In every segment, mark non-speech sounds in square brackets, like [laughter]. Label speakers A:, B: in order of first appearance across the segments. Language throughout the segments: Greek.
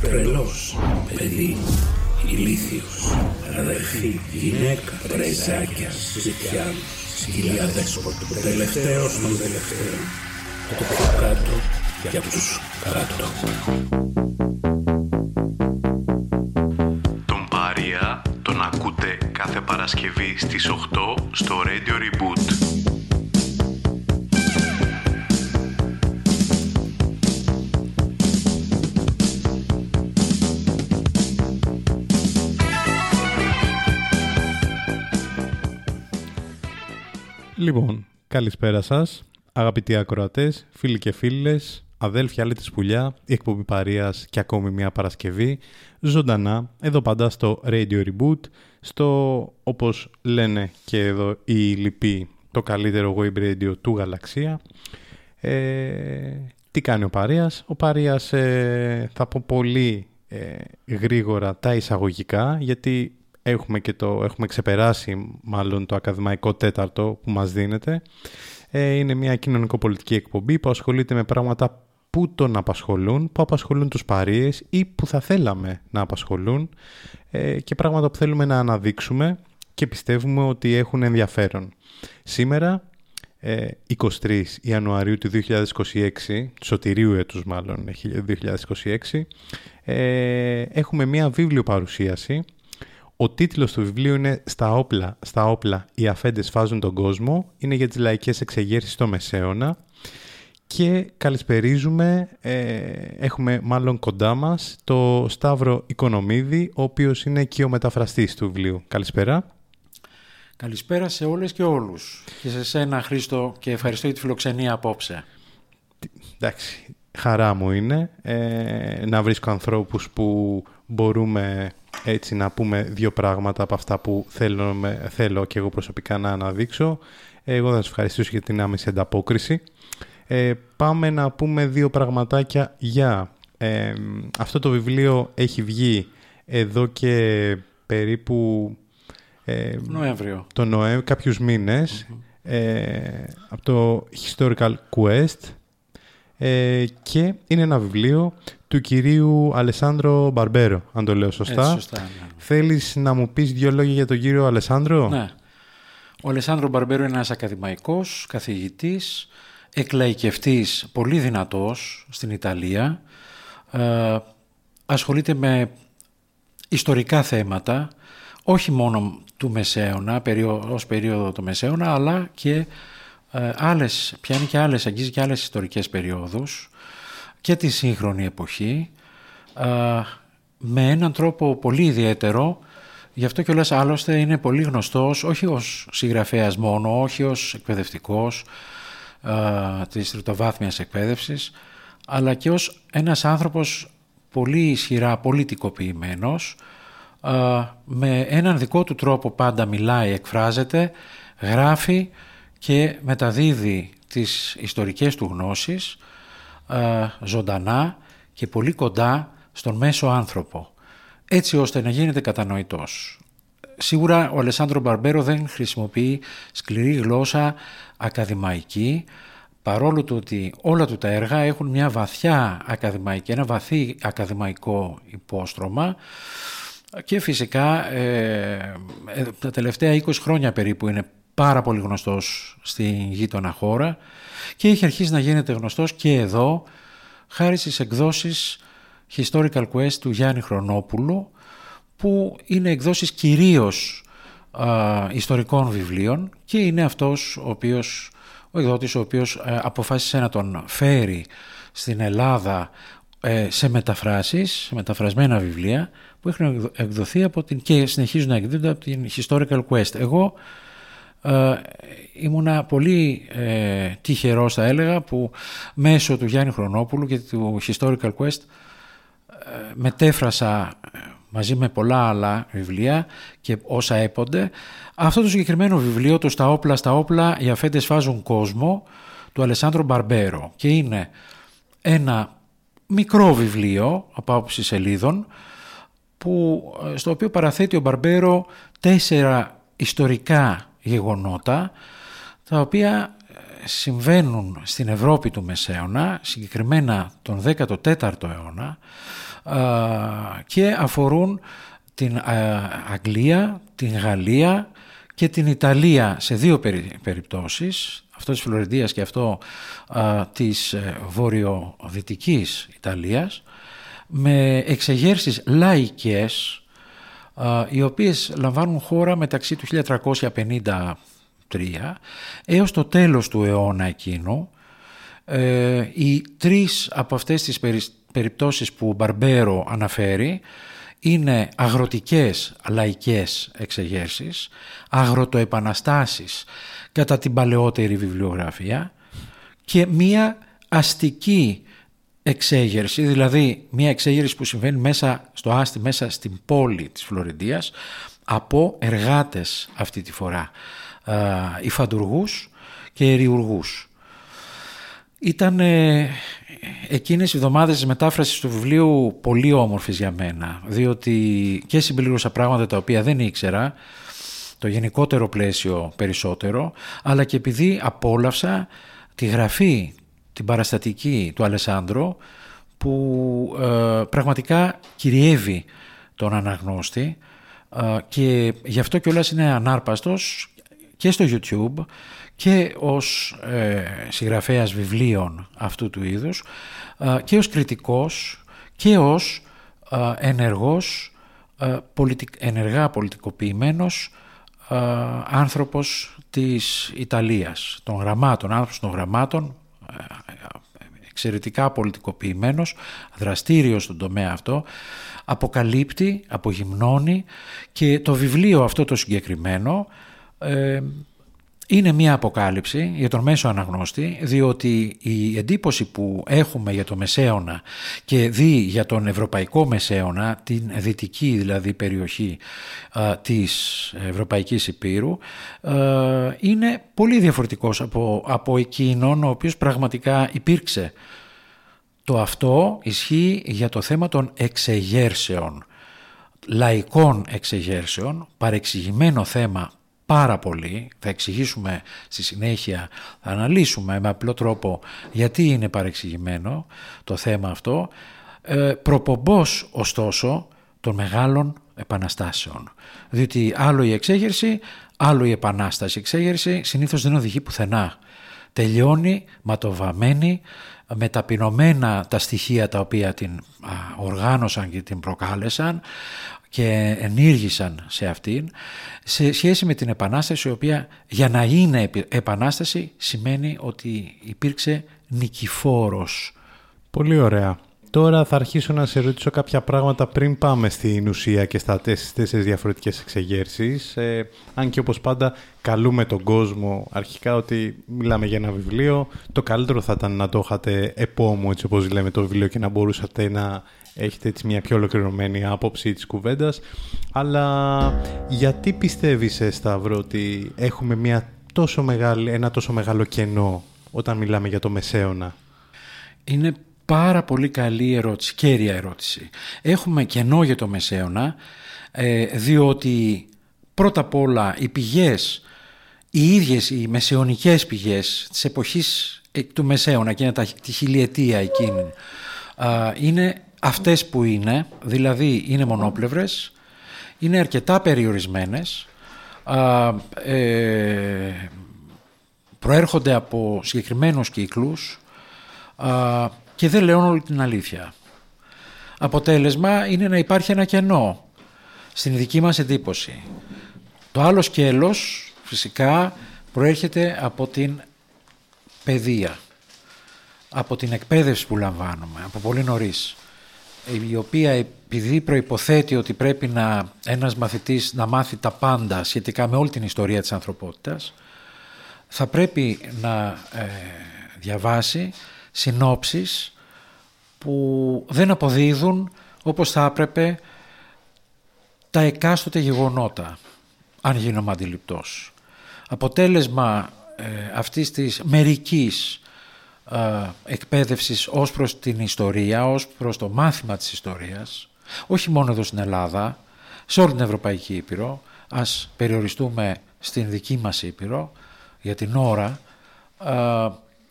A: τρελός, παιδί, ηλίθιος, αδερφή, γυναίκα, πρεζάκια, ζητιάνος, σκυλιά δέσποτο, τελευταίος των τελευταίων, το πιο κάτω για τους κάτω.
B: Τον Παρία τον ακούτε κάθε Παρασκευή στις 8 στο Radio Reboot.
C: Λοιπόν, καλησπέρα σας, αγαπητοί ακροατές, φίλοι και φίλες, αδέλφια άλλη της πουλιά, η εκπομπή Παρίας και ακόμη μια Παρασκευή, ζωντανά, εδώ πάντα στο Radio Reboot, στο, όπως λένε και εδώ οι λοιποί, το καλύτερο web radio του Γαλαξία. Ε, τι κάνει ο Παρίας; Ο Παρίας ε, θα πω πολύ ε, γρήγορα τα εισαγωγικά, γιατί έχουμε, και το, έχουμε ξεπεράσει μάλλον το ακαδημαϊκό τέταρτο που μας δίνεται. Ε, είναι μια κοινωνικο-πολιτική εκπομπή που ασχολείται με πράγματα που τον απασχολούν, που απασχολούν τους παρείες ή που θα θέλαμε να απασχολούν ε, και πράγματα που θέλουμε να αναδείξουμε και πιστεύουμε ότι έχουν ενδιαφέρον. Σήμερα, 23 Ιανουαρίου του 2026, σωτηρίου έτους μάλλον 2026, ε, έχουμε μια βίβλιο παρουσίαση ο τίτλος του βιβλίου είναι «Στα όπλα, στα όπλα οι αφέντες φάζουν τον κόσμο». Είναι για τις λαϊκές εξεγέρσεις στο Μεσαίωνα. Και καλησπερίζουμε, ε, έχουμε μάλλον κοντά μας, το Σταύρο Οικονομίδη, ο οποίος είναι και ο μεταφραστής του βιβλίου. Καλησπέρα.
D: Καλησπέρα σε όλες και όλους. Και σε σένα Χρήστο και ευχαριστώ για τη φιλοξενία απόψε.
C: Εντάξει, χαρά μου είναι ε, να βρίσκω ανθρώπους που μπορούμε έτσι να πούμε δύο πράγματα από αυτά που θέλω, θέλω και εγώ προσωπικά να αναδείξω. Εγώ θα σας ευχαριστήσω για την άμεση ανταπόκριση. Ε, πάμε να πούμε δύο πραγματάκια για... Ε, αυτό το βιβλίο έχει βγει εδώ και περίπου...
D: Ε, Νοέμβριο.
C: Το Νοέμβριο, κάποιους ε, από το Historical Quest ε, και είναι ένα βιβλίο του κυρίου Αλεσάνδρο Μπαρμπέρο, αν το λέω σωστά.
D: Έτσι, σωστά ναι.
C: Θέλεις να μου πεις δύο λόγια για τον κύριο Αλεσάνδρο;
D: Ναι. Ο Αλεσάνδρο Μπαρμπέρο είναι ένας ακαδημαϊκός, καθηγητής, εκλαϊκευτής, πολύ δυνατός στην Ιταλία. Ε, ασχολείται με ιστορικά θέματα, όχι μόνο του Μεσαίωνα, ως περίοδο του Μεσαίωνα, αλλά και ε, άλλες, πιάνει και άλλες, αγγίζει και άλλες ιστορικές περιόδους και τη σύγχρονη εποχή ε, με έναν τρόπο πολύ ιδιαίτερο. Γι' αυτό και όλες άλλωστε είναι πολύ γνωστός όχι ως συγγραφέας μόνο, όχι ως εκπαιδευτικός ε, της τριτοβάθμιας εκπαίδευσης αλλά και ως ένας άνθρωπος πολύ ισχυρά πολιτικοποιημένος ε, με έναν δικό του τρόπο πάντα μιλάει, εκφράζεται, γράφει και μεταδίδει τις ιστορικές του γνώσεις. ε, ζωντανά και πολύ κοντά στον μέσο άνθρωπο, έτσι ώστε να γίνεται κατανοητός. Σίγουρα ο Αλεσάνδρο Μπαρμπέρο δεν χρησιμοποιεί σκληρή γλώσσα ακαδημαϊκή, παρόλο του ότι όλα του τα έργα έχουν μια βαθιά ακαδημαϊκή, ένα βαθύ ακαδημαϊκό υπόστρωμα και φυσικά ε, ε τα τελευταία 20 χρόνια περίπου είναι πάρα πολύ γνωστός στην γείτονα χώρα και είχε αρχίσει να γίνεται γνωστός και εδώ χάρη στις εκδόσεις Historical Quest του Γιάννη Χρονόπουλου που είναι εκδόσεις κυρίως α, ιστορικών βιβλίων και είναι αυτός ο οποίος ο εκδότης ο οποίος ε, αποφάσισε να τον φέρει στην Ελλάδα ε, σε μεταφράσεις, σε μεταφρασμένα βιβλία που έχουν εκδοθεί από την, και συνεχίζουν να εκδίδονται από την Historical Quest. Εγώ ε, ήμουνα πολύ ε, τυχερός θα έλεγα που μέσω του Γιάννη Χρονόπουλου και του Historical Quest μετέφρασα μαζί με πολλά άλλα βιβλία και όσα έπονται. Αυτό το συγκεκριμένο βιβλίο, το «Στα όπλα, στα όπλα, οι αφέντες φάζουν κόσμο» του Αλεσάνδρο Μπαρμπέρο και είναι ένα μικρό βιβλίο από άποψη σελίδων που, ε, στο οποίο παραθέτει ο Μπαρμπέρο τέσσερα ιστορικά γεγονότα τα οποία ε, συμβαίνουν στην Ευρώπη του Μεσαίωνα, συγκεκριμένα τον 14ο αιώνα και αφορούν την Αγγλία, την Γαλλία και την Ιταλία σε δύο περιπτώσεις, αυτό της Φλωρεντίας και αυτό της ε, βορειοδυτικής Ιταλίας, με εξεγέρσεις λαϊκές, οι οποίες λαμβάνουν χώρα μεταξύ του 1353 έως το τέλος του αιώνα εκείνου. Ε, οι τρεις από αυτές τις περιπτώσεις που ο Μπαρμπέρο αναφέρει είναι αγροτικές λαϊκές εξεγέρσεις, αγροτοεπαναστάσεις κατά την παλαιότερη βιβλιογραφία και μία αστική εξέγερση, δηλαδή μία εξέγερση που συμβαίνει μέσα στο άστι, μέσα στην πόλη της Φλωρεντίας από εργάτες αυτή τη φορά, υφαντουργούς και εριουργούς. Ήταν εκείνες οι εβδομάδες της μετάφρασης του βιβλίου πολύ όμορφες για μένα, διότι και συμπλήρωσα πράγματα τα οποία δεν ήξερα, το γενικότερο πλαίσιο περισσότερο, αλλά και επειδή απόλαυσα τη γραφή, την παραστατική του Αλεσάνδρο, που ε, πραγματικά κυριεύει τον αναγνώστη ε, και γι' αυτό κιόλας είναι ανάρπαστος και στο YouTube και ως ε, συγγραφέας βιβλίων αυτού του είδους ε, και ως κριτικός και ως ε, ενεργός, ε, ενεργά πολιτικοποιημένος άνθρωπος της Ιταλίας, των γραμμάτων, άνθρωπος των γραμμάτων, εξαιρετικά πολιτικοποιημένος, δραστήριος στον τομέα αυτό, αποκαλύπτει, απογυμνώνει και το βιβλίο αυτό το συγκεκριμένο είναι μια αποκάλυψη για τον μέσο αναγνώστη διότι η εντύπωση που έχουμε για το Μεσαίωνα και δει για τον Ευρωπαϊκό Μεσαίωνα, την δυτική δηλαδή περιοχή α, της Ευρωπαϊκής Υπήρου είναι πολύ διαφορετικός από, από εκείνον ο οποίος πραγματικά υπήρξε. Το αυτό ισχύει για το θέμα των εξεγέρσεων, λαϊκών εξεγέρσεων, παρεξηγημένο θέμα πάρα πολύ, θα εξηγήσουμε στη συνέχεια, θα αναλύσουμε με απλό τρόπο γιατί είναι παρεξηγημένο το θέμα αυτό, ε, προπομπός ωστόσο των μεγάλων επαναστάσεων. Διότι άλλο η εξέγερση, άλλο η επανάσταση. Η εξέγερση συνήθως δεν οδηγεί πουθενά. Τελειώνει ματοβαμένη, μεταπεινωμένα τα στοιχεία τα οποία την οργάνωσαν και την προκάλεσαν, και ενήργησαν σε αυτήν σε σχέση με την Επανάσταση η οποία για να είναι Επανάσταση σημαίνει ότι υπήρξε νικηφόρος.
C: Πολύ ωραία. Τώρα θα αρχίσω να σε ρωτήσω κάποια πράγματα πριν πάμε στην ουσία και στα τέσσερις διαφορετικές εξεγέρσεις. Ε, αν και όπως πάντα καλούμε τον κόσμο αρχικά ότι μιλάμε για ένα βιβλίο. Το καλύτερο θα ήταν να το είχατε επόμου έτσι όπως λέμε το βιβλίο και να μπορούσατε να έχετε έτσι μια πιο ολοκληρωμένη άποψη της κουβέντας. Αλλά γιατί πιστεύεις, ε, Σταύρο, ότι έχουμε μια τόσο μεγάλη, ένα τόσο μεγάλο κενό όταν μιλάμε για το Μεσαίωνα;
D: Είναι πάρα πολύ καλή ερώτηση, κέρια ερώτηση. Έχουμε κενό για το Μεσαίωνα, ε, διότι πρώτα απ' όλα οι πηγές, οι ίδιες οι μεσαιωνικές πηγές της εποχής ε, του Μεσαίωνα και τη χιλιετία εκείνη, είναι αυτές που είναι, δηλαδή είναι μονόπλευρες, είναι αρκετά περιορισμένες, ε, προέρχονται από συγκεκριμένους κύκλους και δεν λέω όλη την αλήθεια. Αποτέλεσμα είναι να υπάρχει ένα κενό στην δική μας εντύπωση. Το άλλο σκέλος φυσικά προέρχεται από την παιδεία, από την εκπαίδευση που λαμβάνουμε, από πολύ νωρίς η οποία επειδή προϋποθέτει ότι πρέπει να, ένας μαθητής να μάθει τα πάντα σχετικά με όλη την ιστορία της ανθρωπότητας, θα πρέπει να ε, διαβάσει συνόψεις που δεν αποδίδουν όπως θα έπρεπε τα εκάστοτε γεγονότα, αν γίνομαι αντιληπτός. Αποτέλεσμα ε, αυτής της μερικής ε, εκπαίδευσης ως προς την ιστορία, ως προς το μάθημα της ιστορίας, όχι μόνο εδώ στην Ελλάδα, σε όλη την Ευρωπαϊκή Ήπειρο, ας περιοριστούμε στην δική μας Ήπειρο για την ώρα, ε,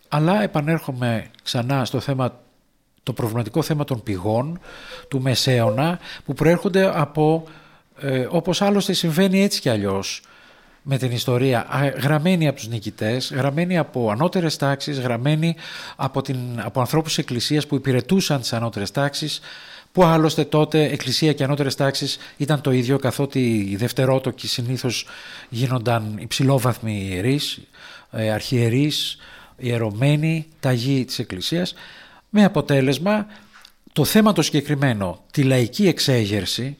D: αλλά επανέρχομαι ξανά στο θέμα το προβληματικό θέμα των πηγών του Μεσαίωνα που προέρχονται από, ε, όπως άλλωστε συμβαίνει έτσι κι αλλιώς, με την ιστορία, γραμμένη από τους νικητές, γραμμένη από ανώτερες τάξεις, γραμμένη από, την, από ανθρώπους της Εκκλησίας που υπηρετούσαν τις ανώτερες τάξεις, που άλλωστε τότε Εκκλησία και ανώτερες τάξεις ήταν το ίδιο καθότι οι δευτερότοκοι συνήθως γίνονταν υψηλόβαθμοι ιερείς, ε, αρχιερείς, ιερωμένοι, ταγοί της Εκκλησίας, με αποτέλεσμα το θέμα το συγκεκριμένο, τη λαϊκή εξέγερση,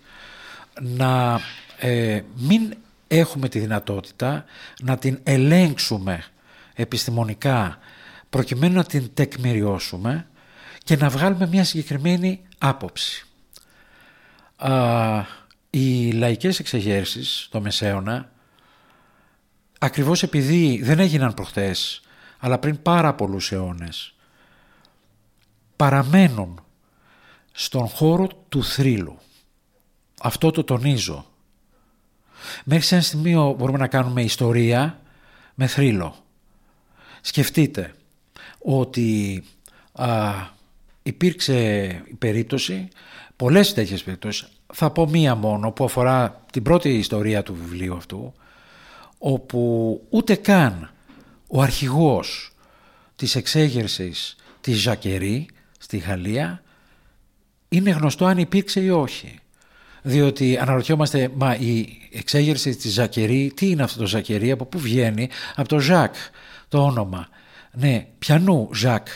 D: να ε, μην έχουμε τη δυνατότητα να την ελέγξουμε επιστημονικά προκειμένου να την τεκμηριώσουμε και να βγάλουμε μια συγκεκριμένη άποψη. Α, οι λαϊκές εξεγέρσεις το Μεσαίωνα ακριβώς επειδή δεν έγιναν προχτές αλλά πριν πάρα πολλούς αιώνες παραμένουν στον χώρο του θρύλου. Αυτό το τονίζω. Μέχρι σε ένα σημείο μπορούμε να κάνουμε ιστορία με θρύλο. Σκεφτείτε ότι α, υπήρξε η περίπτωση, πολλές τέτοιες περιπτώσεις, θα πω μία μόνο που αφορά την πρώτη ιστορία του βιβλίου αυτού, όπου ούτε καν ο αρχηγός της εξέγερσης της Ζακερή στη Γαλλία είναι γνωστό αν υπήρξε ή όχι. Διότι αναρωτιόμαστε, μα η εξέγερση της Ζακερή, τι είναι αυτό το Ζακερή, από πού βγαίνει, από το Ζακ, το όνομα. Ναι, πιανού Ζακ,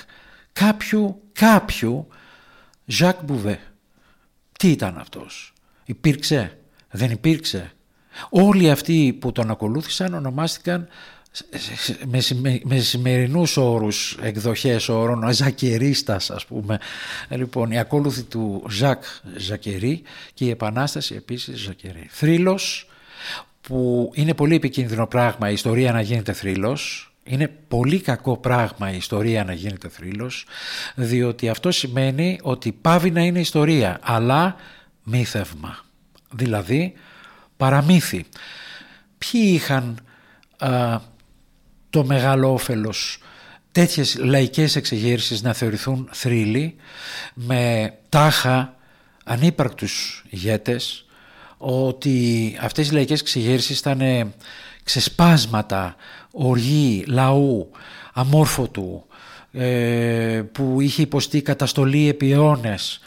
D: κάποιου, κάποιου Ζακ Μπουβέ. Τι ήταν αυτός, υπήρξε, δεν υπήρξε; Όλοι αυτοί που τον ακολούθησαν ονομάστηκαν με, με σημερινούς όρους, εκδοχές όρων, Ζακερίστας ας πούμε. Λοιπόν, η ακόλουθη του Ζακ Ζακερί και η Επανάσταση επίσης Ζακερί. Θρύλος που είναι πολύ επικίνδυνο πράγμα η ιστορία να γίνεται θρύλος, είναι πολύ κακό πράγμα η ιστορία να γίνεται θρύλος, διότι αυτό σημαίνει ότι πάβει να είναι ιστορία, αλλά μύθευμα. Δηλαδή παραμύθι. Ποιοι είχαν το μεγάλο όφελος. Τέτοιες λαϊκές εξεγέρσεις να θεωρηθούν θρύλοι με τάχα ανύπαρκτους ηγέτες ότι αυτές οι λαϊκές εξεγέρσεις ήταν ξεσπάσματα οργή λαού αμόρφωτου ε, που είχε υποστεί καταστολή επί αιώνες,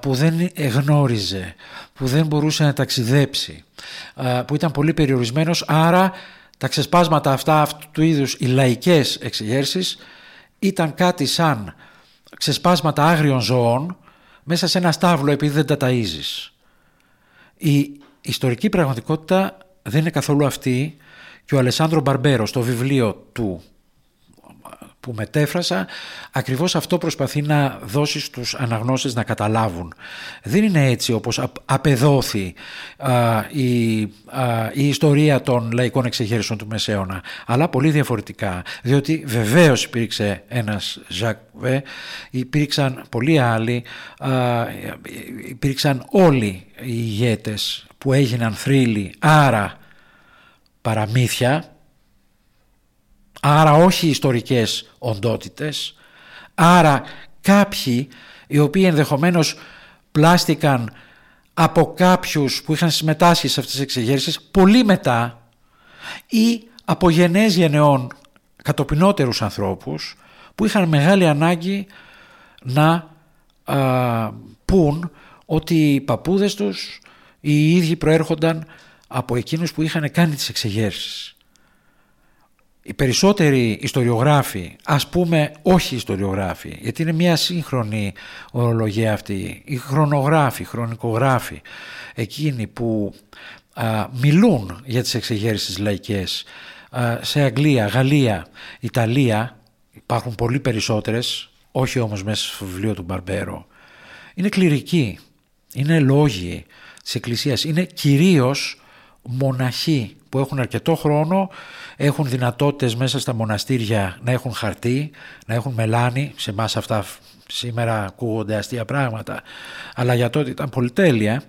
D: που δεν εγνώριζε, που δεν μπορούσε να ταξιδέψει, που ήταν πολύ περιορισμένος άρα τα ξεσπάσματα αυτά αυτού του είδους οι λαϊκές εξεγέρσεις ήταν κάτι σαν ξεσπάσματα άγριων ζώων μέσα σε ένα στάβλο επειδή δεν τα ταΐζεις. Η ιστορική πραγματικότητα δεν είναι καθόλου αυτή και ο Αλεσάνδρο Μπαρμπέρο στο βιβλίο του που μετέφρασα, ακριβώς αυτό προσπαθεί να δώσει στους αναγνώστες να καταλάβουν. Δεν είναι έτσι όπως απεδόθη η, η ιστορία των λαϊκών εξεγέρσεων του Μεσαίωνα, αλλά πολύ διαφορετικά, διότι βεβαίως υπήρξε ένας Ζακ Βέ, υπήρξαν πολλοί άλλοι, υπήρξαν όλοι οι ηγέτες που έγιναν θρύλοι, άρα παραμύθια, άρα όχι ιστορικές οντότητες, άρα κάποιοι οι οποίοι ενδεχομένως πλάστηκαν από κάποιους που είχαν συμμετάσχει σε αυτές τις εξεγέρσεις πολύ μετά ή από γενές γενεών κατοπινότερους ανθρώπους που είχαν μεγάλη ανάγκη να α, πούν ότι οι παππούδες τους οι ίδιοι προέρχονταν από εκείνους που είχαν κάνει τις εξεγέρσεις οι περισσότεροι ιστοριογράφοι, ας πούμε όχι ιστοριογράφοι, γιατί είναι μια σύγχρονη ορολογία αυτή, οι χρονογράφοι, χρονικογράφοι, εκείνοι που μιλούν για τις εξεγέρσεις λαϊκές σε Αγγλία, Γαλλία, Ιταλία, υπάρχουν πολύ περισσότερες, όχι όμως μέσα στο βιβλίο του Μπαρμπέρο, είναι κληρικοί, είναι λόγοι της Εκκλησίας, είναι κυρίως μοναχοί που έχουν αρκετό χρόνο, έχουν δυνατότητες μέσα στα μοναστήρια να έχουν χαρτί, να έχουν μελάνι, σε εμάς αυτά σήμερα ακούγονται αστεία πράγματα, αλλά για τότε ήταν πολυτέλεια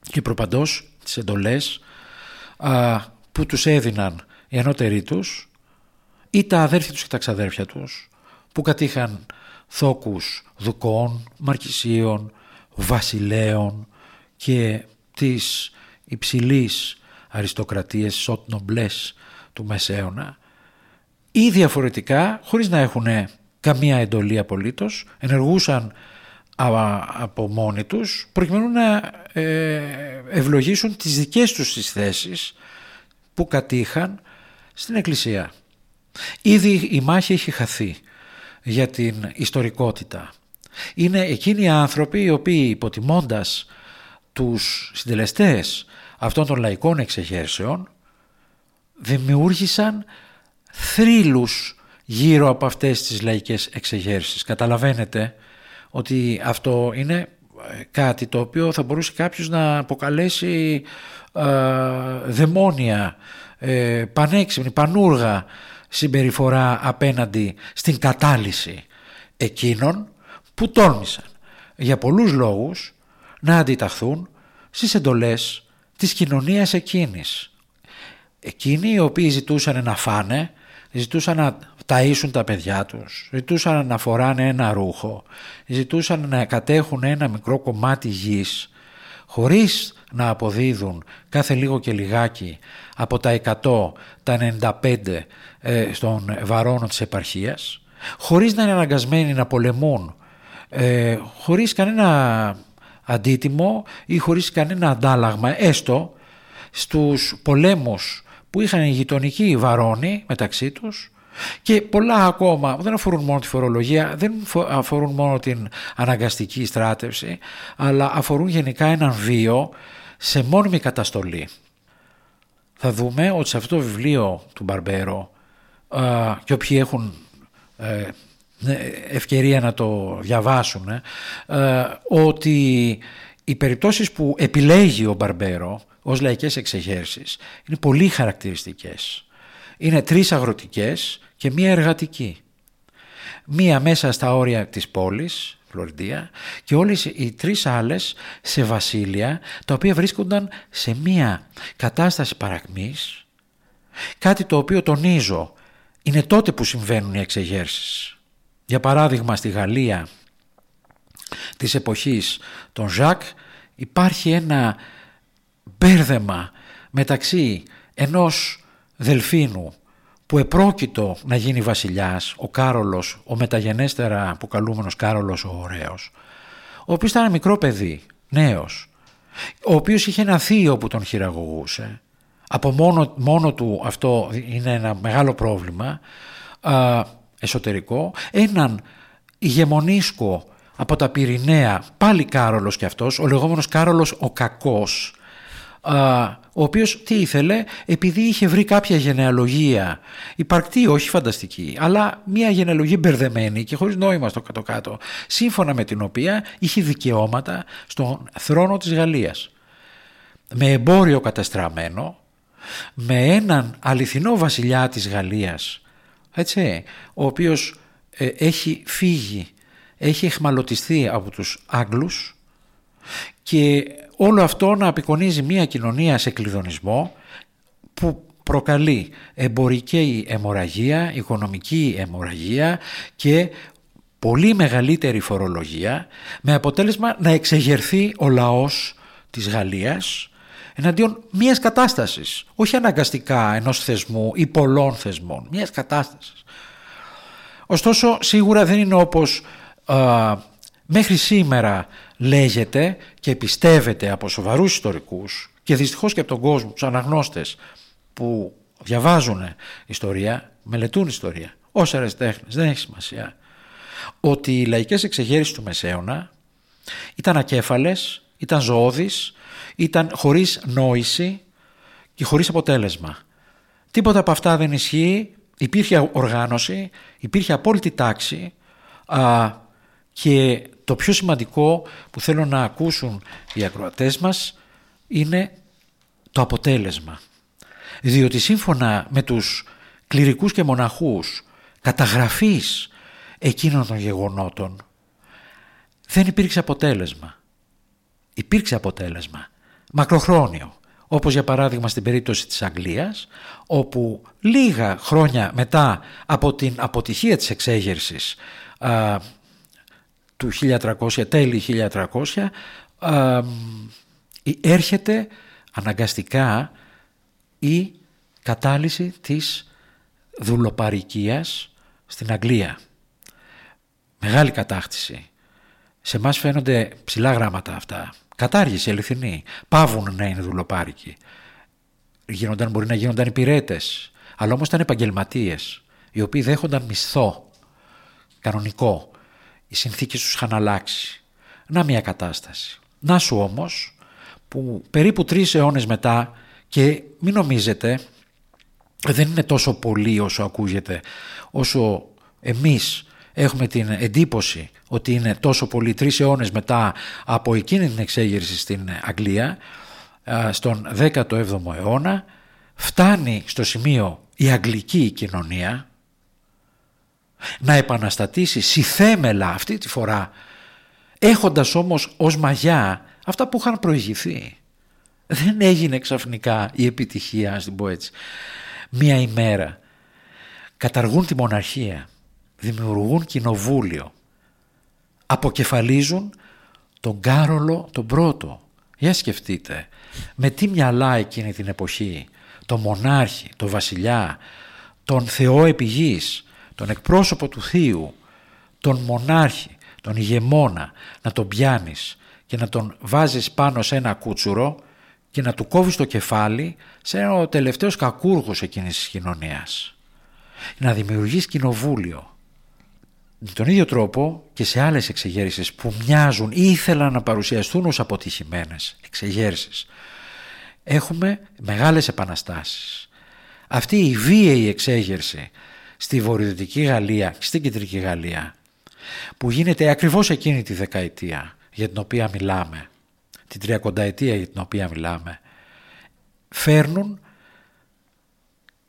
D: και προπαντός τις εντολές που τους έδιναν οι ανώτεροι τους ή τα αδέρφια τους και τα ξαδέρφια τους που κατήχαν θόκους δουκών, μαρκισίων, βασιλέων και της υψηλής αριστοκρατίας σωτ νομπλές του Μεσαίωνα ή διαφορετικά χωρίς να έχουν καμία εντολή απολύτως ενεργούσαν από μόνοι τους προκειμένου να ε, ευλογήσουν τις δικές τους τις θέσεις που κατήχαν στην Εκκλησία. Ήδη η μάχη έχει χαθεί για την ιστορικότητα. Είναι εκείνοι οι άνθρωποι οι οποίοι υποτιμώντας τους συντελεστές αυτών των λαϊκών εξεγέρσεων δημιούργησαν θρύλους γύρω από αυτές τις λαϊκές εξεγέρσεις. Καταλαβαίνετε ότι αυτό είναι ε, κάτι το οποίο θα μπορούσε κάποιος να αποκαλέσει ε, δαιμόνια, ε, πανέξυπνη, πανούργα συμπεριφορά απέναντι στην κατάλυση εκείνων που τόλμησαν για πολλούς λόγους να αντιταχθούν στις εντολές της κοινωνίας εκείνης. Εκείνοι οι οποίοι ζητούσαν να φάνε, ζητούσαν να ταΐσουν τα παιδιά τους, ζητούσαν να φοράνε ένα ρούχο, ζητούσαν να κατέχουν ένα μικρό κομμάτι γης, χωρίς να αποδίδουν κάθε λίγο και λιγάκι από τα 100, τα 95 ε, στον βαρόνο της επαρχίας, χωρίς να είναι αναγκασμένοι να πολεμούν, ε, χωρίς κανένα αντίτιμο ή χωρίς κανένα αντάλλαγμα, έστω στους πολέμους που είχαν οι γειτονικοί βαρόνοι μεταξύ τους και πολλά ακόμα δεν αφορούν μόνο τη φορολογία, δεν αφορούν μόνο την αναγκαστική στράτευση, αλλά αφορούν γενικά έναν βίο σε μόνιμη καταστολή. Θα δούμε ότι σε αυτό το βιβλίο του Μπαρμπέρο και όποιοι έχουν ε, ναι, ευκαιρία να το διαβάσουν ε, ότι οι περιπτώσεις που επιλέγει ο Μπαρμπέρο ως λαϊκές εξεγέρσεις είναι πολύ χαρακτηριστικές. Είναι τρεις αγροτικές και μία εργατική. Μία μέσα στα όρια της πόλης, Φλωριντία, και όλες οι τρεις άλλες σε βασίλεια, τα οποία βρίσκονταν σε μία κατάσταση παρακμής, κάτι το οποίο τονίζω είναι τότε που συμβαίνουν οι εξεγέρσεις. Για παράδειγμα στη Γαλλία της εποχής των Ζακ υπάρχει ένα μπέρδεμα μεταξύ ενός δελφίνου που επρόκειτο να γίνει βασιλιάς, ο Κάρολος, ο μεταγενέστερα αποκαλούμενος Κάρολος ο Ωραίος, ο οποίος ήταν ένα μικρό παιδί, νέος, ο οποίος είχε ένα θείο που τον χειραγωγούσε. Από μόνο, μόνο του αυτό είναι ένα μεγάλο πρόβλημα α, εσωτερικό. Έναν ηγεμονίσκο από τα Πυρηναία, πάλι Κάρολος και αυτός, ο λεγόμενος Κάρολος ο Κακός, ο οποίος τι ήθελε επειδή είχε βρει κάποια γενεαλογία υπαρκτή όχι φανταστική αλλά μια γενεαλογία μπερδεμένη και χωρίς νόημα στο κάτω-κάτω σύμφωνα με την οποία είχε δικαιώματα στον θρόνο της Γαλλίας. Με εμπόριο καταστραμμένο με έναν αληθινό βασιλιά της Γαλλίας έτσι, ο οποίος ε, έχει φύγει έχει εχμαλωτιστεί από τους Άγγλους και όλο αυτό να απεικονίζει μια κοινωνία σε κλειδονισμό που προκαλεί εμπορική αιμορραγία, οικονομική αιμορραγία και πολύ μεγαλύτερη φορολογία με αποτέλεσμα να εξεγερθεί ο λαός της Γαλλίας εναντίον μιας κατάστασης, όχι αναγκαστικά ενός θεσμού ή πολλών θεσμών, μιας κατάστασης. Ωστόσο σίγουρα δεν είναι όπως μέχρι σήμερα λέγεται και πιστεύεται από σοβαρούς ιστορικούς και δυστυχώς και από τον κόσμο, τους αναγνώστες που διαβάζουν ιστορία, μελετούν ιστορία, ως αριστέχνες, δεν έχει σημασία, ότι οι λαϊκές εξεγέρσεις του Μεσαίωνα ήταν ακέφαλες, ήταν ζωώδεις, ήταν χωρίς νόηση και χωρίς αποτέλεσμα. Τίποτα από αυτά δεν ισχύει, υπήρχε οργάνωση, υπήρχε απόλυτη τάξη α, και Το πιο σημαντικό που θέλω να ακούσουν οι ακροατές μας είναι το αποτέλεσμα. Διότι σύμφωνα με τους κληρικούς και μοναχούς καταγραφής εκείνων των γεγονότων δεν υπήρξε αποτέλεσμα. Υπήρξε αποτέλεσμα. Μακροχρόνιο. Όπως για παράδειγμα στην περίπτωση της Αγγλίας όπου λίγα χρόνια μετά από την αποτυχία της εξέγερσης α, του 1300, τέλη 1300 α, έρχεται αναγκαστικά η κατάλυση της δουλοπαρικίας στην Αγγλία. Μεγάλη κατάκτηση. Σε εμά φαίνονται ψηλά γράμματα αυτά. Κατάργηση αληθινή. Πάβουν να είναι δουλοπάρικοι. Γίνονταν, μπορεί να γίνονταν υπηρέτε. Αλλά όμως ήταν επαγγελματίες, οι οποίοι δέχονταν μισθό. Κανονικό. Οι συνθήκες τους είχαν αλλάξει. Να μια κατάσταση. Να σου όμως, που περίπου τρεις αιώνες μετά και μην νομίζετε δεν είναι τόσο πολύ όσο ακούγεται όσο εμείς έχουμε την εντύπωση ότι είναι τόσο πολύ τρεις αιώνες μετά από εκείνη την εξέγερση στην Αγγλία στον 17ο αιώνα φτάνει στο σημείο η αγγλική κοινωνία να επαναστατήσεις συθέμελα αυτή τη φορά έχοντας όμως ως μαγιά αυτά που είχαν προηγηθεί. Δεν έγινε ξαφνικά η επιτυχία, ας την πω έτσι, μία ημέρα. Καταργούν τη μοναρχία, δημιουργούν κοινοβούλιο, αποκεφαλίζουν τον Κάρολο τον πρώτο. Για σκεφτείτε, με τι μυαλά εκείνη την εποχή, τον μονάρχη, τον βασιλιά, τον Θεό επιγής, τον εκπρόσωπο του Θείου, τον μονάρχη, τον ηγεμόνα, να τον πιάνεις και να τον βάζεις πάνω σε ένα κούτσουρο και να του κόβεις το κεφάλι σε ένα ο τελευταίος κακούργος εκείνης της κοινωνίας. Να δημιουργείς κοινοβούλιο. Με τον ίδιο τρόπο και σε άλλες εξεγέρσεις που μοιάζουν ή ήθελαν να παρουσιαστούν ως αποτυχημένες εξεγέρσεις. Έχουμε μεγάλες επαναστάσεις. Αυτή η βίαιη εξέγερση στη βορειοδυτική Γαλλία και στην κεντρική Γαλλία που γίνεται ακριβώς εκείνη τη δεκαετία για την οποία μιλάμε την τριακονταετία για την οποία μιλάμε, φέρνουν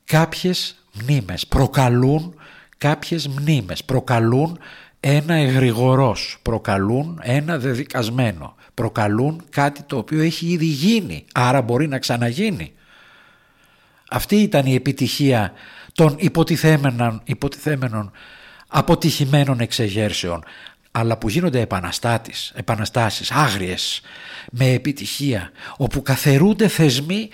D: κάποιες μνήμες, προκαλούν κάποιες μνήμες, προκαλούν ένα εγρηγορός, προκαλούν ένα δεδικασμένο, προκαλούν κάτι το οποίο έχει ήδη γίνει, άρα μπορεί να ξαναγίνει. Αυτή ήταν η επιτυχία των υποτιθέμενων, υποτιθέμενων αποτυχημένων εξεγέρσεων αλλά που γίνονται επαναστάτης, επαναστάσεις άγριες με επιτυχία όπου καθερούνται θεσμοί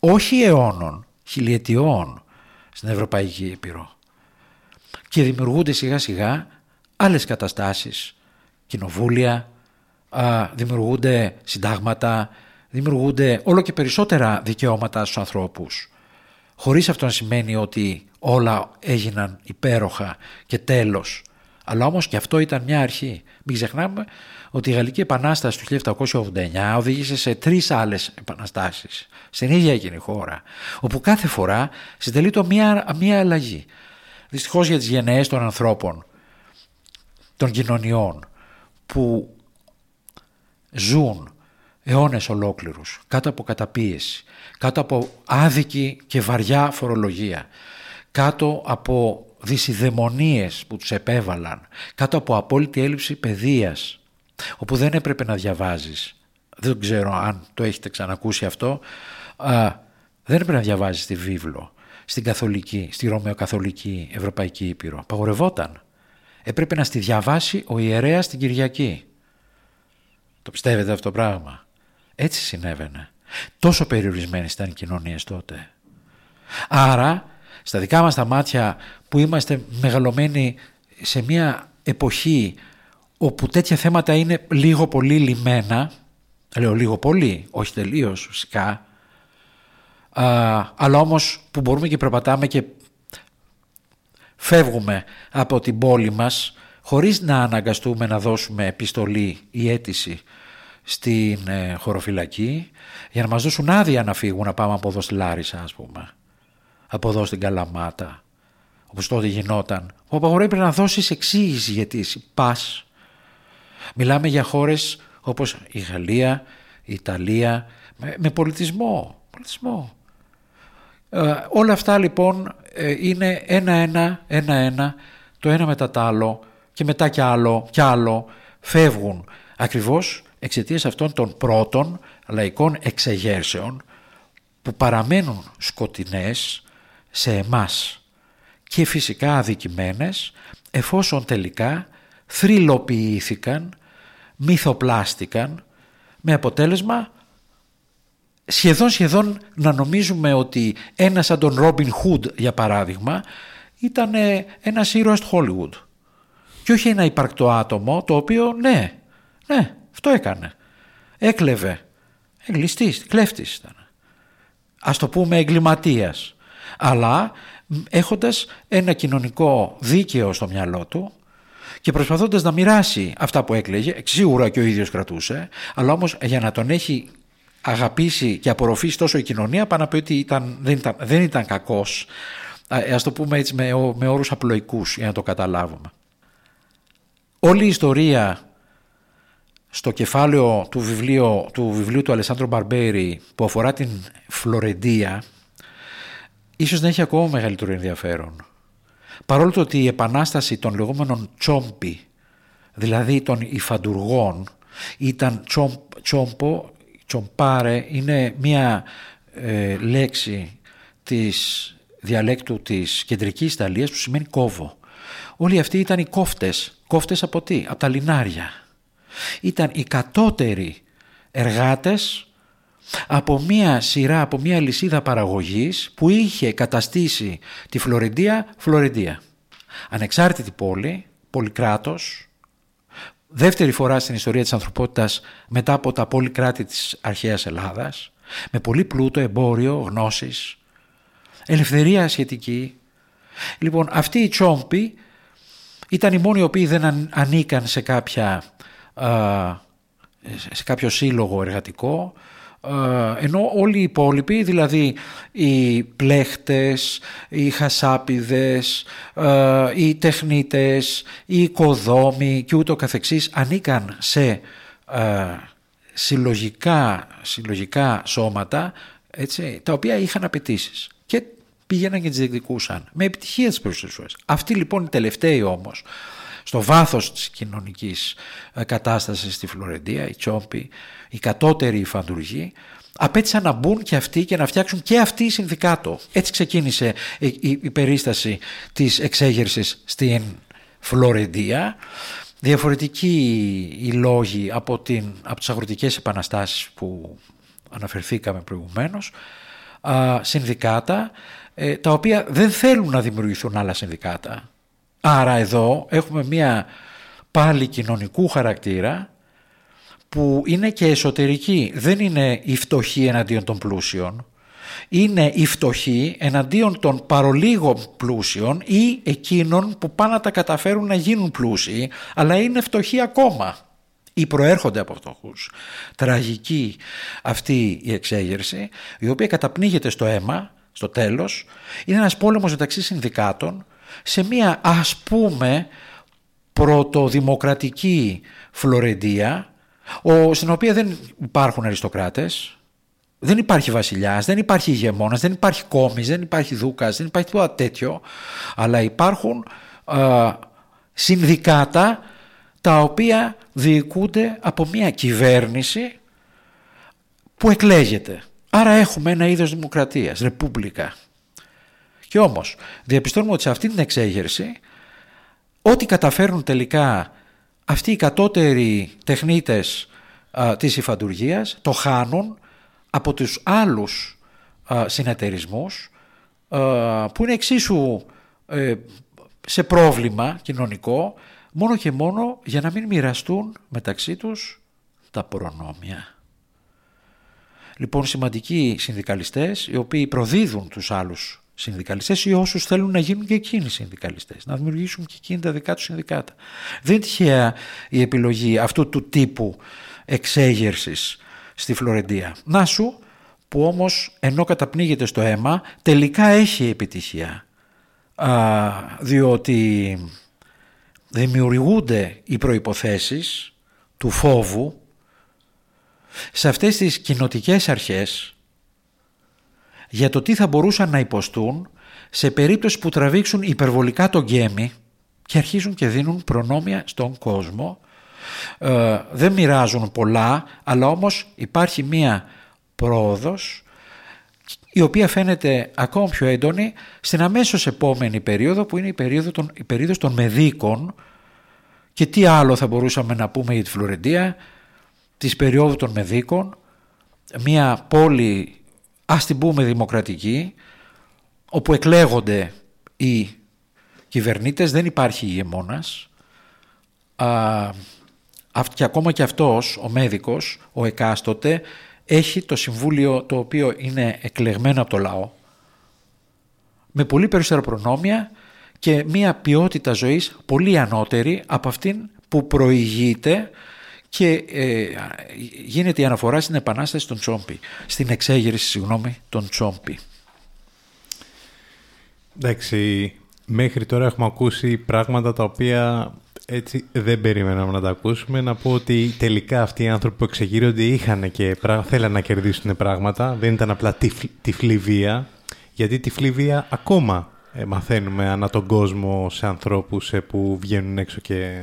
D: όχι αιώνων, χιλιετιών στην Ευρωπαϊκή Ήπειρο. Και δημιουργούνται σιγά σιγά άλλες καταστάσεις, κοινοβούλια, δημιουργούνται συντάγματα, δημιουργούνται όλο και περισσότερα δικαιώματα στους ανθρώπους χωρίς αυτό να σημαίνει ότι όλα έγιναν υπέροχα και τέλος αλλά όμως και αυτό ήταν μια αρχή. Μην ξεχνάμε ότι η Γαλλική Επανάσταση του 1789 οδήγησε σε τρεις άλλες επαναστάσεις στην ίδια εκείνη χώρα, όπου κάθε φορά συντελεί το μια, μια αλλαγή. Δυστυχώς για τις γενναίες των ανθρώπων, των κοινωνιών, που ζουν αιώνες ολόκληρους, κάτω από καταπίεση, κάτω από άδικη και βαριά φορολογία, κάτω από δυσιδαιμονίες που τους επέβαλαν κάτω από απόλυτη έλλειψη παιδείας όπου δεν έπρεπε να διαβάζεις. Δεν ξέρω αν το έχετε ξανακούσει αυτό α, δεν έπρεπε να διαβάζεις τη βίβλο στην καθολική, στη ρωμαιοκαθολική Ευρωπαϊκή Ήπειρο. Παγορευόταν έπρεπε να στη διαβάσει ο ιερέας την Κυριακή. Το πιστεύετε αυτό το πράγμα; Έτσι συνέβαινε. Τόσο περιορισμένες ήταν οι κοινωνίες τότε. Άρα στα δικά μας τα μάτια που είμαστε μεγαλωμένοι σε μια εποχή όπου τέτοια θέματα είναι λίγο πολύ λιμένα, λέω λίγο πολύ, όχι τελείως φυσικά, αλλά όμως που μπορούμε και περπατάμε και φεύγουμε από την πόλη μας χωρίς να αναγκαστούμε να δώσουμε επιστολή ή αίτηση στην ε, χωροφυλακή για να μας δώσουν άδεια να φύγουν να πάμε από εδώ στη Λάρισα ας πούμε από εδώ στην Καλαμάτα, όπως τότε γινόταν, που απαγορεύει να δώσεις εξήγηση γιατί εσύ πας. Μιλάμε για χώρες όπως η Γαλλία, η Ιταλία, με, πολιτισμό. πολιτισμό. Ε, όλα αυτά λοιπόν ε, είναι ένα-ένα, ένα-ένα, το ένα μετά το άλλο και μετά κι άλλο, κι άλλο, φεύγουν ακριβώς εξαιτίας αυτών των πρώτων λαϊκών εξεγέρσεων που παραμένουν σκοτεινές σε εμάς και φυσικά αδικημένες εφόσον τελικά θρυλοποιήθηκαν, μυθοπλάστηκαν με αποτέλεσμα σχεδόν σχεδόν να νομίζουμε ότι ένας σαν τον Ρόμπιν Χουντ για παράδειγμα ήταν ένας ήρωας του Χόλιγουντ και όχι ένα υπαρκτό άτομο το οποίο ναι, ναι αυτό έκανε. Έκλεβε, εγκλειστής, κλέφτης ήταν. Ας το πούμε εγκληματίας. Αλλά έχοντας ένα κοινωνικό δίκαιο στο μυαλό του και προσπαθώντας να μοιράσει αυτά που έκλαιγε, σίγουρα και ο ίδιος κρατούσε, αλλά όμως για να τον έχει αγαπήσει και απορροφήσει τόσο η κοινωνία, πάνω να πει ότι ήταν, δεν, ήταν, δεν ήταν κακός, ας το πούμε έτσι με, με όρους απλοϊκούς για να το καταλάβουμε. Όλη η ιστορία στο κεφάλαιο του βιβλίου του, βιβλίου του Αλεσάνδρου Μπαρμπέρι που αφορά την Φλωρεντία ίσως να έχει ακόμα μεγαλύτερο ενδιαφέρον. Παρόλο το ότι η επανάσταση των λεγόμενων τσόμπι, δηλαδή των υφαντουργών, ήταν τσόμ, τσόμπο, τσομπάρε, είναι μία ε, λέξη της διαλέκτου της κεντρικής Ιταλίας που σημαίνει κόβο. Όλοι αυτοί ήταν οι κόφτες. Κόφτες από τι; Από τα λινάρια. Ήταν οι κατώτεροι εργάτες από μία σειρά, από μία λυσίδα παραγωγής που είχε καταστήσει τη Φλωρεντία Φλωρεντία. Ανεξάρτητη πόλη, πολυκράτος, δεύτερη φορά στην ιστορία της ανθρωπότητας μετά από τα πολυκράτη της αρχαίας Ελλάδας, με πολύ πλούτο, εμπόριο, γνώσεις, ελευθερία σχετική. Λοιπόν, αυτοί οι τσόμποι ήταν οι μόνοι οι οποίοι δεν ανήκαν σε, κάποια, σε κάποιο σύλλογο εργατικό, ε, ενώ όλοι οι υπόλοιποι, δηλαδή οι πλέχτες, οι χασάπιδες, ε, οι τεχνίτες, οι οικοδόμοι και ούτω καθεξής ανήκαν σε ε, συλλογικά, συλλογικά σώματα έτσι, τα οποία είχαν απαιτήσεις και πήγαιναν και τις διεκδικούσαν με επιτυχία τις περισσότερες Αυτοί λοιπόν οι τελευταίοι όμως στο βάθος της κοινωνικής κατάστασης στη Φλωρεντία, οι Τσόμποι, οι κατώτεροι φαντουργοί, απέτησαν να μπουν και αυτοί και να φτιάξουν και αυτοί οι συνδικάτο. Έτσι ξεκίνησε η, περίσταση της εξέγερσης στην Φλωρεντία. Διαφορετικοί οι λόγοι από, την, από τις αγροτικές επαναστάσεις που αναφερθήκαμε προηγουμένως, συνδικάτα ε, τα οποία δεν θέλουν να δημιουργηθούν άλλα συνδικάτα. Άρα εδώ έχουμε μια πάλι κοινωνικού χαρακτήρα που είναι και εσωτερική. Δεν είναι η φτωχή εναντίον των πλούσιων. Είναι η φτωχή εναντίον των παρολίγων πλούσιων ή εκείνων που πάνε να τα καταφέρουν να γίνουν πλούσιοι, αλλά είναι φτωχοί ακόμα ή προέρχονται από φτωχούς. Τραγική αυτή η εξέγερση, η οποία καταπνίγεται στο αίμα, στο τέλος, είναι ένας πόλεμος μεταξύ συνδικάτων σε μια ας πούμε πρωτοδημοκρατική Φλωρεντία ο, στην οποία δεν υπάρχουν αριστοκράτες, δεν υπάρχει βασιλιάς, δεν υπάρχει ηγεμόνας, δεν υπάρχει κόμις, δεν υπάρχει δούκας, δεν υπάρχει τίποτα τέτοιο, αλλά υπάρχουν α, συνδικάτα τα οποία διοικούνται από μια κυβέρνηση που εκλέγεται. Άρα έχουμε ένα είδος δημοκρατίας, ρεπούμπλικα. Και όμως διαπιστώνουμε ότι σε αυτή την εξέγερση ό,τι καταφέρουν τελικά αυτοί οι κατώτεροι τεχνίτες α, της υφαντουργίας το χάνουν από τους άλλους α, συνεταιρισμούς που είναι εξίσου ε, σε πρόβλημα κοινωνικό μόνο και μόνο για να μην μοιραστούν μεταξύ τους τα προνόμια. Λοιπόν σημαντικοί συνδικαλιστές οι οποίοι προδίδουν τους άλλους συνδικαλιστές ή όσους θέλουν να γίνουν και εκείνοι συνδικαλιστές, να δημιουργήσουν και εκείνοι τα δικά τους συνδικάτα. Δεν είναι τυχαία η επιλογή αυτού του τύπου εξέγερσης στη Φλωρεντία. Να σου που όμως ενώ καταπνίγεται στο αίμα τελικά έχει επιτυχία α, διότι δημιουργούνται οι προϋποθέσεις του φόβου σε αυτές τις κοινοτικές αρχές για το τι θα μπορούσαν να υποστούν σε περίπτωση που τραβήξουν υπερβολικά το γκέμι και αρχίζουν και δίνουν προνόμια στον κόσμο. Ε, δεν μοιράζουν πολλά, αλλά όμως υπάρχει μία πρόοδος η οποία φαίνεται ακόμα πιο έντονη στην αμέσως επόμενη περίοδο που είναι η περίοδο των, η περίοδος των Μεδίκων και τι άλλο θα μπορούσαμε να πούμε για τη Φλωρεντία της περίοδου των Μεδίκων μια πόλη ας την πούμε δημοκρατική όπου εκλέγονται οι κυβερνήτες δεν υπάρχει ηγεμόνας. Α, και ακόμα και αυτός ο μέδικος, ο εκάστοτε έχει το συμβούλιο το οποίο είναι εκλεγμένο από το λαό με πολύ περισσότερα προνόμια και μια ποιότητα ζωής πολύ ανώτερη από αυτήν που προηγείται και ε, γίνεται η αναφορά στην επανάσταση των Τσόμπι, στην εξέγερση συγγνώμη, των Τσόμπι.
C: Εντάξει, μέχρι τώρα έχουμε ακούσει πράγματα τα οποία έτσι δεν περιμέναμε να τα ακούσουμε. Να πω ότι τελικά αυτοί οι άνθρωποι που εξεγείρονται είχαν και θέλαν να κερδίσουν πράγματα. Δεν ήταν απλά τυφλή βία. Γιατί τυφλή βία ακόμα ε, μαθαίνουμε ανά τον κόσμο σε ανθρώπους ε, που βγαίνουν έξω και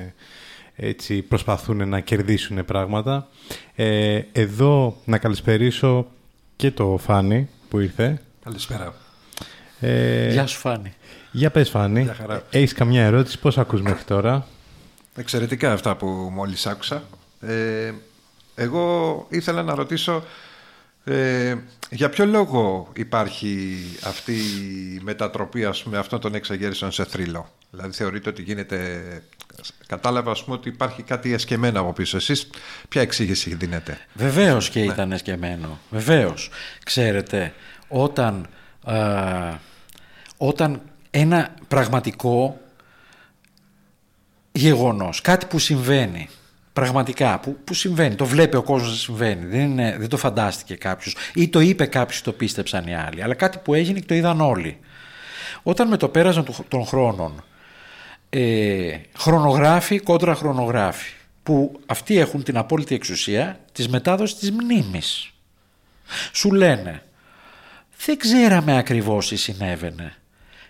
C: έτσι προσπαθούν να κερδίσουν πράγματα. Ε, εδώ να καλησπερίσω και το Φάνη που ήρθε.
E: Καλησπέρα.
D: Ε, Γεια σου Φάνη.
C: Για πες Φάνη, έχεις καμιά ερώτηση, πώς ακούς μέχρι τώρα;
E: Εξαιρετικά αυτά που μόλις άκουσα. Ε, εγώ ήθελα να ρωτήσω ε, για ποιο λόγο υπάρχει αυτή η μετατροπή ας πούμε, αυτών των εξαγέρσεων σε θρύλο; Δηλαδή θεωρείτε ότι γίνεται... Κατάλαβα ας πούμε, ότι υπάρχει κάτι εσκεμμένο από πίσω. Εσείς ποια εξήγηση δίνετε;
D: Βεβαίως και ναι. ήταν εσκεμμένο. Βεβαίως. Ξέρετε, όταν, όταν ένα πραγματικό γεγονός, κάτι που συμβαίνει, πραγματικά, που, που συμβαίνει, το βλέπει ο κόσμος να συμβαίνει, δεν, είναι, δεν το φαντάστηκε κάποιος ή το είπε κάποιος το πίστεψαν οι άλλοι, αλλά κάτι που έγινε και το είδαν όλοι. Όταν με το πέρασαν των χρόνων, ε, χρονογράφοι κόντρα χρονογράφοι, που αυτοί έχουν την απόλυτη εξουσία της μετάδοσης της μνήμης. Σου λένε, δεν ξέραμε ακριβώς τι συνέβαινε.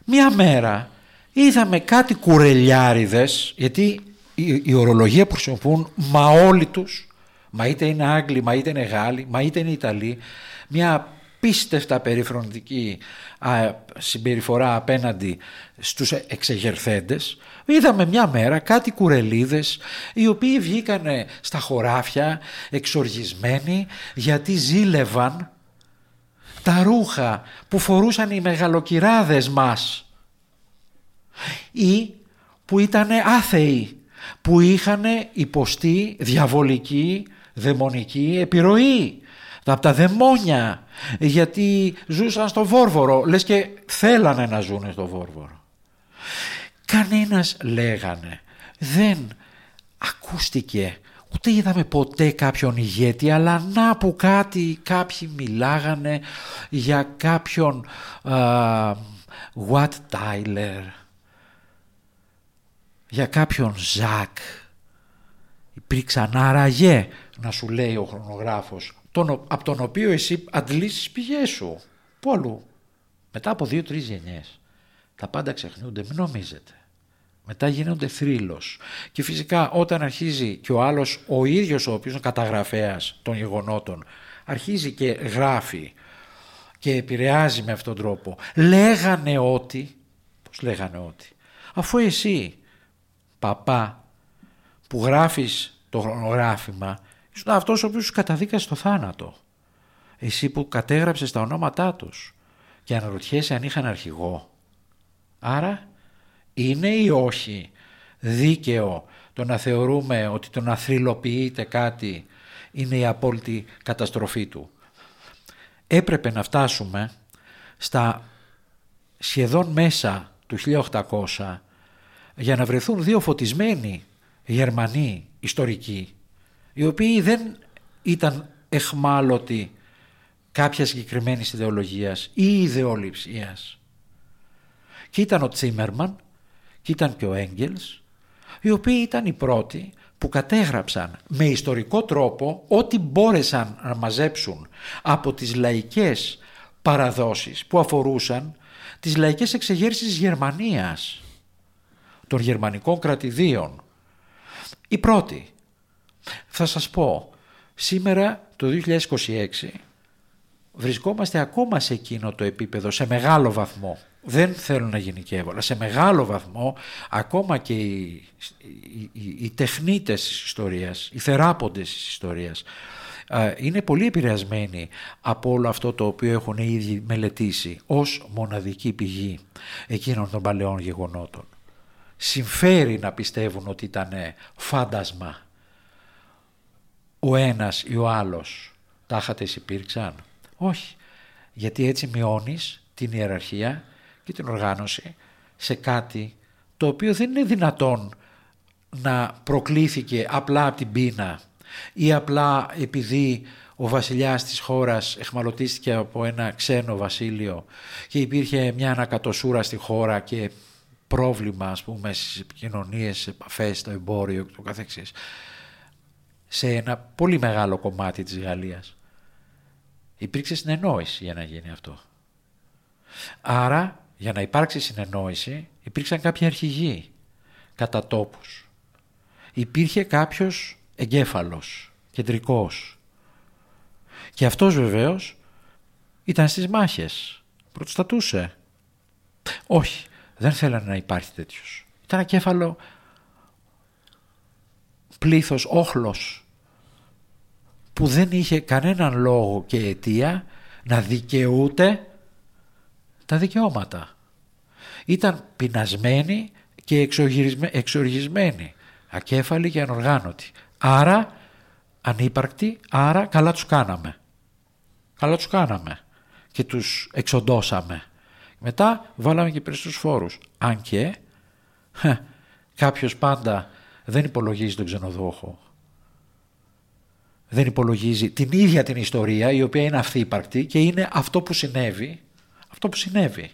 D: Μία μέρα είδαμε κάτι κουρελιάριδες, γιατί η, η ορολογία που χρησιμοποιούν μα όλοι τους, μα είτε είναι Άγγλοι, μα είτε είναι Γάλλοι, μα είτε είναι Ιταλοί, μια πίστευτα περιφρονητική συμπεριφορά απέναντι στους εξεγερθέντες. Είδαμε μια μέρα κάτι κουρελίδες οι οποίοι βγήκανε στα χωράφια εξοργισμένοι γιατί ζήλευαν τα ρούχα που φορούσαν οι μεγαλοκυράδες μας. Ή που ήταν άθεοι, που είχαν υποστεί διαβολική, δαιμονική επιρροή από τα δαιμόνια, γιατί ζούσαν στο Βόρβορο, λες και θέλανε να ζουν στο Βόρβορο. Κανένας λέγανε, δεν ακούστηκε, ούτε είδαμε ποτέ κάποιον ηγέτη, αλλά να που κάτι, κάποιοι μιλάγανε για κάποιον uh, What Tyler, για κάποιον Ζακ. Υπήρξαν άραγε, να σου λέει ο χρονογράφος, τον, από τον οποίο εσύ αντλήσεις πηγές σου. Πού αλλού. Μετά από δύο-τρεις γενιές τα πάντα ξεχνούνται, μην νομίζετε. Μετά γίνονται θρύλος. Και φυσικά όταν αρχίζει και ο άλλος, ο ίδιος ο οποίος είναι καταγραφέας των γεγονότων, αρχίζει και γράφει και επηρεάζει με αυτόν τον τρόπο. Λέγανε ότι, πώς λέγανε ότι, αφού εσύ παπά που γράφεις το χρονογράφημα ήσουν αυτός ο οποίος σου καταδίκασε στο θάνατο. Εσύ που κατέγραψες τα ονόματά τους και αναρωτιέσαι αν είχαν αρχηγό. Άρα είναι ή όχι δίκαιο το να θεωρούμε ότι το να θρυλοποιείται κάτι είναι η απόλυτη καταστροφή του; Έπρεπε να φτάσουμε στα σχεδόν μέσα του 1800 για να βρεθούν δύο φωτισμένοι Γερμανοί ιστορικοί οι οποίοι δεν ήταν εχμάλωτοι κάποια συγκεκριμένης ιδεολογίας ή ιδεολειψίας. Και ήταν ο Τσίμερμαν και ήταν και ο Έγγελς οι οποίοι ήταν οι πρώτοι που κατέγραψαν με ιστορικό τρόπο ό,τι μπόρεσαν να μαζέψουν από τις λαϊκές παραδόσεις που αφορούσαν τις λαϊκές εξεγέρσεις της Γερμανίας, των γερμανικών κρατηδίων. Η πρώτη, θα σας πω, σήμερα το 2026 βρισκόμαστε ακόμα σε εκείνο το επίπεδο, σε μεγάλο βαθμό. Δεν θέλω να γενικεύω, αλλά σε μεγάλο βαθμό ακόμα και οι, οι, οι τεχνίτες της ιστορίας, οι θεράποντες της ιστορίας είναι πολύ επηρεασμένοι από όλο αυτό το οποίο έχουν ήδη μελετήσει ως μοναδική πηγή εκείνων των παλαιών γεγονότων. Συμφέρει να πιστεύουν ότι ήταν φάντασμα ο ένας ή ο άλλος. Τάχατες υπήρξαν; Όχι. Γιατί έτσι μειώνεις την ιεραρχία και την οργάνωση σε κάτι το οποίο δεν είναι δυνατόν να προκλήθηκε απλά από την πείνα ή απλά επειδή ο βασιλιάς της χώρας εχμαλωτίστηκε από ένα ξένο βασίλειο και υπήρχε μια ανακατοσούρα στη χώρα και πρόβλημα ας πούμε στις επικοινωνίες, σε επαφές, στο εμπόριο και το καθεξής σε ένα πολύ μεγάλο κομμάτι της Γαλλίας. Υπήρξε συνεννόηση για να γίνει αυτό. Άρα για να υπάρξει συνεννόηση υπήρξαν κάποιοι αρχηγοί κατά τόπους. Υπήρχε κάποιος εγκέφαλος, κεντρικός. Και αυτός βεβαίως ήταν στις μάχες, πρωτοστατούσε. Όχι, δεν θέλανε να υπάρχει τέτοιος. Ήταν εγκέφαλο πλήθος, όχλος που δεν είχε κανέναν λόγο και αιτία να δικαιούται τα δικαιώματα. Ήταν πεινασμένοι και εξοργισμένοι, ακέφαλοι και ανοργάνωτοι. Άρα ανύπαρκτοι, άρα καλά τους κάναμε. Καλά τους κάναμε και τους εξοντώσαμε. Μετά βάλαμε και περισσότερους φόρους. Αν και [laughs] κάποιος πάντα δεν υπολογίζει τον ξενοδόχο. Δεν υπολογίζει την ίδια την ιστορία η οποία είναι αυθύπαρκτη και είναι αυτό που συνέβη, αυτό που συνέβη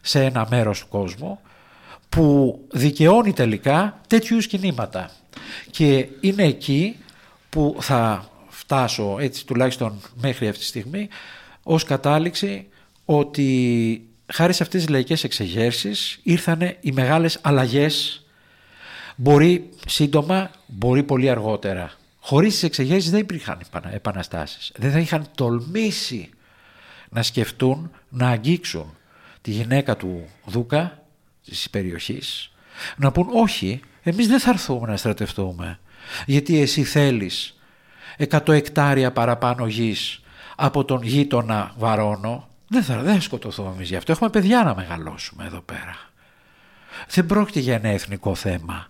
D: σε ένα μέρος του κόσμου που δικαιώνει τελικά τέτοιους κινήματα. Και είναι εκεί που θα φτάσω έτσι τουλάχιστον μέχρι αυτή τη στιγμή ως κατάληξη ότι χάρη σε αυτές τις λαϊκές εξεγέρσεις ήρθαν οι μεγάλες αλλαγές μπορεί σύντομα, μπορεί πολύ αργότερα. Χωρίς τις εξεγέρσεις δεν υπήρχαν επαναστάσεις. Δεν θα είχαν τολμήσει να σκεφτούν να αγγίξουν τη γυναίκα του Δούκα της περιοχής να πούν όχι εμείς δεν θα έρθουμε να στρατευτούμε γιατί εσύ θέλεις εκατό εκτάρια παραπάνω γης από τον γείτονα Βαρόνο δεν θα δεν σκοτωθούμε εμείς γι' αυτό έχουμε παιδιά να μεγαλώσουμε εδώ πέρα δεν πρόκειται για ένα εθνικό θέμα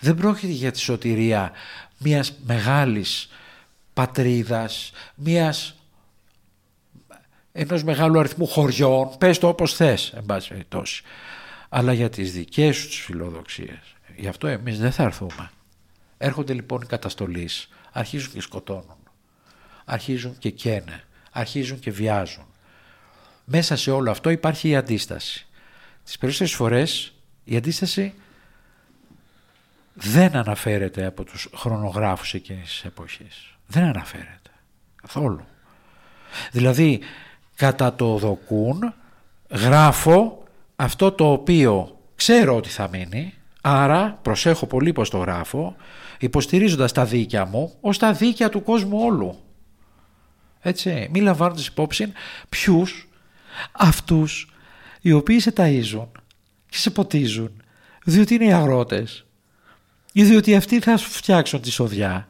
D: δεν πρόκειται για τη σωτηρία μιας μεγάλης πατρίδας, μιας ενός μεγάλου αριθμού χωριών, πες το όπως θες, εν πάση περιπτώσει, αλλά για τις δικές σου τις φιλοδοξίες. Γι' αυτό εμείς δεν θα έρθουμε. Έρχονται λοιπόν οι καταστολείς, αρχίζουν και σκοτώνουν, αρχίζουν και καίνε, αρχίζουν και βιάζουν. Μέσα σε όλο αυτό υπάρχει η αντίσταση. Τις περισσότερες φορές η αντίσταση δεν αναφέρεται από τους χρονογράφους εκείνης της εποχής. Δεν αναφέρεται καθόλου. Δηλαδή κατά το δοκούν γράφω αυτό το οποίο ξέρω ότι θα μείνει άρα προσέχω πολύ πως το γράφω υποστηρίζοντας τα δίκαια μου ως τα δίκαια του κόσμου όλου. Έτσι, μην λαμβάνοντας υπόψη ποιους αυτούς οι οποίοι σε ταΐζουν και σε ποτίζουν διότι είναι οι αγρότες διότι αυτοί θα φτιάξουν τη σοδιά,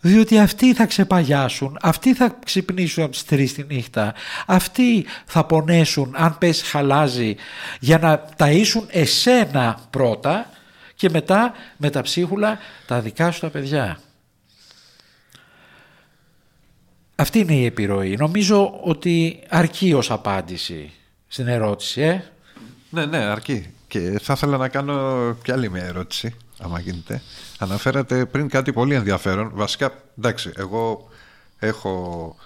D: διότι αυτοί θα ξεπαγιάσουν, αυτοί θα ξυπνήσουν από τις τρεις τη νύχτα, αυτοί θα πονέσουν αν πέσει χαλάζει για να ταΐσουν εσένα πρώτα και μετά με τα ψίχουλα τα δικά σου τα παιδιά. Αυτή είναι η επιρροή. Νομίζω ότι αρκεί ως απάντηση στην ερώτηση, ε;
E: Ναι, ναι, αρκεί. Και θα ήθελα να κάνω κι άλλη μια ερώτηση άμα γίνεται. Αναφέρατε πριν κάτι πολύ ενδιαφέρον. Βασικά, εντάξει, εγώ έχω,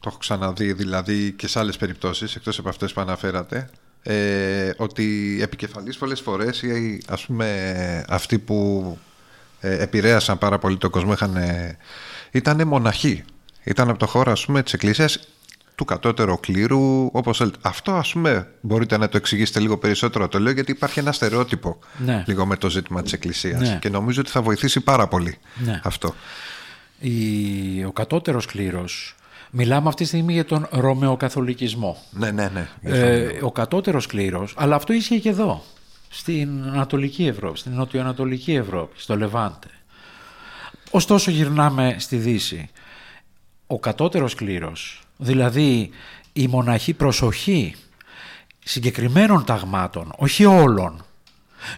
E: το έχω ξαναδεί δηλαδή και σε άλλες περιπτώσεις, εκτός από αυτές που αναφέρατε, ε, ότι επικεφαλής πολλές φορές ή ας πούμε αυτοί που ε, επηρέασαν πάρα πολύ τον κόσμο είχαν, ήταν μοναχοί. Ήταν από το χώρο ας πούμε της εκκλησίας του κατώτερου κλήρου, όπως θέλετε. Αυτό ας πούμε μπορείτε να το εξηγήσετε λίγο περισσότερο. Το λέω γιατί υπάρχει ένα στερεότυπο
D: Ναι.
E: λίγο με το ζήτημα της εκκλησίας
D: Ναι.
E: και νομίζω ότι θα βοηθήσει πάρα πολύ
D: Ναι.
E: αυτό.
D: Η, ο κατώτερος κλήρος, μιλάμε αυτή τη στιγμή για τον Ρωμαιοκαθολικισμό.
E: Ναι, ναι, ναι.
D: Ε, ο κατώτερος κλήρος, αλλά αυτό ίσχυε και εδώ, στην Ανατολική Ευρώπη, στην Νοτιοανατολική Ευρώπη, στο Λεβάντε. Ωστόσο γυρνάμε στη Δύση. Ο κατώτερος κλήρος, δηλαδή η μοναχή προσοχή συγκεκριμένων ταγμάτων, όχι όλων,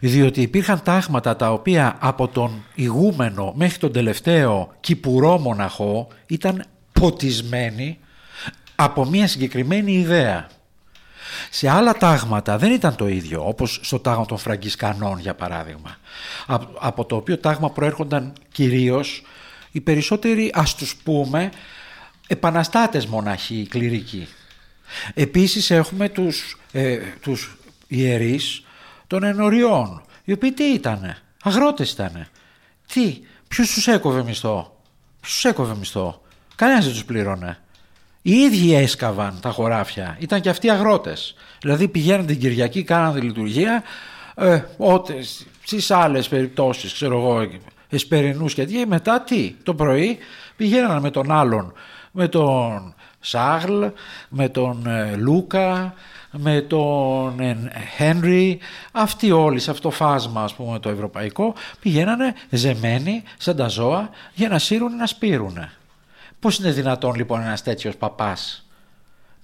D: διότι υπήρχαν τάγματα τα οποία από τον ηγούμενο μέχρι τον τελευταίο κυπουρό μοναχό ήταν ποτισμένοι από μια συγκεκριμένη ιδέα. Σε άλλα τάγματα δεν ήταν το ίδιο, όπως στο τάγμα των Φραγκισκανών για παράδειγμα, Α- από το οποίο τάγμα προέρχονταν κυρίως οι περισσότεροι, ας τους πούμε, επαναστάτες μοναχοί, κληρικοί. Επίσης έχουμε τους, ε, τους ιερείς των ενωριών, οι οποίοι τι ήτανε, αγρότες ήτανε. Τι, ποιος τους έκοβε μισθό, ποιος τους έκοβε μισθό, κανένας δεν τους πλήρωνε. Οι ίδιοι έσκαβαν τα χωράφια, ήταν και αυτοί αγρότες. Δηλαδή πηγαίναν την Κυριακή, κάναν τη λειτουργία, ε, ότε, στις άλλες περιπτώσεις, ξέρω εγώ, εσπερινούς και τι, μετά τι, το πρωί πηγαίναν με τον άλλον, με τον Σάγλ, με τον ε, Λούκα, με τον Χένρι, αυτοί όλοι σε αυτό το φάσμα ας πούμε το ευρωπαϊκό πηγαίνανε ζεμένοι σαν τα ζώα για να σύρουν να σπείρουνε. Πώς είναι δυνατόν λοιπόν ένας τέτοιος παπάς,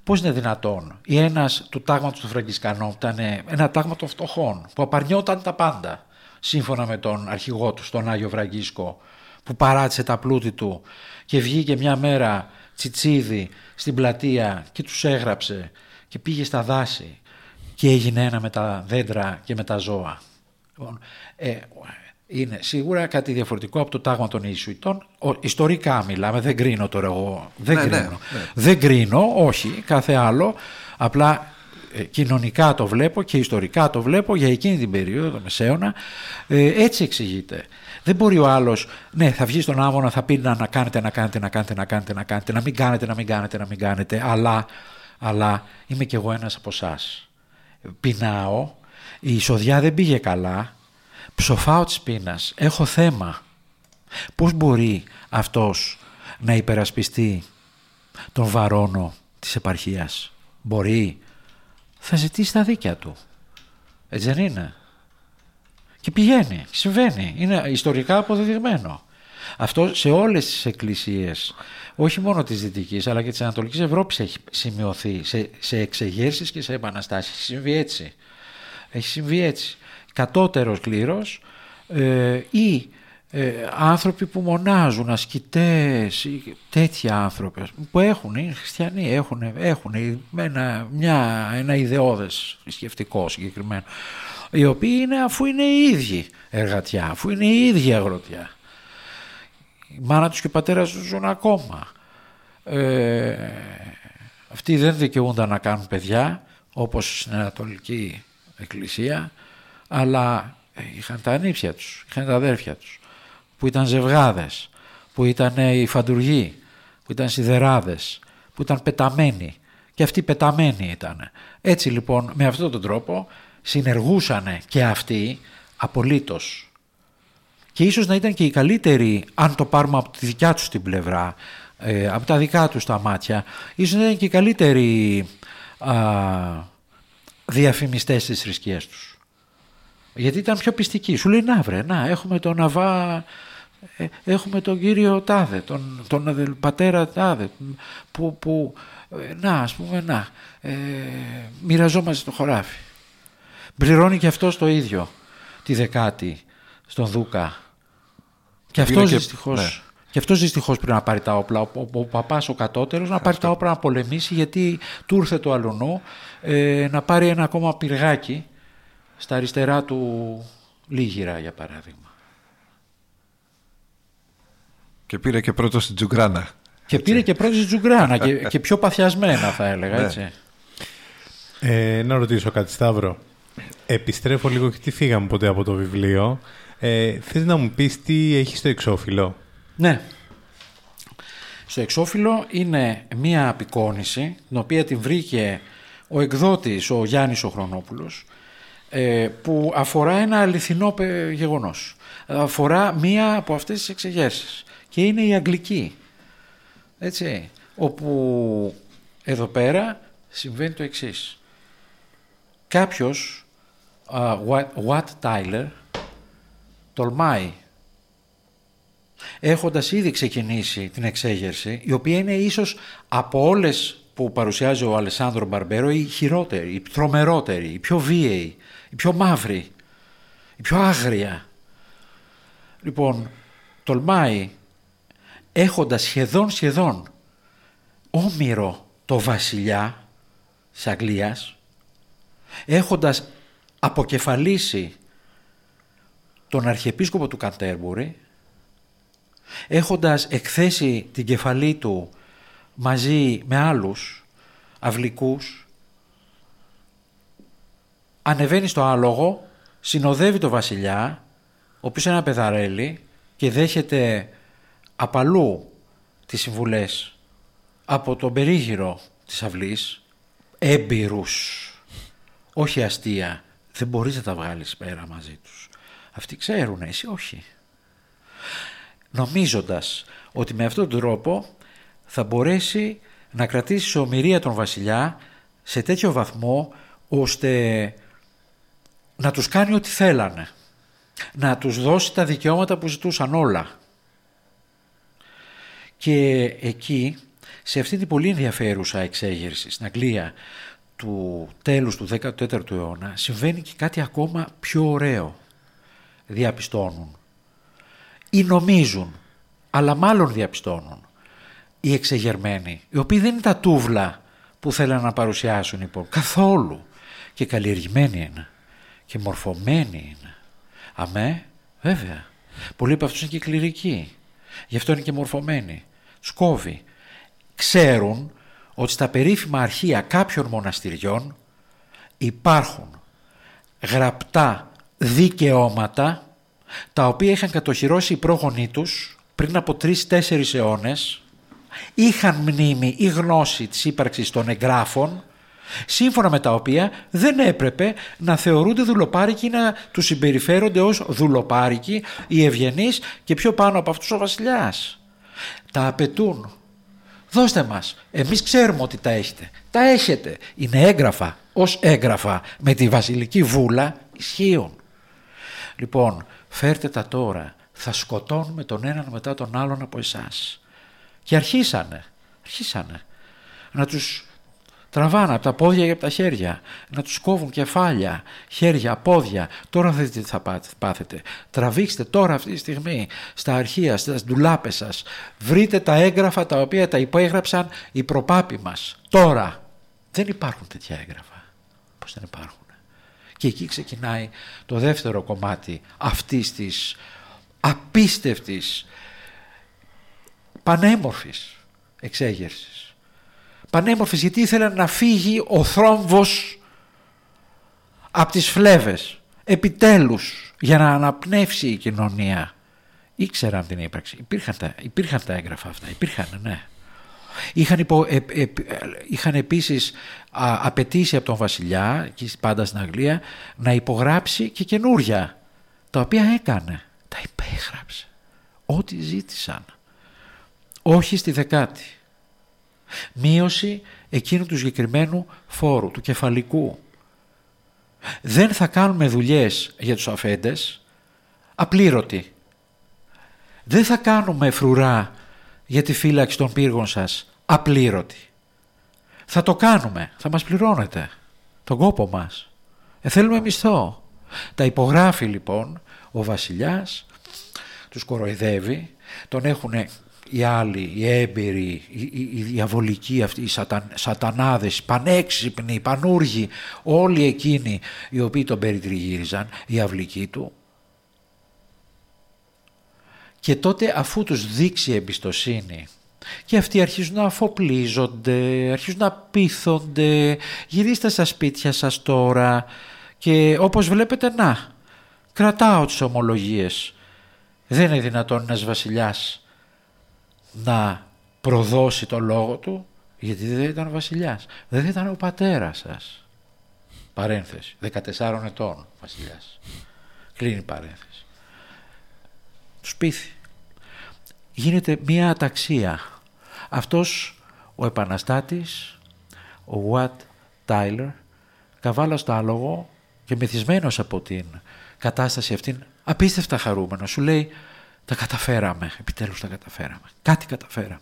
D: πώς είναι δυνατόν; Ή ένας του τάγματος του Φραγκισκανών που ήταν ένα τάγμα των φτωχών που απαρνιόταν τα πάντα σύμφωνα με τον αρχηγό του, τον Άγιο Βραγκίσκο που παράτησε τα πλούτη του και βγήκε μια μέρα τσιτσίδι στην πλατεία και τους έγραψε και πήγε στα δάση και έγινε ένα με τα δέντρα και με τα ζώα. Λοιπόν, ε, είναι σίγουρα κάτι διαφορετικό από το τάγμα των Ιησουητών. Ο, ιστορικά μιλάμε, δεν κρίνω τώρα εγώ. Δεν
E: Ναι, ναι,
D: κρίνω.
E: ναι.
D: Δεν κρίνω, όχι, κάθε άλλο. Απλά ε, κοινωνικά το βλέπω και ιστορικά το βλέπω για εκείνη την περίοδο, το Μεσαίωνα. Ε, έτσι εξηγείται. Δεν μπορεί ο άλλος, ναι, θα βγεις στον άμμονα, θα πει να, να κάνετε, να κάνετε, να κάνετε, να κάνετε, να κάνετε, να μην κάνετε, να μην κάνετε, να μην κάνετε, αλλά, αλλά είμαι κι εγώ ένας από εσάς. Πεινάω, η εισοδιά δεν πήγε καλά, ψοφάω της πείνας, έχω θέμα. Πώς μπορεί αυτός να υπερασπιστεί τον βαρόνο της επαρχίας; Μπορεί; Θα ζητήσει τα δίκαια του. Έτσι δεν είναι; Και πηγαίνει, συμβαίνει. Είναι ιστορικά αποδεδειγμένο. Αυτό σε όλες τις εκκλησίες, όχι μόνο της Δυτικής, αλλά και της Ανατολικής Ευρώπης έχει σημειωθεί σε, σε εξεγέρσεις και σε επαναστάσεις. Έχει συμβεί έτσι. Έχει συμβεί έτσι. Κατώτερος κλήρος ε, ή ε, άνθρωποι που μονάζουν, ασκητές, ή τέτοια άνθρωποι ας πούμε, που έχουν, είναι χριστιανοί, έχουν, έχουν ένα, μια, ένα ιδεώδες θρησκευτικό συγκεκριμένο, οι οποίοι είναι αφού είναι οι ίδιοι εργατιά, αφού είναι οι ίδιοι αγροτιά. Η μάνα τους και ο πατέρας τους ζουν ακόμα. Ε, αυτοί δεν δικαιούνταν να κάνουν παιδιά, όπως στην Ανατολική Εκκλησία, αλλά ε, είχαν τα ανήψια τους, είχαν τα αδέρφια τους, που ήταν ζευγάδες, που ήταν ε, οι φαντουργοί, που ήταν σιδεράδες, που ήταν πεταμένοι. Και αυτοί πεταμένοι ήταν. Έτσι λοιπόν με αυτόν τον τρόπο συνεργούσαν και αυτοί απολύτως. Και ίσως να ήταν και οι καλύτεροι, αν το πάρουμε από τη δικιά τους την πλευρά, ε, από τα δικά τους τα μάτια, ίσως να ήταν και οι καλύτεροι α, διαφημιστές της θρησκείας τους. Γιατί ήταν πιο πιστικοί. Σου λέει να βρε, να έχουμε τον Αβά, ε, έχουμε τον κύριο Τάδε, τον, τον αδελ- πατέρα Τάδε, που, που ε, να ας πούμε να, ε, μοιραζόμαστε το χωράφι. Πληρώνει και αυτός το ίδιο τη δεκάτη στον Δούκα. Και
E: Πήρε
D: αυτός
E: και-
D: δυστυχώς...
E: ναι.
D: Και αυτός δυστυχώς πρέπει να πάρει τα όπλα. Ο, ο, ο παπάς, ο κατώτερος, να πάρει τα όπλα να πολεμήσει, γιατί του ήρθε το αλουνού ε, να πάρει ένα ακόμα πυργάκι στα αριστερά του Λίγυρα, για παράδειγμα.
E: Και πήρε και πρώτο στην Τζουγκράνα.
D: Και πήρε και πρώτη Τζουγκράνα και, και πιο παθιασμένα, θα έλεγα.
E: Ναι.
D: Έτσι.
C: Ε, να ρωτήσω κάτι, Σταύρο. Επιστρέφω λίγο γιατί φύγαμε ποτέ από το βιβλίο. Ε, θες να μου πεις τι έχει στο εξώφυλλο;
D: Ναι. Στο εξώφυλλο είναι μία απεικόνηση, την οποία την βρήκε ο εκδότης, ο Γιάννης ο Χρονόπουλος, ε, που αφορά ένα αληθινό γεγονός. Αφορά μία από αυτές τις εξεγέρσεις και είναι η Αγγλική. Έτσι, όπου εδώ πέρα συμβαίνει το εξής. Κάποιος, uh, Watt Tyler, τολμάει έχοντας ήδη ξεκινήσει την εξέγερση, η οποία είναι ίσως από όλες που παρουσιάζει ο Αλεσάνδρο Μπαρμπέρο η χειρότερη, η τρομερότερη, η πιο βίαιη, η πιο μαύρη, η πιο άγρια. Λοιπόν, τολμάει έχοντας σχεδόν σχεδόν όμοιρο το βασιλιά της Αγγλίας, έχοντας αποκεφαλίσει τον Αρχιεπίσκοπο του Καντέρμπουρη, έχοντας εκθέσει την κεφαλή του μαζί με άλλους αυλικούς, ανεβαίνει στο άλογο, συνοδεύει το βασιλιά, ο οποίος είναι ένα πεδαρέλι και δέχεται απαλού τις συμβουλές από τον περίγυρο της αυλής, έμπειρους, όχι αστεία, δεν μπορείς να τα βγάλεις πέρα μαζί τους. Αυτοί ξέρουν, εσύ όχι. Νομίζοντας ότι με αυτόν τον τρόπο θα μπορέσει να κρατήσει ομοιρία τον βασιλιά σε τέτοιο βαθμό ώστε να τους κάνει ό,τι θέλανε. Να τους δώσει τα δικαιώματα που ζητούσαν όλα. Και εκεί, σε αυτή την πολύ ενδιαφέρουσα εξέγερση στην Αγγλία του τέλους του 14ου αιώνα, συμβαίνει και κάτι ακόμα πιο ωραίο. Διαπιστώνουν ή νομίζουν, αλλά μάλλον διαπιστώνουν οι εξεγερμένοι, οι οποίοι δεν είναι τα τούβλα που θέλουν να παρουσιάσουν λοιπόν, καθόλου και καλλιεργημένοι είναι και μορφωμένοι είναι. Αμέ, βέβαια. Πολλοί από αυτούς είναι και κληρικοί. Γι' αυτό είναι και μορφωμένοι. Σκόβοι. Ξέρουν ότι στα περίφημα αρχεία κάποιων μοναστηριών υπάρχουν γραπτά δικαιώματα τα οποία είχαν κατοχυρώσει οι πρόγονοί τους πριν από τρεις-τέσσερις αιώνες, είχαν μνήμη ή γνώση της ύπαρξης των εγγράφων, σύμφωνα με τα οποία δεν έπρεπε να θεωρούνται δουλοπάρικοι ή να τους συμπεριφέρονται ως δουλοπάρικοι οι ευγενείς και πιο πάνω από αυτούς ο βασιλιάς. Τα απαιτούν. Δώστε μας. Εμείς ξέρουμε ότι τα έχετε. Τα έχετε. Είναι έγγραφα. Ως έγγραφα με τη βασιλική βούλα ισχύουν. Λοιπόν, φέρτε τα τώρα, θα σκοτώνουμε τον έναν μετά τον άλλον από εσάς. Και αρχίσανε, αρχίσανε να τους τραβάνε από τα πόδια και από τα χέρια, να τους κόβουν κεφάλια, χέρια, πόδια. Τώρα θα δείτε τι θα πάθετε. Τραβήξτε τώρα αυτή τη στιγμή στα αρχεία, στα ντουλάπες σας. Βρείτε τα έγγραφα τα οποία τα υπόγραψαν οι προπάποι μας. Τώρα. Δεν υπάρχουν τέτοια έγγραφα. Πώς δεν υπάρχουν. Και εκεί ξεκινάει το δεύτερο κομμάτι αυτής της απίστευτης πανέμορφης εξέγερσης. Πανέμορφης γιατί ήθελαν να φύγει ο θρόμβος από τις φλέβες. Επιτέλους για να αναπνεύσει η κοινωνία. Ήξεραν την ύπαρξη. Υπήρχαν τα, υπήρχαν τα έγγραφα αυτά. Υπήρχαν, ναι. Είχαν, υπο, ε, ε, είχαν επίσης α, απαιτήσει από τον βασιλιά, και πάντα στην Αγγλία, να υπογράψει και καινούρια, τα οποία έκανε. Τα υπέγραψε. Ό,τι ζήτησαν. Όχι στη δεκάτη. Μείωση εκείνου του συγκεκριμένου φόρου, του κεφαλικού. Δεν θα κάνουμε δουλειές για τους αφέντες, απλήρωτοι. Δεν θα κάνουμε φρουρά για τη φύλαξη των πύργων σας απλήρωτη. Θα το κάνουμε, θα μας πληρώνετε τον κόπο μας. Ε, θέλουμε μισθό. Τα υπογράφει λοιπόν ο βασιλιάς, τους κοροϊδεύει, τον έχουν οι άλλοι, οι έμπειροι, οι, διαβολικοί αυτοί, οι σαταν, σατανάδες, οι πανέξυπνοι, οι πανούργοι, όλοι εκείνοι οι οποίοι τον περιτριγύριζαν, οι αυλικοί του, και τότε αφού τους δείξει εμπιστοσύνη και αυτοί αρχίζουν να αφοπλίζονται, αρχίζουν να πείθονται, γυρίστε στα σπίτια σας τώρα και όπως βλέπετε να, Κρατάω τις ομολογίες. Δεν είναι δυνατόν ένας βασιλιάς να προδώσει το λόγο του γιατί δεν ήταν βασιλιάς. Δεν ήταν ο πατέρας σας. Παρένθεση. 14 ετών βασιλιάς. Κλείνει παρένθεση. Του πείθει. Γίνεται μία αταξία. Αυτός ο επαναστάτης, ο Βουάτ Τάιλερ, καβάλα στο άλογο και μεθυσμένος από την κατάσταση αυτήν, απίστευτα χαρούμενος, σου λέει τα καταφέραμε, επιτέλους τα καταφέραμε, κάτι καταφέραμε,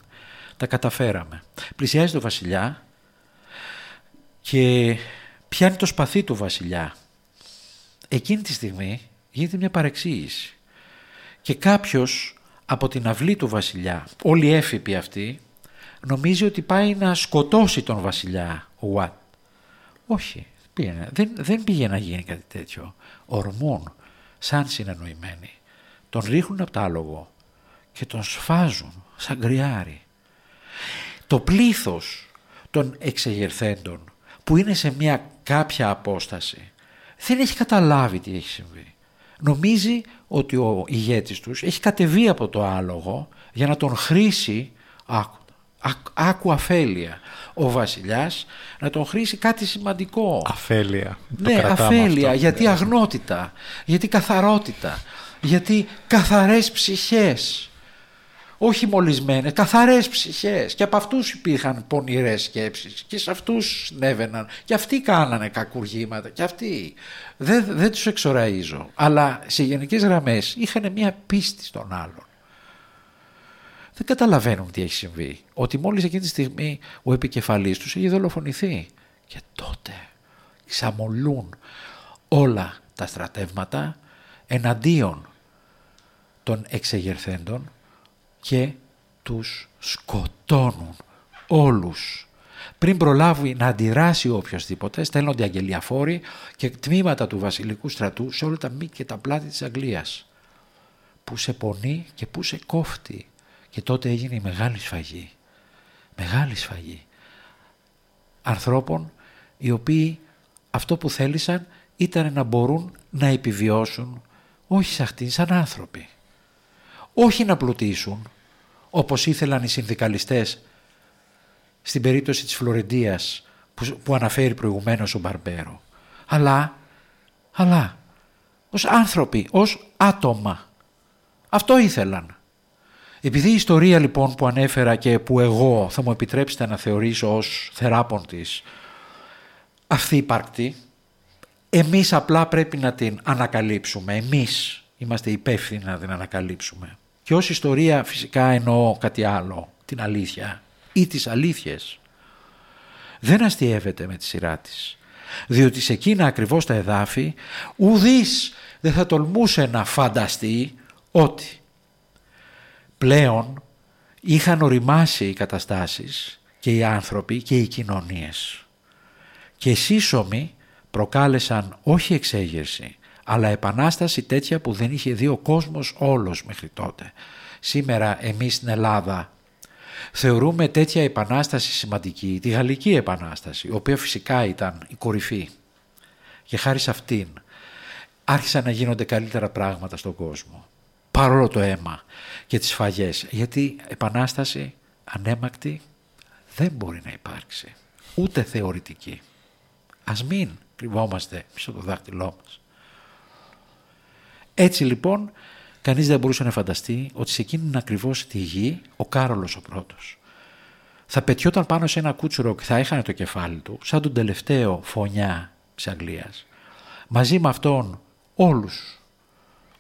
D: τα καταφέραμε. Πλησιάζει το βασιλιά και πιάνει το σπαθί του βασιλιά. Εκείνη τη στιγμή γίνεται μια παρεξήγηση και κάποιος από την αυλή του βασιλιά, όλοι έφυποι αυτοί, νομίζει ότι πάει να σκοτώσει τον βασιλιά Ουάτ. Όχι, πήγαινε. Δεν, δεν πήγε να γίνει κάτι τέτοιο. Ορμούν, σαν συνεννοημένοι. Τον ρίχνουν από το άλογο και τον σφάζουν σαν γκριάρι. Το πλήθος των εξεγερθέντων που είναι σε μια κάποια απόσταση δεν έχει καταλάβει τι έχει συμβεί. Νομίζει ότι ο ηγέτης τους έχει κατεβεί από το άλογο για να τον χρήσει, άκου, άκου αφέλεια, ο βασιλιάς να τον χρήσει κάτι σημαντικό.
C: Αφέλεια.
D: Ναι, αφέλεια, γιατί αγνότητα, γιατί καθαρότητα, γιατί καθαρές ψυχές. Όχι μολυσμένες, καθαρές ψυχές. Και από αυτούς υπήρχαν πονηρές σκέψεις. Και σε αυτούς συνέβαιναν. Και αυτοί κάνανε κακουργήματα. Και αυτοί. Δεν, δεν τους εξοραίζω. Αλλά σε γενικές γραμμές είχαν μια πίστη στον άλλον. Δεν καταλαβαίνουν τι έχει συμβεί. Ότι μόλις εκείνη τη στιγμή ο επικεφαλής τους έχει δολοφονηθεί. Και τότε ξαμολούν όλα τα στρατεύματα εναντίον των εξεγερθέντων και τους σκοτώνουν όλους. Πριν προλάβει να αντιδράσει οποιοδήποτε, στέλνονται αγγελιαφόροι και τμήματα του βασιλικού στρατού σε όλα τα μήκη και τα πλάτη της Αγγλίας. Που σε πονεί και που σε κόφτει. Και τότε έγινε η μεγάλη σφαγή. Μεγάλη σφαγή. Ανθρώπων οι οποίοι αυτό που θέλησαν ήταν να μπορούν να επιβιώσουν όχι σαν αυτοί, σαν άνθρωποι. Όχι να πλουτίσουν, όπως ήθελαν οι συνδικαλιστές στην περίπτωση της Φλωρεντίας που, που αναφέρει προηγουμένως ο Μπαρμπέρο. Αλλά, αλλά, ως άνθρωποι, ως άτομα. Αυτό ήθελαν. Επειδή η ιστορία λοιπόν που ανέφερα και που εγώ θα μου επιτρέψετε να θεωρήσω ως θεράπον της αυτή υπάρκτη, εμείς απλά πρέπει να την ανακαλύψουμε. Εμείς είμαστε υπεύθυνοι να την ανακαλύψουμε. Και ως ιστορία φυσικά εννοώ κάτι άλλο, την αλήθεια ή τις αλήθειες. Δεν αστείευεται με τη σειρά της, διότι σε εκείνα ακριβώς τα εδάφη ουδής δεν θα τολμούσε να φανταστεί ότι πλέον είχαν οριμάσει οι καταστάσεις και οι άνθρωποι και οι κοινωνίες. Και σύσσωμοι προκάλεσαν όχι εξέγερση, αλλά επανάσταση τέτοια που δεν είχε δει ο κόσμος όλος μέχρι τότε. Σήμερα εμείς στην Ελλάδα θεωρούμε τέτοια επανάσταση σημαντική, τη Γαλλική Επανάσταση, η οποία φυσικά ήταν η κορυφή. Και χάρη σε αυτήν άρχισαν να γίνονται καλύτερα πράγματα στον κόσμο. Παρόλο το αίμα και τις φαγές. Γιατί επανάσταση ανέμακτη δεν μπορεί να υπάρξει. Ούτε θεωρητική. Ας μην κρυβόμαστε πίσω το δάχτυλό μας. Έτσι λοιπόν κανείς δεν μπορούσε να φανταστεί ότι σε εκείνη ακριβώς τη γη ο Κάρολος ο πρώτος θα πετιόταν πάνω σε ένα κούτσουρο και θα έχανε το κεφάλι του σαν τον τελευταίο φωνιά της Αγγλίας μαζί με αυτόν όλους,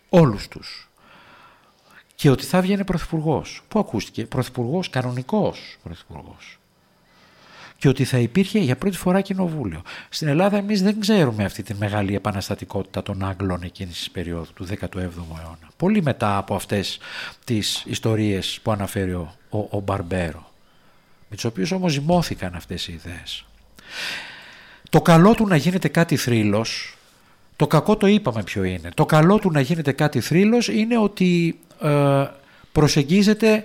D: όλους τους και ότι θα βγαίνει πρωθυπουργός. Πού ακούστηκε, πρωθυπουργός, κανονικός πρωθυπουργός και ότι θα υπήρχε για πρώτη φορά κοινοβούλιο. Στην Ελλάδα εμείς δεν ξέρουμε αυτή τη μεγάλη επαναστατικότητα των Άγγλων εκείνης της περίοδου του 17ου αιώνα. Πολύ μετά από αυτές τις ιστορίες που αναφέρει ο, ο, ο Μπαρμπέρο, με τις οποίες όμως ζυμώθηκαν αυτές οι ιδέες. Το καλό του να γίνεται κάτι θρύλος, το κακό το είπαμε ποιο είναι. Το καλό του να γίνεται κάτι θρύλος είναι ότι ε, προσεγγίζεται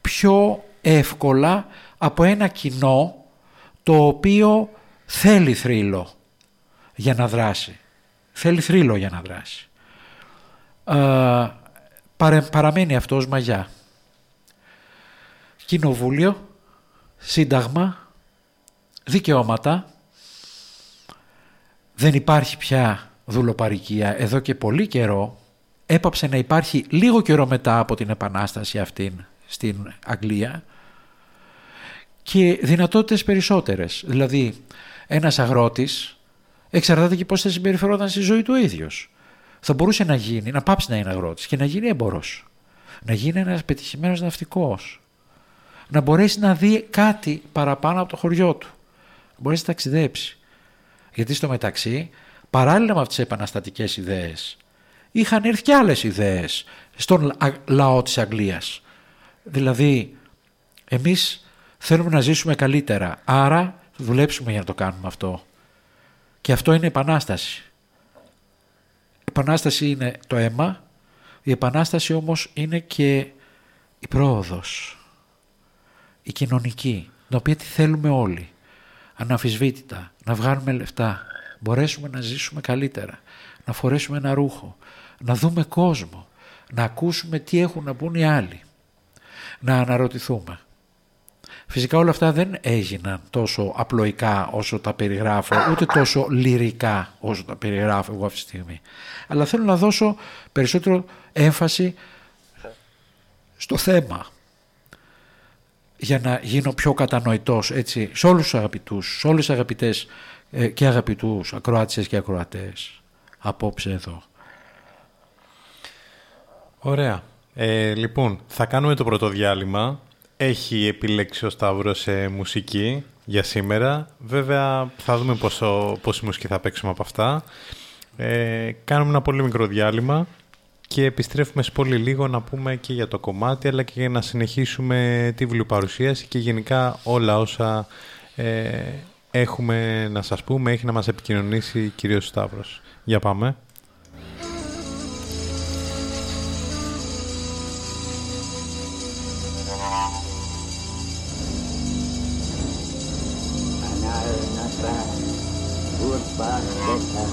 D: πιο εύκολα από ένα κοινό το οποίο θέλει θρύλο για να δράσει. Θέλει θρύλο για να δράσει. παραμένει αυτός μαγιά. Κοινοβούλιο, σύνταγμα, δικαιώματα, δεν υπάρχει πια δουλοπαρικία εδώ και πολύ καιρό, έπαψε να υπάρχει λίγο καιρό μετά από την επανάσταση αυτήν στην Αγγλία και δυνατότητες περισσότερες. Δηλαδή ένας αγρότης εξαρτάται και πώς θα συμπεριφερόταν στη ζωή του ο ίδιος. Θα μπορούσε να γίνει, να πάψει να είναι αγρότης και να γίνει έμπορος. Να γίνει ένας πετυχημένος ναυτικός. Να μπορέσει να δει κάτι παραπάνω από το χωριό του. Να μπορέσει να ταξιδέψει. Γιατί στο μεταξύ, παράλληλα με αυτές τις επαναστατικές ιδέες, είχαν έρθει και άλλες ιδέες στον λαό της Αγγλίας. Δηλαδή, εμείς θέλουμε να ζήσουμε καλύτερα, άρα θα δουλέψουμε για να το κάνουμε αυτό. Και αυτό είναι επανάσταση. Επανάσταση είναι το αίμα, η επανάσταση όμως είναι και η πρόοδος, η κοινωνική, την οποία τη θέλουμε όλοι, αναφυσβήτητα, να βγάλουμε λεφτά, μπορέσουμε να ζήσουμε καλύτερα, να φορέσουμε ένα ρούχο, να δούμε κόσμο, να ακούσουμε τι έχουν να πούν οι άλλοι, να αναρωτηθούμε. Φυσικά όλα αυτά δεν έγιναν τόσο απλοϊκά όσο τα περιγράφω, ούτε τόσο λυρικά όσο τα περιγράφω εγώ αυτή τη στιγμή. Αλλά θέλω να δώσω περισσότερο έμφαση στο θέμα για να γίνω πιο κατανοητός έτσι, σε όλους τους αγαπητούς, σε όλες τις αγαπητές ε, και αγαπητούς ακροάτησες και ακροατές απόψε εδώ.
C: Ωραία. Ε, λοιπόν, θα κάνουμε το πρώτο διάλειμμα έχει επιλέξει ο Σταύρος σε μουσική για σήμερα. Βέβαια θα δούμε πόσο, πόση μουσική θα παίξουμε από αυτά. Ε, κάνουμε ένα πολύ μικρό διάλειμμα και επιστρέφουμε σε πολύ λίγο να πούμε και για το κομμάτι αλλά και για να συνεχίσουμε τη βιβλιοπαρουσίαση και γενικά όλα όσα ε, έχουμε να σας πούμε, έχει να μας επικοινωνήσει κυρίως ο Σταύρος. Για πάμε.
F: back.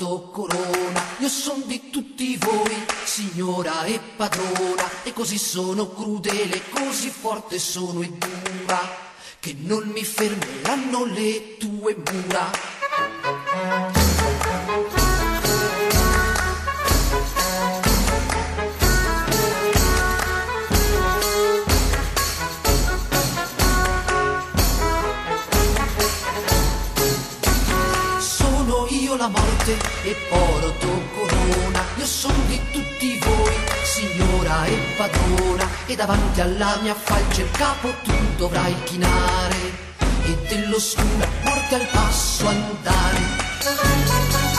F: Porto corona. Io son di tutti voi, signora e padrona, e così sono crudele, così forte sono e dura, che non mi fermeranno le tue mura. La morte e porto corona. Io sono di tutti voi, signora e padrona, e davanti alla mia faccia il capo tu dovrai chinare, e dell'oscura morte al passo andare.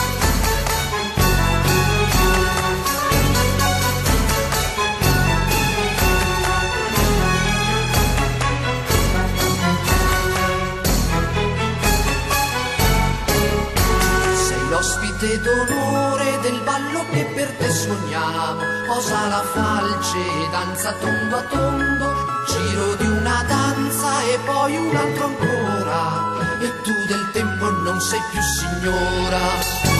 F: L'ospite d'onore del ballo che per te suoniamo. Posa la falce, danza tondo a tondo, giro di una danza e poi un altro ancora. E tu del tempo non sei più signora.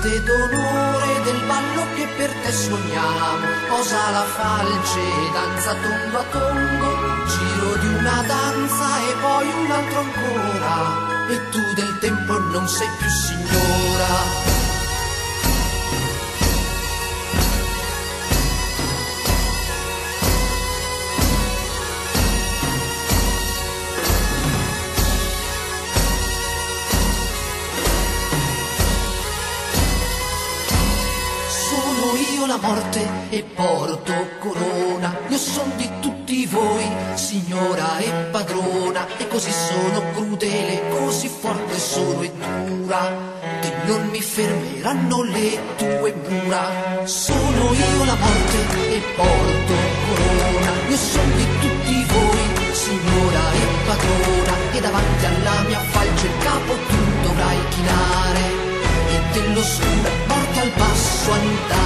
F: L'ospite d'onore del ballo che per te suoniamo. Posa la falce, danza tondo a tondo, giro di una danza e poi un altro ancora. E tu del tempo non sei più signora. La morte e porto corona. Io son di tutti voi, signora e padrona, e così sono crudele, così forte sono e dura, che non mi fermeranno le tue mura. Sono io la morte e porto corona. Io son di tutti voi, signora e padrona, e davanti alla mia falce il capo tu dovrai chinare, e dello scudo ballo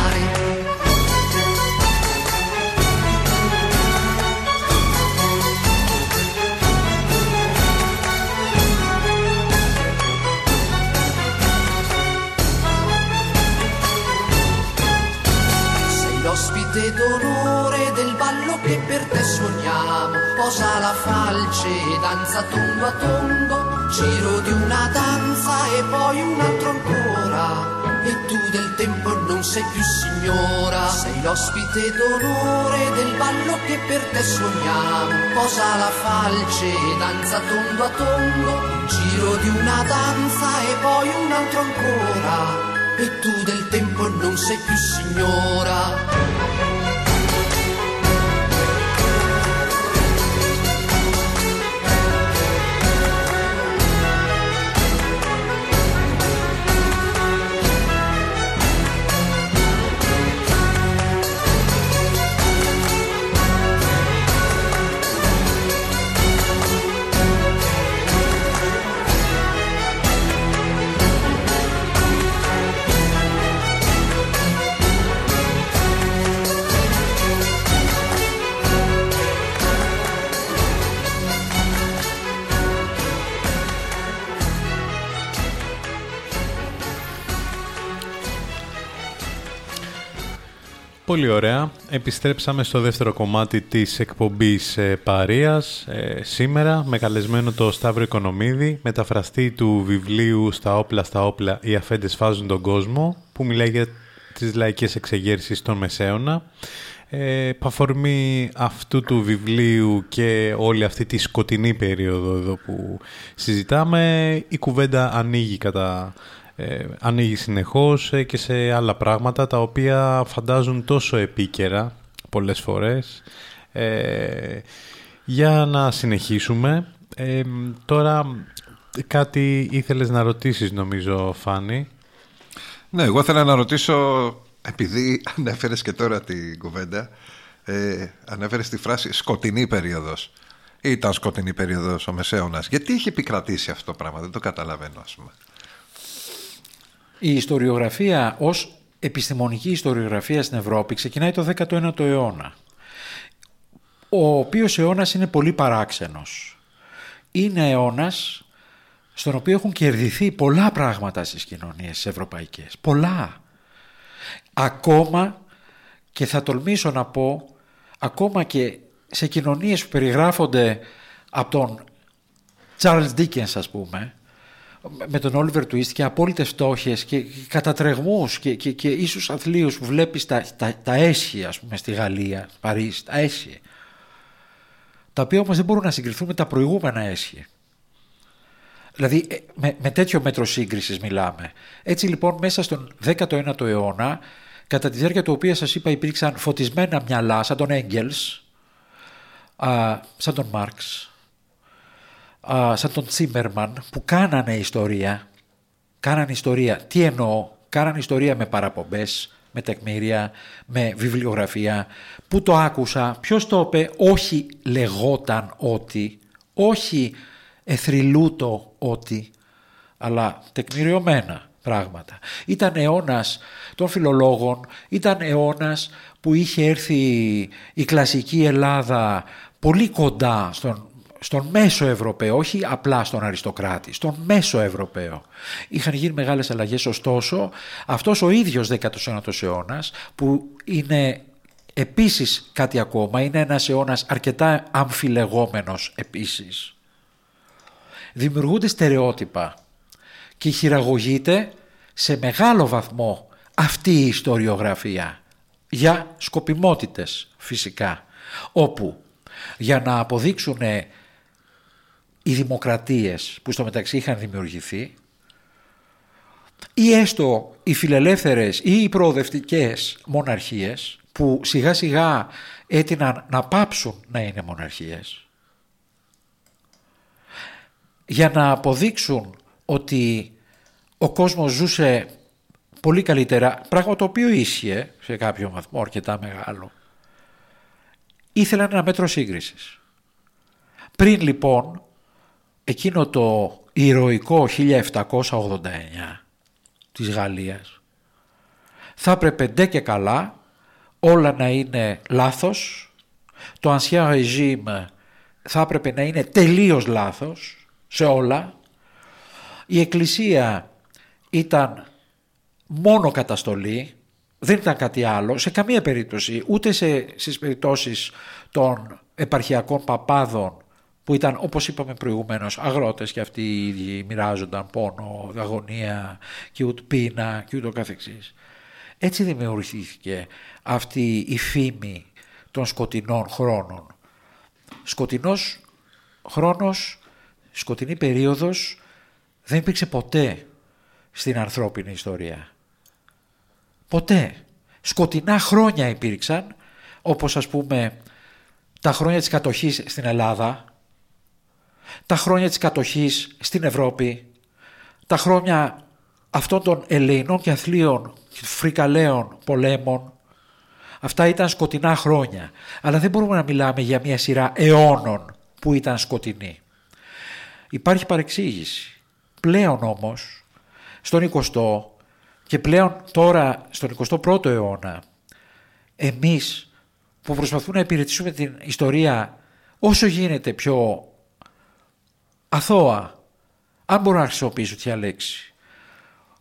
F: Posa la falce, danza tondo a tondo, giro di una danza e poi un altro ancora. E tu del tempo non sei più signora, sei l'ospite d'onore del ballo che per te sogniamo. Posa la falce, danza tondo a tondo, giro di una danza e poi un altro ancora. E tu del tempo non sei più signora.
C: Πολύ ωραία. Επιστρέψαμε στο δεύτερο κομμάτι της εκπομπής ε, Παρίας ε, σήμερα με καλεσμένο το Σταύρο Οικονομίδη, μεταφραστή του βιβλίου «Στα όπλα, στα όπλα, οι αφέντες φάζουν τον κόσμο» που μιλάει για τις λαϊκές εξεγέρσεις των Μεσαίωνα. Ε, παφορμή αυτού του βιβλίου και όλη αυτή τη σκοτεινή περίοδο εδώ που συζητάμε, η κουβέντα ανοίγει κατά ε, ανοίγει συνεχώς ε, και σε άλλα πράγματα τα οποία φαντάζουν τόσο επίκαιρα πολλές φορές. Ε, για να συνεχίσουμε. Ε, τώρα κάτι ήθελες να ρωτήσεις νομίζω Φάνη.
E: Ναι, εγώ ήθελα να ρωτήσω επειδή ανέφερες και τώρα την κουβέντα ε, ανέφερες τη φράση σκοτεινή περίοδος. Ήταν σκοτεινή περίοδος ο Μεσαίωνας. Γιατί είχε επικρατήσει αυτό το πράγμα, δεν το καταλαβαίνω ας πούμε.
D: Η ιστοριογραφία ως επιστημονική ιστοριογραφία στην Ευρώπη ξεκινάει το 19ο αιώνα. Ο οποίος αιώνας είναι πολύ παράξενος. Είναι αιώνας στον οποίο έχουν κερδιθεί πολλά πράγματα στις κοινωνίες ευρωπαϊκές. Πολλά. Ακόμα και θα τολμήσω να πω, ακόμα και σε κοινωνίες που περιγράφονται από τον Charles Dickens ας πούμε, με τον Όλιβερ Twist και απόλυτες φτώχειες και κατατρεγμούς και, και, και ίσους αθλίους που βλέπεις τα, τα, τα έσχη ας πούμε στη Γαλλία, Παρίσι, τα έσχη τα οποία όμως δεν μπορούν να συγκριθούν με τα προηγούμενα έσχη. Δηλαδή ε, με, με τέτοιο μέτρο σύγκρισης μιλάμε. Έτσι λοιπόν μέσα στον 19ο αιώνα κατά τη διάρκεια του οποίου σας είπα υπήρξαν φωτισμένα μυαλά σαν τον Έγγελς, σαν τον Μάρξ, α, σαν τον Τσίμερμαν που κάνανε ιστορία. Κάνανε ιστορία. Τι εννοώ; Κάνανε ιστορία με παραπομπές, με τεκμήρια, με βιβλιογραφία. Πού το άκουσα, ποιος το είπε, όχι λεγόταν ότι, όχι εθρυλούτο ότι, αλλά τεκμηριωμένα πράγματα. Ήταν αιώνας των φιλολόγων, ήταν αιώνας που είχε έρθει η κλασική Ελλάδα πολύ κοντά στον στον μέσο Ευρωπαίο, όχι απλά στον αριστοκράτη, στον μέσο Ευρωπαίο. Είχαν γίνει μεγάλες αλλαγές, ωστόσο αυτός ο ίδιος 19ος αιώνας που είναι επίσης κάτι ακόμα, είναι ένας αιώνας αρκετά αμφιλεγόμενος επίσης. Δημιουργούνται στερεότυπα και χειραγωγείται σε μεγάλο βαθμό αυτή η ιστοριογραφία για σκοπιμότητες φυσικά, όπου για να αποδείξουν οι δημοκρατίες που στο μεταξύ είχαν δημιουργηθεί ή έστω οι φιλελεύθερες ή οι προοδευτικές μοναρχίες που σιγά σιγά έτειναν να πάψουν να είναι μοναρχίες για να αποδείξουν ότι ο κόσμος ζούσε πολύ καλύτερα, πράγμα το οποίο ίσχυε σε κάποιο βαθμό αρκετά μεγάλο, ήθελαν ένα μέτρο σύγκρισης. Πριν λοιπόν εκείνο το ηρωικό 1789 της Γαλλίας θα έπρεπε ντε και καλά όλα να είναι λάθος, το ancien régime θα έπρεπε να είναι τελείως λάθος σε όλα, η Εκκλησία ήταν μόνο καταστολή, δεν ήταν κάτι άλλο σε καμία περίπτωση, ούτε σε, στις περιπτώσεις των επαρχιακών παπάδων που ήταν όπως είπαμε προηγουμένως αγρότες και αυτοί οι ίδιοι μοιράζονταν πόνο, αγωνία και ούτε πείνα και ούτω καθεξής. Έτσι δημιουργήθηκε αυτή η φήμη των σκοτεινών χρόνων. Σκοτεινός χρόνος, σκοτεινή περίοδος δεν υπήρξε ποτέ στην ανθρώπινη ιστορία. Ποτέ. Σκοτεινά χρόνια υπήρξαν, όπως ας πούμε τα χρόνια της κατοχής στην Ελλάδα, τα χρόνια της κατοχής στην Ευρώπη, τα χρόνια αυτών των ελεηνών και αθλίων φρικαλαίων πολέμων. Αυτά ήταν σκοτεινά χρόνια, αλλά δεν μπορούμε να μιλάμε για μια σειρά αιώνων που ήταν σκοτεινή. Υπάρχει παρεξήγηση. Πλέον όμως, στον 20ο και πλέον τώρα στον 21ο αιώνα, εμείς που προσπαθούμε να υπηρετήσουμε την ιστορία όσο γίνεται πιο αθώα, αν μπορώ να χρησιμοποιήσω τέτοια λέξη,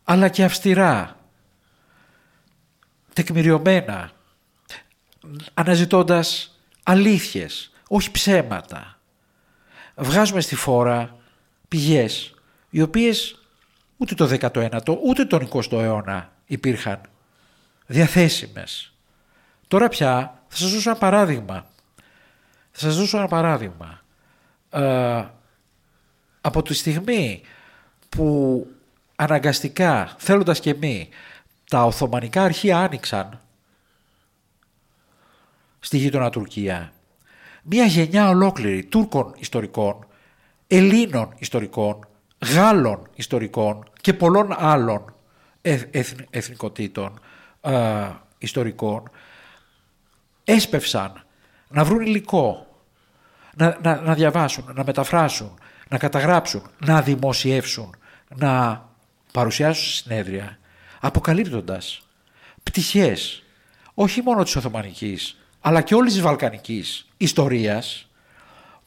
D: αλλά και αυστηρά, τεκμηριωμένα, αναζητώντας αλήθειες, όχι ψέματα. Βγάζουμε στη φόρα πηγές, οι οποίες ούτε το 19ο, ούτε τον 20ο αιώνα υπήρχαν διαθέσιμες. Τώρα πια θα σας δώσω ένα παράδειγμα. Θα σας δώσω ένα παράδειγμα. Ε, από τη στιγμή που αναγκαστικά, θέλοντας και μη, τα Οθωμανικά αρχεία άνοιξαν στη γείτονα Τουρκία. Μία γενιά ολόκληρη Τούρκων ιστορικών, Ελλήνων ιστορικών, Γάλλων ιστορικών και πολλών άλλων εθνικοτήτων ιστορικών έσπευσαν να βρουν υλικό, να, να, να διαβάσουν, να μεταφράσουν, να καταγράψουν, να δημοσιεύσουν, να παρουσιάσουν συνέδρια αποκαλύπτοντας πτυχές όχι μόνο της Οθωμανικής αλλά και όλης της Βαλκανικής ιστορίας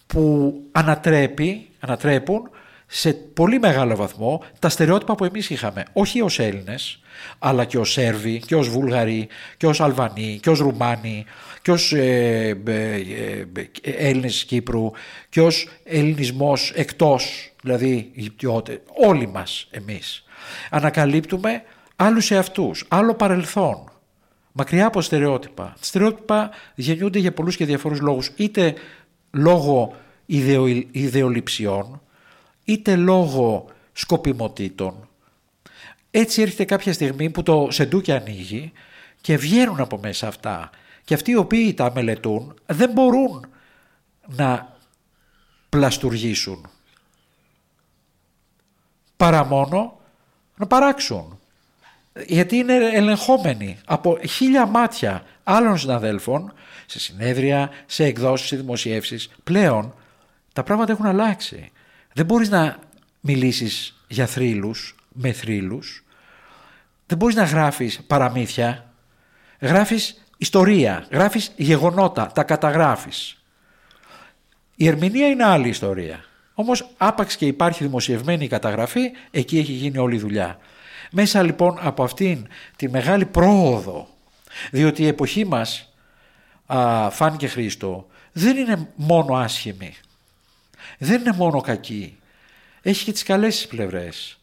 D: που ανατρέπει, ανατρέπουν σε πολύ μεγάλο βαθμό τα στερεότυπα που εμείς είχαμε. Όχι ως Έλληνες, αλλά και ως Σέρβοι, και ως Βούλγαροι, και ως Αλβανοί, και ως Ρουμάνοι, και ως ε, ε, ε, Έλληνες της Κύπρου, και ως ελληνισμός εκτός, δηλαδή όλοι μας εμείς. Ανακαλύπτουμε άλλους εαυτούς, άλλο παρελθόν, μακριά από στερεότυπα. Στερεότυπα γεννιούνται για πολλούς και διαφορούς λόγους, είτε λόγω ιδεο, ιδεολειψιών, είτε λόγω σκοπιμοτήτων. Έτσι έρχεται κάποια στιγμή που το σεντούκι ανοίγει και βγαίνουν από μέσα αυτά. Και αυτοί οι οποίοι τα μελετούν δεν μπορούν να πλαστουργήσουν. Παρά μόνο να παράξουν. Γιατί είναι ελεγχόμενοι από χίλια μάτια άλλων συναδέλφων σε συνέδρια, σε εκδόσεις, σε δημοσιεύσεις. Πλέον τα πράγματα έχουν αλλάξει. Δεν μπορείς να μιλήσεις για θρύλους, με θρύλους. Δεν μπορείς να γράφεις παραμύθια. Γράφεις ιστορία, γράφεις γεγονότα, τα καταγράφεις. Η ερμηνεία είναι άλλη ιστορία. Όμως άπαξ και υπάρχει δημοσιευμένη καταγραφή, εκεί έχει γίνει όλη η δουλειά. Μέσα λοιπόν από αυτήν τη μεγάλη πρόοδο, διότι η εποχή μας, α, φάνηκε Χρήστο, δεν είναι μόνο άσχημη, δεν είναι μόνο κακή, έχει και τις καλές πλευρές.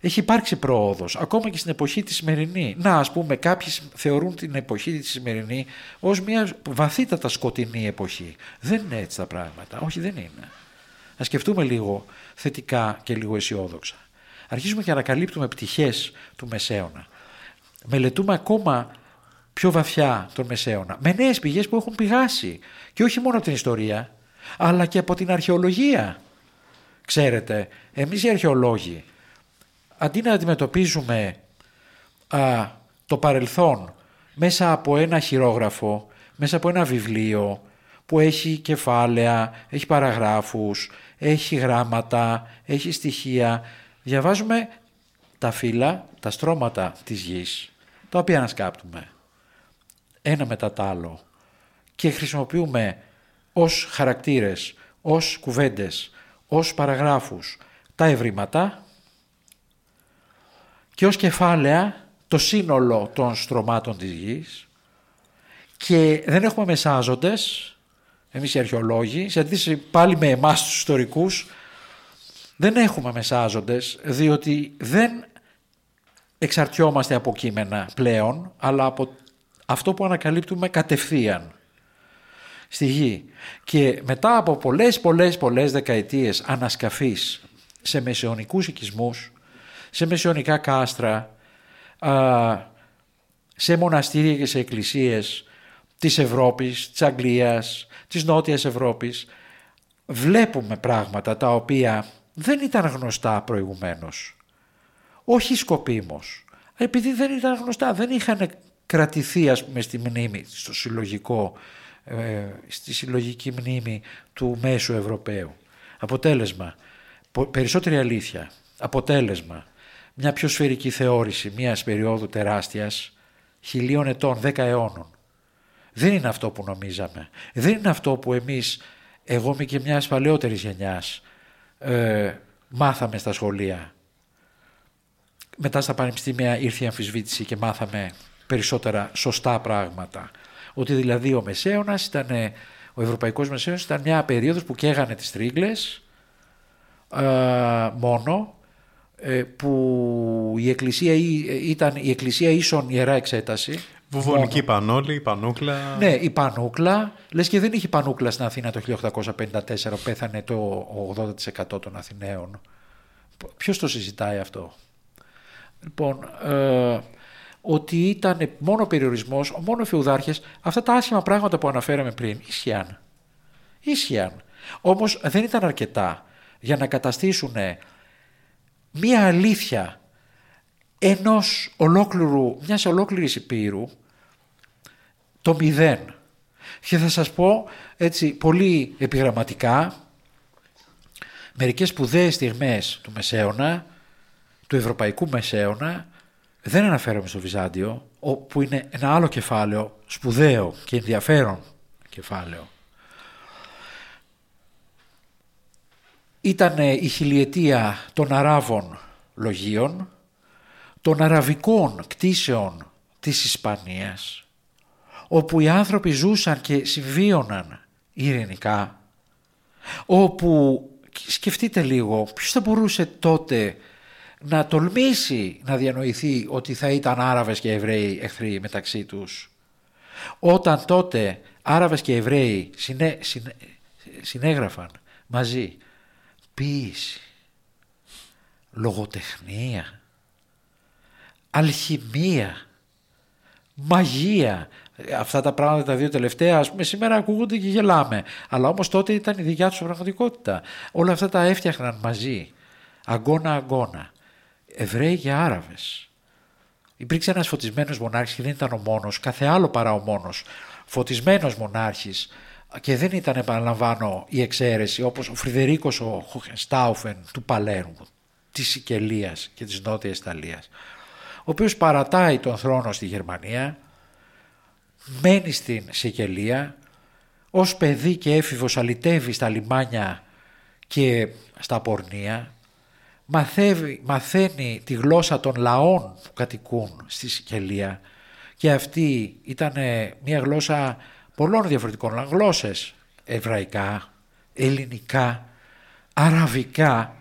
D: Έχει υπάρξει πρόοδος, ακόμα και στην εποχή της σημερινή. Να, ας πούμε, κάποιοι θεωρούν την εποχή της σημερινή ως μια βαθύτατα σκοτεινή εποχή. Δεν είναι έτσι τα πράγματα. Όχι, δεν είναι. Να σκεφτούμε λίγο θετικά και λίγο αισιόδοξα. Αρχίζουμε και ανακαλύπτουμε πτυχές του Μεσαίωνα. Μελετούμε ακόμα πιο βαθιά τον Μεσαίωνα, με νέες πηγές που έχουν πηγάσει. Και όχι μόνο από την ιστορία, αλλά και από την αρχαιολογία. Ξέρετε, εμείς οι αρχαιολόγοι, αντί να αντιμετωπίζουμε α, το παρελθόν μέσα από ένα χειρόγραφο, μέσα από ένα βιβλίο που έχει κεφάλαια, έχει παραγράφους, έχει γράμματα, έχει στοιχεία. Διαβάζουμε τα φύλλα, τα στρώματα της γης, τα οποία ανασκάπτουμε ένα μετά το άλλο και χρησιμοποιούμε ως χαρακτήρες, ως κουβέντες, ως παραγράφους τα ευρήματα και ως κεφάλαια το σύνολο των στρωμάτων της γης και δεν έχουμε μεσάζοντες, εμείς οι αρχαιολόγοι, σε αντίθεση πάλι με εμάς τους ιστορικούς, δεν έχουμε μεσάζοντες, διότι δεν εξαρτιόμαστε από κείμενα πλέον, αλλά από αυτό που ανακαλύπτουμε κατευθείαν στη γη. Και μετά από πολλές πολλές πολλές δεκαετίες ανασκαφής σε μεσαιωνικούς οικισμούς, σε μεσαιωνικά κάστρα, σε μοναστήρια και σε εκκλησίες της Ευρώπης, της Αγγλίας, της Νότιας Ευρώπης, βλέπουμε πράγματα τα οποία δεν ήταν γνωστά προηγουμένως. Όχι σκοπίμως. Επειδή δεν ήταν γνωστά, δεν είχαν κρατηθεί ας πούμε στη μνήμη, στο συλλογικό, ε, στη συλλογική μνήμη του μέσου Ευρωπαίου. Αποτέλεσμα, περισσότερη αλήθεια. Αποτέλεσμα, μια πιο σφαιρική θεώρηση μιας περίοδου τεράστιας, χιλίων ετών, δέκα αιώνων. Δεν είναι αυτό που νομίζαμε. Δεν είναι αυτό που εμείς, εγώ είμαι και μιας παλαιότερης γενιάς, ε, μάθαμε στα σχολεία. Μετά στα πανεπιστήμια ήρθε η αμφισβήτηση και μάθαμε περισσότερα σωστά πράγματα. Ότι δηλαδή ο Μεσαίωνας ήταν, ο Ευρωπαϊκός Μεσαίωνας ήταν μια περίοδος που καίγανε τις τρίγλες ε, μόνο ε, που η εκκλησία ήταν η εκκλησία ίσον ιερά εξέταση.
C: Βουβονική πανόλη, η πανούκλα.
D: Ναι, η πανούκλα. Λες και δεν είχε πανούκλα στην Αθήνα το 1854, πέθανε το 80% των Αθηναίων. Ποιος το συζητάει αυτό; Λοιπόν, ε, ότι ήταν μόνο περιορισμός, μόνο φεουδάρχες, αυτά τα άσχημα πράγματα που αναφέραμε πριν, ίσχυαν. Ίσχυαν. Όμως δεν ήταν αρκετά για να καταστήσουν μία αλήθεια ενός ολόκληρου, μιας ολόκληρης υπήρου το μηδέν. Και θα σας πω έτσι πολύ επιγραμματικά μερικές σπουδαίες στιγμές του Μεσαίωνα, του Ευρωπαϊκού Μεσαίωνα, δεν αναφέρομαι στο Βυζάντιο, που είναι ένα άλλο κεφάλαιο, σπουδαίο και ενδιαφέρον κεφάλαιο. Ήταν η χιλιετία των Αράβων λογίων, των αραβικών κτίσεων της Ισπανίας, όπου οι άνθρωποι ζούσαν και συμβίωναν ειρηνικά, όπου σκεφτείτε λίγο ποιος θα μπορούσε τότε να τολμήσει να διανοηθεί ότι θα ήταν Άραβες και Εβραίοι εχθροί μεταξύ τους. Όταν τότε Άραβες και Εβραίοι συνέ, συνέγραφαν μαζί ποίηση, λογοτεχνία, αλχημία, μαγεία. Αυτά τα πράγματα τα δύο τελευταία, ας πούμε, σήμερα ακούγονται και γελάμε. Αλλά όμως τότε ήταν η δικιά τους πραγματικότητα. Όλα αυτά τα έφτιαχναν μαζί, αγκώνα-αγκώνα. Εβραίοι και Άραβες. Υπήρξε ένας φωτισμένος μονάρχης και δεν ήταν ο μόνος, κάθε άλλο παρά ο μόνος. Φωτισμένος μονάρχης και δεν ήταν επαναλαμβάνω η εξαίρεση όπως ο Φρυδερίκος ο Στάουφεν του Παλέρμου, της Σικελίας και της Νότιας Ιταλίας, ο οποίος παρατάει τον θρόνο στη Γερμανία, μένει στην Σικελία, ως παιδί και έφηβος αλητεύει στα λιμάνια και στα πορνεία, μαθαίνει, μαθαίνει τη γλώσσα των λαών που κατοικούν στη Σικελία. Και αυτή ήταν μια γλώσσα πολλών διαφορετικών γλώσσες, εβραϊκά, ελληνικά, αραβικά,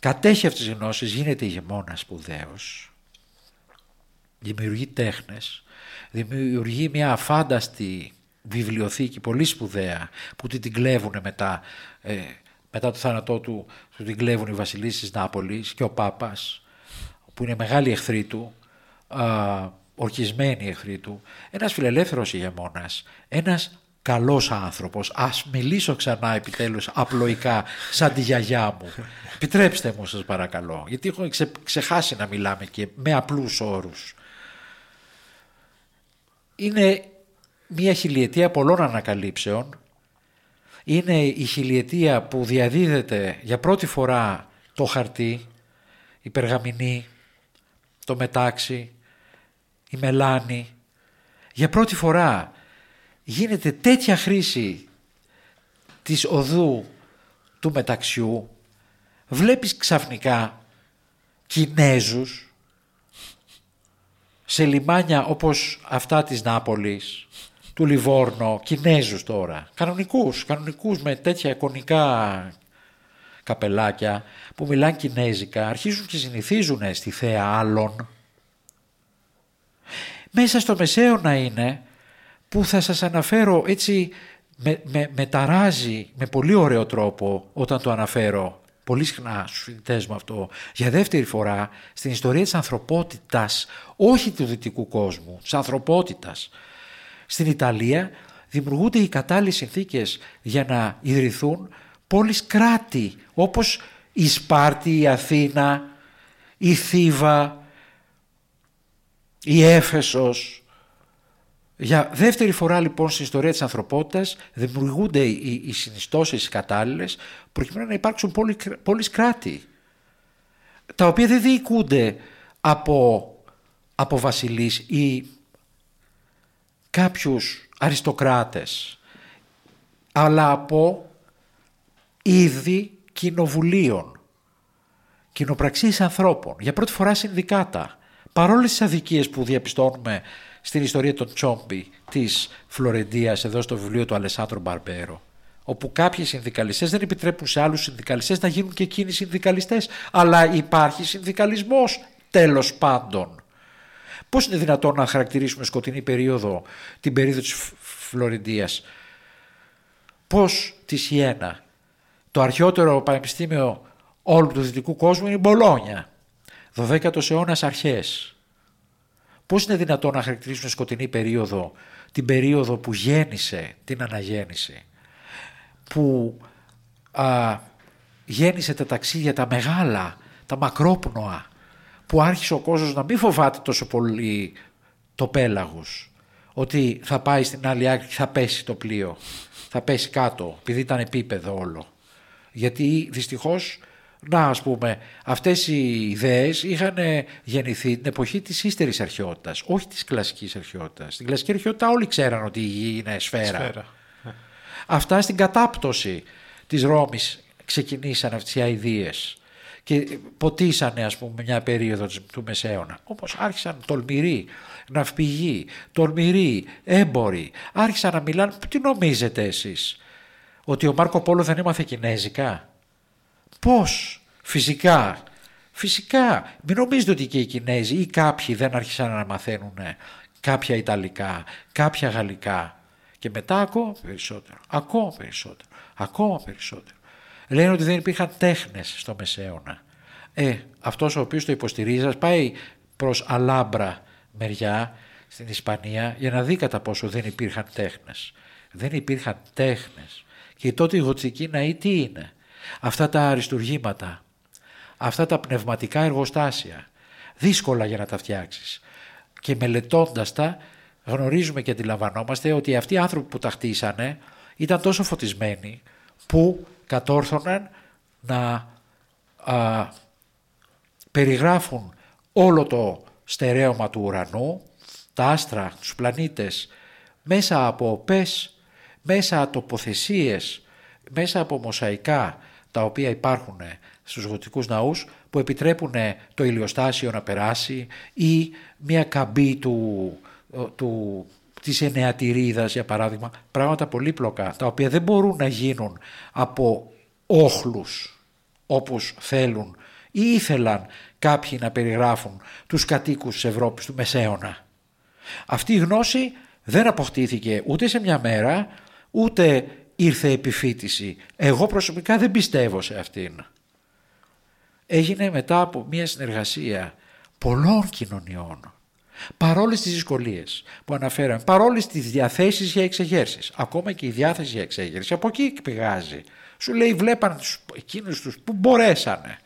D: κατέχει αυτές τις γνώσεις, γίνεται ηγεμόνας σπουδαίος, δημιουργεί τέχνες, δημιουργεί μια αφάνταστη βιβλιοθήκη πολύ σπουδαία που την κλέβουν μετά, ε, μετά το θάνατό του, του την κλέβουν οι βασιλείς της Νάπολης και ο Πάπας που είναι μεγάλη εχθροί του, α, ορκισμένοι εχθροί του, ένας φιλελεύθερος ηγεμόνας, ένας καλός άνθρωπος. Ας μιλήσω ξανά επιτέλους απλοϊκά σαν τη γιαγιά μου. Επιτρέψτε μου σας παρακαλώ, γιατί έχω ξεχάσει να μιλάμε και με απλούς όρους. Είναι μια χιλιετία πολλών ανακαλύψεων. Είναι η χιλιετία που διαδίδεται για πρώτη φορά το χαρτί, η περγαμηνή, το μετάξι, η μελάνη. Για πρώτη φορά γίνεται τέτοια χρήση της οδού του μεταξιού. Βλέπεις ξαφνικά Κινέζους σε λιμάνια όπως αυτά της Νάπολης, του Λιβόρνο, Κινέζους τώρα, κανονικούς, κανονικούς με τέτοια εικονικά καπελάκια που μιλάνε κινέζικα, αρχίζουν και συνηθίζουν στη θέα άλλων. Μέσα στο μεσαίωνα είναι που θα σας αναφέρω έτσι με, με, με ταράζει με πολύ ωραίο τρόπο όταν το αναφέρω. Πολύ συχνά στους φοιτητές μου αυτό. Για δεύτερη φορά στην ιστορία της ανθρωπότητας όχι του δυτικού κόσμου, της ανθρωπότητας στην Ιταλία δημιουργούνται οι κατάλληλες συνθήκες για να ιδρυθούν πόλεις κράτη όπως η Σπάρτη, η Αθήνα, η Θήβα, η Έφεσος, για δεύτερη φορά λοιπόν στην ιστορία της ανθρωπότητας δημιουργούνται οι, οι συνιστώσεις οι κατάλληλες προκειμένου να υπάρξουν πόλεις κράτη τα οποία δεν διοικούνται από, από βασιλείς ή κάποιους αριστοκράτες αλλά από είδη κοινοβουλίων, κοινοπραξίες ανθρώπων, για πρώτη φορά συνδικάτα. Παρόλες τις αδικίες που διαπιστώνουμε στην ιστορία των Τσόμπι της Φλωρεντίας εδώ στο βιβλίο του Αλεσάνδρου Μπαρμπέρο όπου κάποιοι συνδικαλιστές δεν επιτρέπουν σε άλλους συνδικαλιστές να γίνουν και εκείνοι συνδικαλιστές αλλά υπάρχει συνδικαλισμός τέλος πάντων. Πώς είναι δυνατόν να χαρακτηρίσουμε σκοτεινή περίοδο την περίοδο της Φλωρεντίας; Πώς τη Σιένα. Το αρχαιότερο πανεπιστήμιο όλου του δυτικού κόσμου είναι η Μπολόνια. 12ο αιώνας αρχές. Πώς είναι δυνατόν να χαρακτηρίσουμε σκοτεινή περίοδο την περίοδο που γέννησε την αναγέννηση, που α, γέννησε τα ταξίδια τα μεγάλα, τα μακρόπνοα, που άρχισε ο κόσμος να μην φοβάται τόσο πολύ το πέλαγος, ότι θα πάει στην άλλη άκρη και θα πέσει το πλοίο, θα πέσει κάτω, επειδή ήταν επίπεδο όλο. Γιατί δυστυχώς να ας πούμε, αυτές οι ιδέες είχαν γεννηθεί την εποχή της ύστερης αρχαιότητας, όχι της κλασικής αρχαιότητας. Στην κλασική αρχαιότητα όλοι ξέραν ότι η γη είναι σφαίρα. σφαίρα. Αυτά στην κατάπτωση της Ρώμης ξεκινήσαν αυτές οι αηδίες και ποτίσανε ας πούμε μια περίοδο του Μεσαίωνα. Όμως άρχισαν τολμηροί, ναυπηγοί, τολμηροί, έμποροι. Άρχισαν να μιλάνε, τι νομίζετε εσείς, ότι ο Μάρκο Πόλο δεν έμαθε κινέζικα; Πώς, φυσικά, φυσικά. Μην νομίζετε ότι και οι Κινέζοι ή κάποιοι δεν άρχισαν να μαθαίνουν κάποια Ιταλικά, κάποια Γαλλικά. Και μετά ακόμα περισσότερο, ακόμα περισσότερο, ακόμα περισσότερο. Λένε ότι δεν υπήρχαν τέχνες στο Μεσαίωνα. Ε, αυτός ο οποίος το υποστηρίζει πάει προς Αλάμπρα μεριά στην Ισπανία για να δει κατά πόσο δεν υπήρχαν τέχνες. Δεν υπήρχαν τέχνες. Και τότε η γοτσική ναή τι είναι; Αυτά τα αριστουργήματα, αυτά τα πνευματικά εργοστάσια, δύσκολα για να τα φτιάξεις. Και μελετώντας τα γνωρίζουμε και αντιλαμβανόμαστε ότι αυτοί οι άνθρωποι που τα χτίσανε ήταν τόσο φωτισμένοι που κατόρθωναν να α, περιγράφουν όλο το στερέωμα του ουρανού, τα άστρα, τους πλανήτες, μέσα από οπές, μέσα από τοποθεσίες, μέσα από μοσαϊκά τα οποία υπάρχουν στους γοτικούς ναούς που επιτρέπουν το ηλιοστάσιο να περάσει ή μια καμπή του, του, της ενεατηρίδας για παράδειγμα, πράγματα πολύπλοκα τα οποία δεν μπορούν να γίνουν από όχλους όπως θέλουν ή ήθελαν κάποιοι να περιγράφουν τους κατοίκους της Ευρώπης του Μεσαίωνα. Αυτή η γνώση δεν αποκτήθηκε ούτε σε μια μέρα, ούτε ήρθε επιφύτηση. Εγώ προσωπικά δεν πιστεύω σε αυτήν. Έγινε μετά από μια συνεργασία πολλών κοινωνιών. Παρόλες τις δυσκολίες που αναφέραμε, παρόλες τις διαθέσεις για εξεγέρσεις, ακόμα και η διάθεση για εξεγέρσεις, από εκεί πηγάζει. Σου λέει βλέπαν τους, εκείνους τους που μπορέσανε,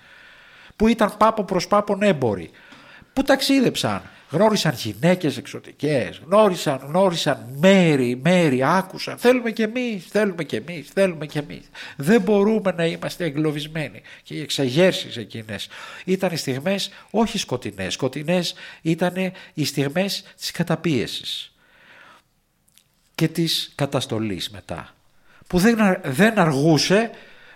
D: που ήταν πάπο προς πάπον έμποροι, που ταξίδεψαν, Γνώρισαν γυναίκες εξωτικές, γνώρισαν, γνώρισαν μέρη, μέρη, άκουσαν. Θέλουμε κι εμείς, θέλουμε κι εμείς, θέλουμε κι εμείς. Δεν μπορούμε να είμαστε εγκλωβισμένοι. Και οι εξαγέρσεις εκείνες ήταν οι στιγμές όχι σκοτεινές. Σκοτεινές ήταν οι στιγμές της καταπίεσης και της καταστολής μετά. Που δεν, δεν αργούσε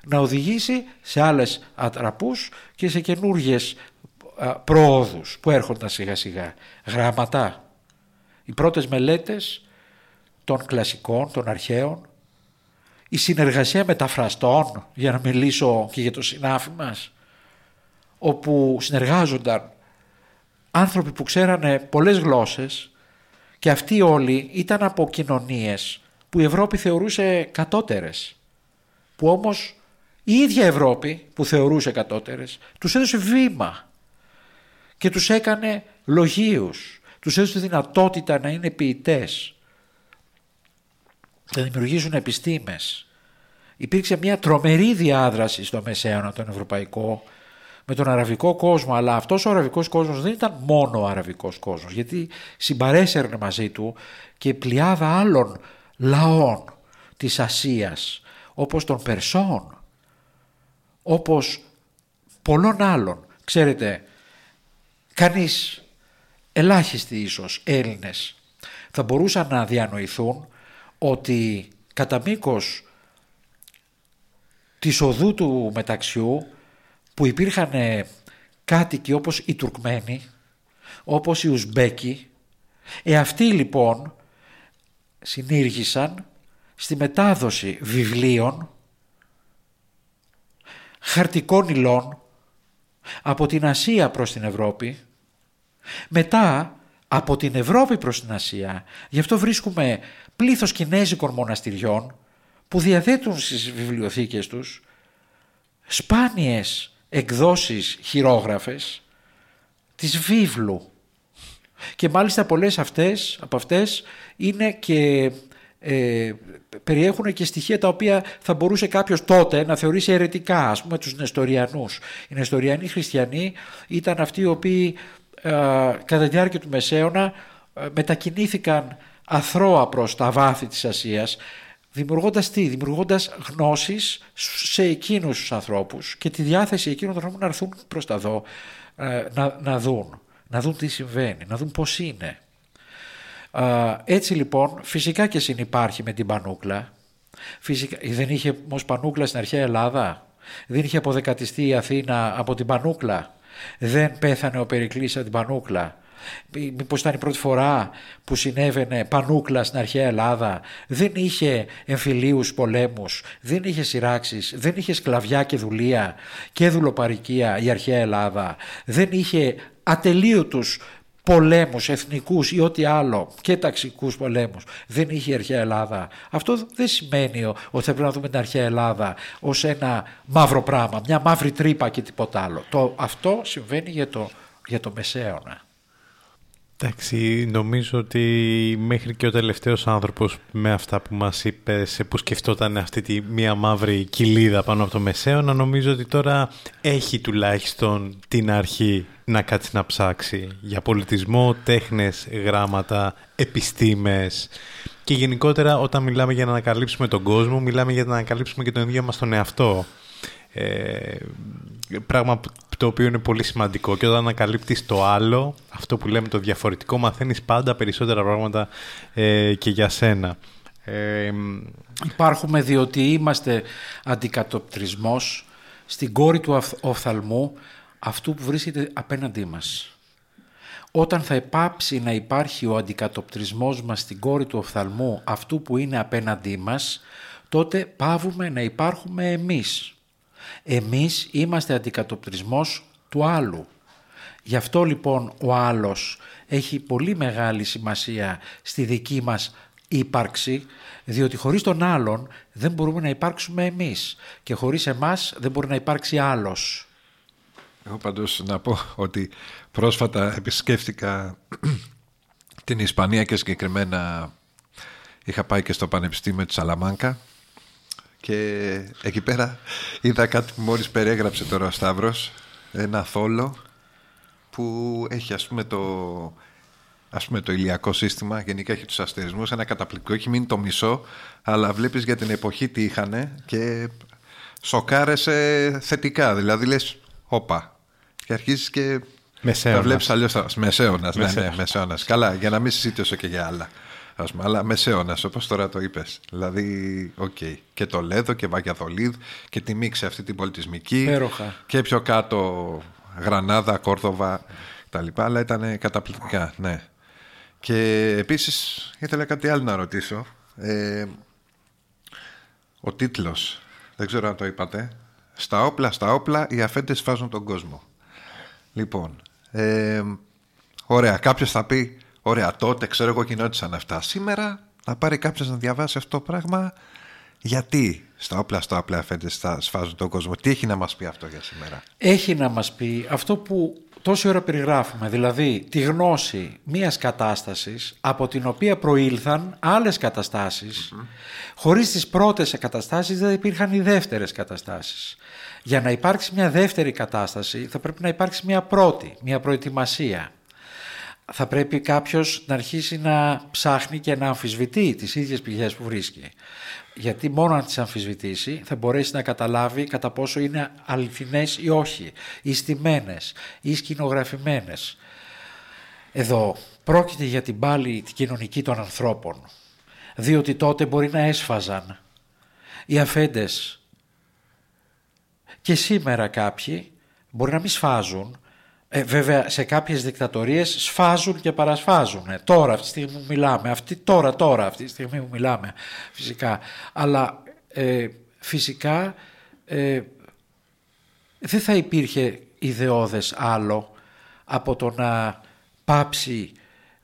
D: να οδηγήσει σε άλλες ατραπούς και σε καινούργιες α, προόδους που έρχονταν σιγά σιγά. Γράμματα. Οι πρώτες μελέτες των κλασικών, των αρχαίων, η συνεργασία μεταφραστών, για να μιλήσω και για το συνάφι μας, όπου συνεργάζονταν άνθρωποι που ξέρανε πολλές γλώσσες και αυτοί όλοι ήταν από κοινωνίες που η Ευρώπη θεωρούσε κατώτερες, που όμως η ίδια Ευρώπη που θεωρούσε κατώτερες τους έδωσε βήμα και τους έκανε λογίους, τους έδωσε δυνατότητα να είναι ποιητές, να δημιουργήσουν επιστήμες. Υπήρξε μια τρομερή διάδραση στο Μεσαίωνα τον Ευρωπαϊκό με τον αραβικό κόσμο, αλλά αυτός ο αραβικός κόσμος δεν ήταν μόνο ο αραβικός κόσμος, γιατί συμπαρέσαιρνε μαζί του και πλειάδα άλλων λαών της Ασίας, όπως των Περσών, όπως πολλών άλλων. Ξέρετε, κανείς, ελάχιστοι ίσως Έλληνες, θα μπορούσαν να διανοηθούν ότι κατά μήκος της οδού του μεταξιού που υπήρχαν κάτοικοι όπως οι Τουρκμένοι, όπως οι Ουσμπέκοι, ε αυτοί λοιπόν συνήργησαν στη μετάδοση βιβλίων, χαρτικών υλών από την Ασία προς την Ευρώπη, μετά από την Ευρώπη προς την Ασία. Γι' αυτό βρίσκουμε πλήθος κινέζικων μοναστηριών που διαθέτουν στις βιβλιοθήκες τους σπάνιες εκδόσεις χειρόγραφες της βίβλου. Και μάλιστα πολλές αυτές, από αυτές είναι και ε, περιέχουν και στοιχεία τα οποία θα μπορούσε κάποιος τότε να θεωρήσει αιρετικά, ας πούμε τους Νεστοριανούς. Οι Νεστοριανοί χριστιανοί ήταν αυτοί οι οποίοι ε, κατά τη διάρκεια του Μεσαίωνα ε, μετακινήθηκαν αθρώα προς τα βάθη της Ασίας δημιουργώντας τι, δημιουργώντας γνώσεις σε εκείνους τους ανθρώπους και τη διάθεση εκείνων των ανθρώπων να έρθουν προς τα δω, ε, να, να δουν, να δουν τι συμβαίνει, να δουν πώς είναι. Έτσι λοιπόν φυσικά και συνυπάρχει με την Πανούκλα. Φυσικά, δεν είχε όμως Πανούκλα στην αρχαία Ελλάδα. Δεν είχε αποδεκατιστεί η Αθήνα από την Πανούκλα. Δεν πέθανε ο Περικλής από την Πανούκλα. Μήπως ήταν η πρώτη φορά που συνέβαινε πανούκλα στην αρχαία Ελλάδα. Δεν είχε εμφυλίους πολέμους, δεν είχε σειράξεις, δεν είχε σκλαβιά και δουλεία και δουλοπαρικία η αρχαία Ελλάδα. Δεν είχε ατελείωτους πολέμους εθνικούς ή ό,τι άλλο και ταξικούς πολέμους δεν είχε η αρχαία Ελλάδα. Αυτό δεν σημαίνει ότι θα πρέπει να δούμε την αρχαία Ελλάδα ως ένα μαύρο πράγμα, μια μαύρη τρύπα και τίποτα άλλο. Το, αυτό συμβαίνει για το, για το Μεσαίωνα.
C: Εντάξει, νομίζω ότι μέχρι και ο τελευταίος άνθρωπος με αυτά που μας είπες, που σκεφτόταν αυτή τη μία μαύρη κοιλίδα πάνω από το Μεσαίωνα, νομίζω ότι τώρα έχει τουλάχιστον την αρχή να κάτσει να ψάξει για πολιτισμό, τέχνες, γράμματα, επιστήμες και γενικότερα όταν μιλάμε για να ανακαλύψουμε τον κόσμο, μιλάμε για να ανακαλύψουμε και τον ίδιο μας τον εαυτό. Ε, πράγμα το οποίο είναι πολύ σημαντικό και όταν ανακαλύπτεις το άλλο, αυτό που λέμε το διαφορετικό, μαθαίνεις πάντα περισσότερα πράγματα ε, και για σένα.
D: Ε, Υπάρχουμε διότι είμαστε αντικατοπτρισμός στην κόρη του οφθαλμού αυτού που βρίσκεται απέναντί μας. Όταν θα επάψει να υπάρχει ο αντικατοπτρισμός μας στην κόρη του οφθαλμού αυτού που είναι απέναντί μας, τότε πάβουμε να υπάρχουμε εμείς. Εμείς είμαστε αντικατοπτρισμός του άλλου. Γι' αυτό λοιπόν ο άλλος έχει πολύ μεγάλη σημασία στη δική μας ύπαρξη, διότι χωρίς τον άλλον δεν μπορούμε να υπάρξουμε εμείς και χωρίς εμάς δεν μπορεί να υπάρξει άλλος.
E: Εγώ πάντως να πω ότι πρόσφατα επισκέφτηκα την Ισπανία και συγκεκριμένα είχα πάει και στο Πανεπιστήμιο της Σαλαμάνκα και εκεί πέρα είδα κάτι που μόλις περιέγραψε τώρα ο Σταύρος. Ένα θόλο που έχει ας πούμε το, ας πούμε, το ηλιακό σύστημα. Γενικά έχει τους αστερισμούς ένα καταπληκτικό, έχει μείνει το μισό αλλά βλέπεις για την εποχή τι είχαν και σοκάρεσε θετικά. Δηλαδή λες όπα και αρχίζεις και
C: Μεσαίωνας.
E: τα βλέπεις αλλιώς μεσαίωνας, ναι, ναι, μεσαίωνας. καλά για να μην συζητήσω και για άλλα ας πούμε, αλλά μεσαίωνας, όπως τώρα το είπες. Δηλαδή, OK. Okay. Και Τολέδο και Βαγιαδολίδ και τη μίξη αυτή την πολιτισμική.
D: Υπέροχα.
E: Και πιο κάτω Γρανάδα, Κόρδοβα τα λοιπά, αλλά ήταν καταπληκτικά, ναι. Και επίσης ήθελα κάτι άλλο να ρωτήσω. Ε, ο τίτλος, δεν ξέρω αν το είπατε. Στα όπλα, στα όπλα, οι αφέντες φάζουν τον κόσμο. Λοιπόν, ε, ωραία, κάποιος θα πει, ωραία, τότε ξέρω εγώ γινόντουσαν αυτά. Σήμερα θα πάρει κάποιος να διαβάσει αυτό το πράγμα γιατί στα όπλα, στα όπλα αφέντες θα σφάζουν τον κόσμο. Τι έχει να μας πει αυτό για σήμερα;
D: Έχει να μας πει αυτό που τόση ώρα περιγράφουμε, δηλαδή τη γνώση μιας κατάστασης από την οποία προήλθαν άλλες καταστάσεις. Χωρίς τις πρώτες καταστάσεις δεν υπήρχαν οι δεύτερες καταστάσεις. Για να υπάρξει μια δεύτερη κατάσταση θα πρέπει να υπάρξει μια πρώτη, μια προετοιμασία. Θα πρέπει κάποιος να αρχίσει να ψάχνει και να αμφισβητεί τις ίδιες πηγές που βρίσκει. Γιατί μόνο αν τις αμφισβητήσει θα μπορέσει να καταλάβει κατά πόσο είναι αληθινές ή όχι, ή στημένες, ή σκηνογραφημένες. Εδώ πρόκειται για την πάλη την κοινωνική των ανθρώπων, διότι τότε μπορεί να έσφαζαν οι αφέντες και σήμερα κάποιοι μπορεί να μην σφάζουν, ε, βέβαια σε κάποιες δικτατορίες σφάζουν και παρασφάζουν. Ε, τώρα αυτή τη στιγμή που μιλάμε, αυτή, τώρα τώρα αυτή τη στιγμή που μιλάμε φυσικά. Αλλά ε, φυσικά ε, δεν θα υπήρχε ιδεώδες άλλο από το να πάψει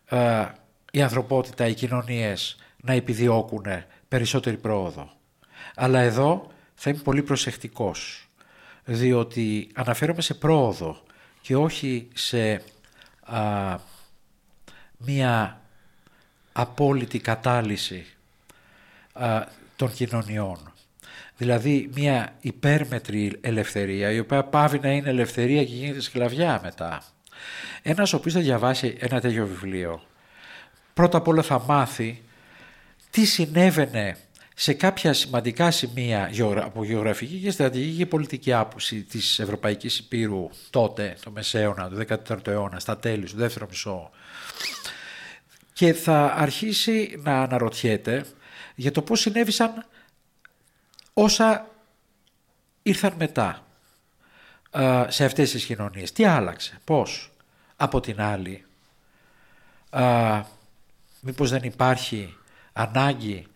D: ε, η ανθρωπότητα, οι κοινωνίες να επιδιώκουν περισσότερη πρόοδο. Αλλά εδώ θα είμαι πολύ προσεκτικός, διότι αναφέρομαι σε πρόοδο και όχι σε α, μία απόλυτη κατάλυση α, των κοινωνιών. Δηλαδή μία υπέρμετρη ελευθερία η οποία πάβει να είναι ελευθερία και γίνεται σκλαβιά μετά. Ένας ο οποίος θα διαβάσει ένα τέτοιο βιβλίο πρώτα απ' όλα θα μάθει τι συνέβαινε σε κάποια σημαντικά σημεία από γεωγραφική και στρατηγική και πολιτική άποψη της Ευρωπαϊκής Υπήρου τότε, το μεσαίωνα, το 14ο αιώνα, στα τέλη του δεύτερο μισό και θα αρχίσει να αναρωτιέται για το πώς συνέβησαν όσα ήρθαν μετά σε αυτές τις κοινωνίες. Τι άλλαξε, πώς. Από την άλλη, α, μήπως δεν υπάρχει ανάγκη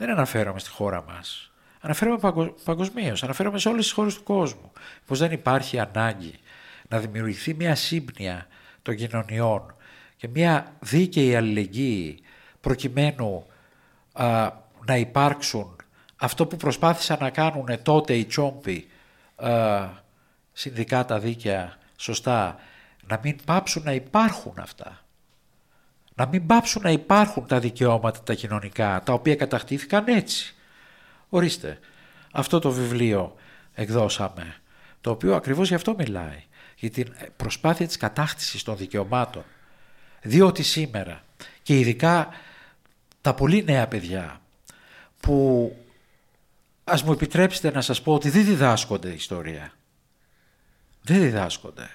D: δεν αναφέρομαι στη χώρα μας. Αναφέρομαι παγκοσμίως, αναφέρομαι σε όλες τις χώρες του κόσμου. Πως δεν υπάρχει ανάγκη να δημιουργηθεί μια σύμπνοια των κοινωνιών και μια δίκαιη αλληλεγγύη προκειμένου α, να υπάρξουν αυτό που προσπάθησαν να κάνουν τότε οι τσόμποι α, συνδικάτα δίκαια σωστά να μην πάψουν να υπάρχουν αυτά να μην πάψουν να υπάρχουν τα δικαιώματα τα κοινωνικά, τα οποία κατακτήθηκαν έτσι. Ορίστε, αυτό το βιβλίο εκδώσαμε, το οποίο ακριβώς γι' αυτό μιλάει, για την προσπάθεια της κατάκτησης των δικαιωμάτων. Διότι σήμερα, και ειδικά τα πολύ νέα παιδιά, που ας μου επιτρέψετε να σας πω ότι δεν διδάσκονται ιστορία. Δεν διδάσκονται.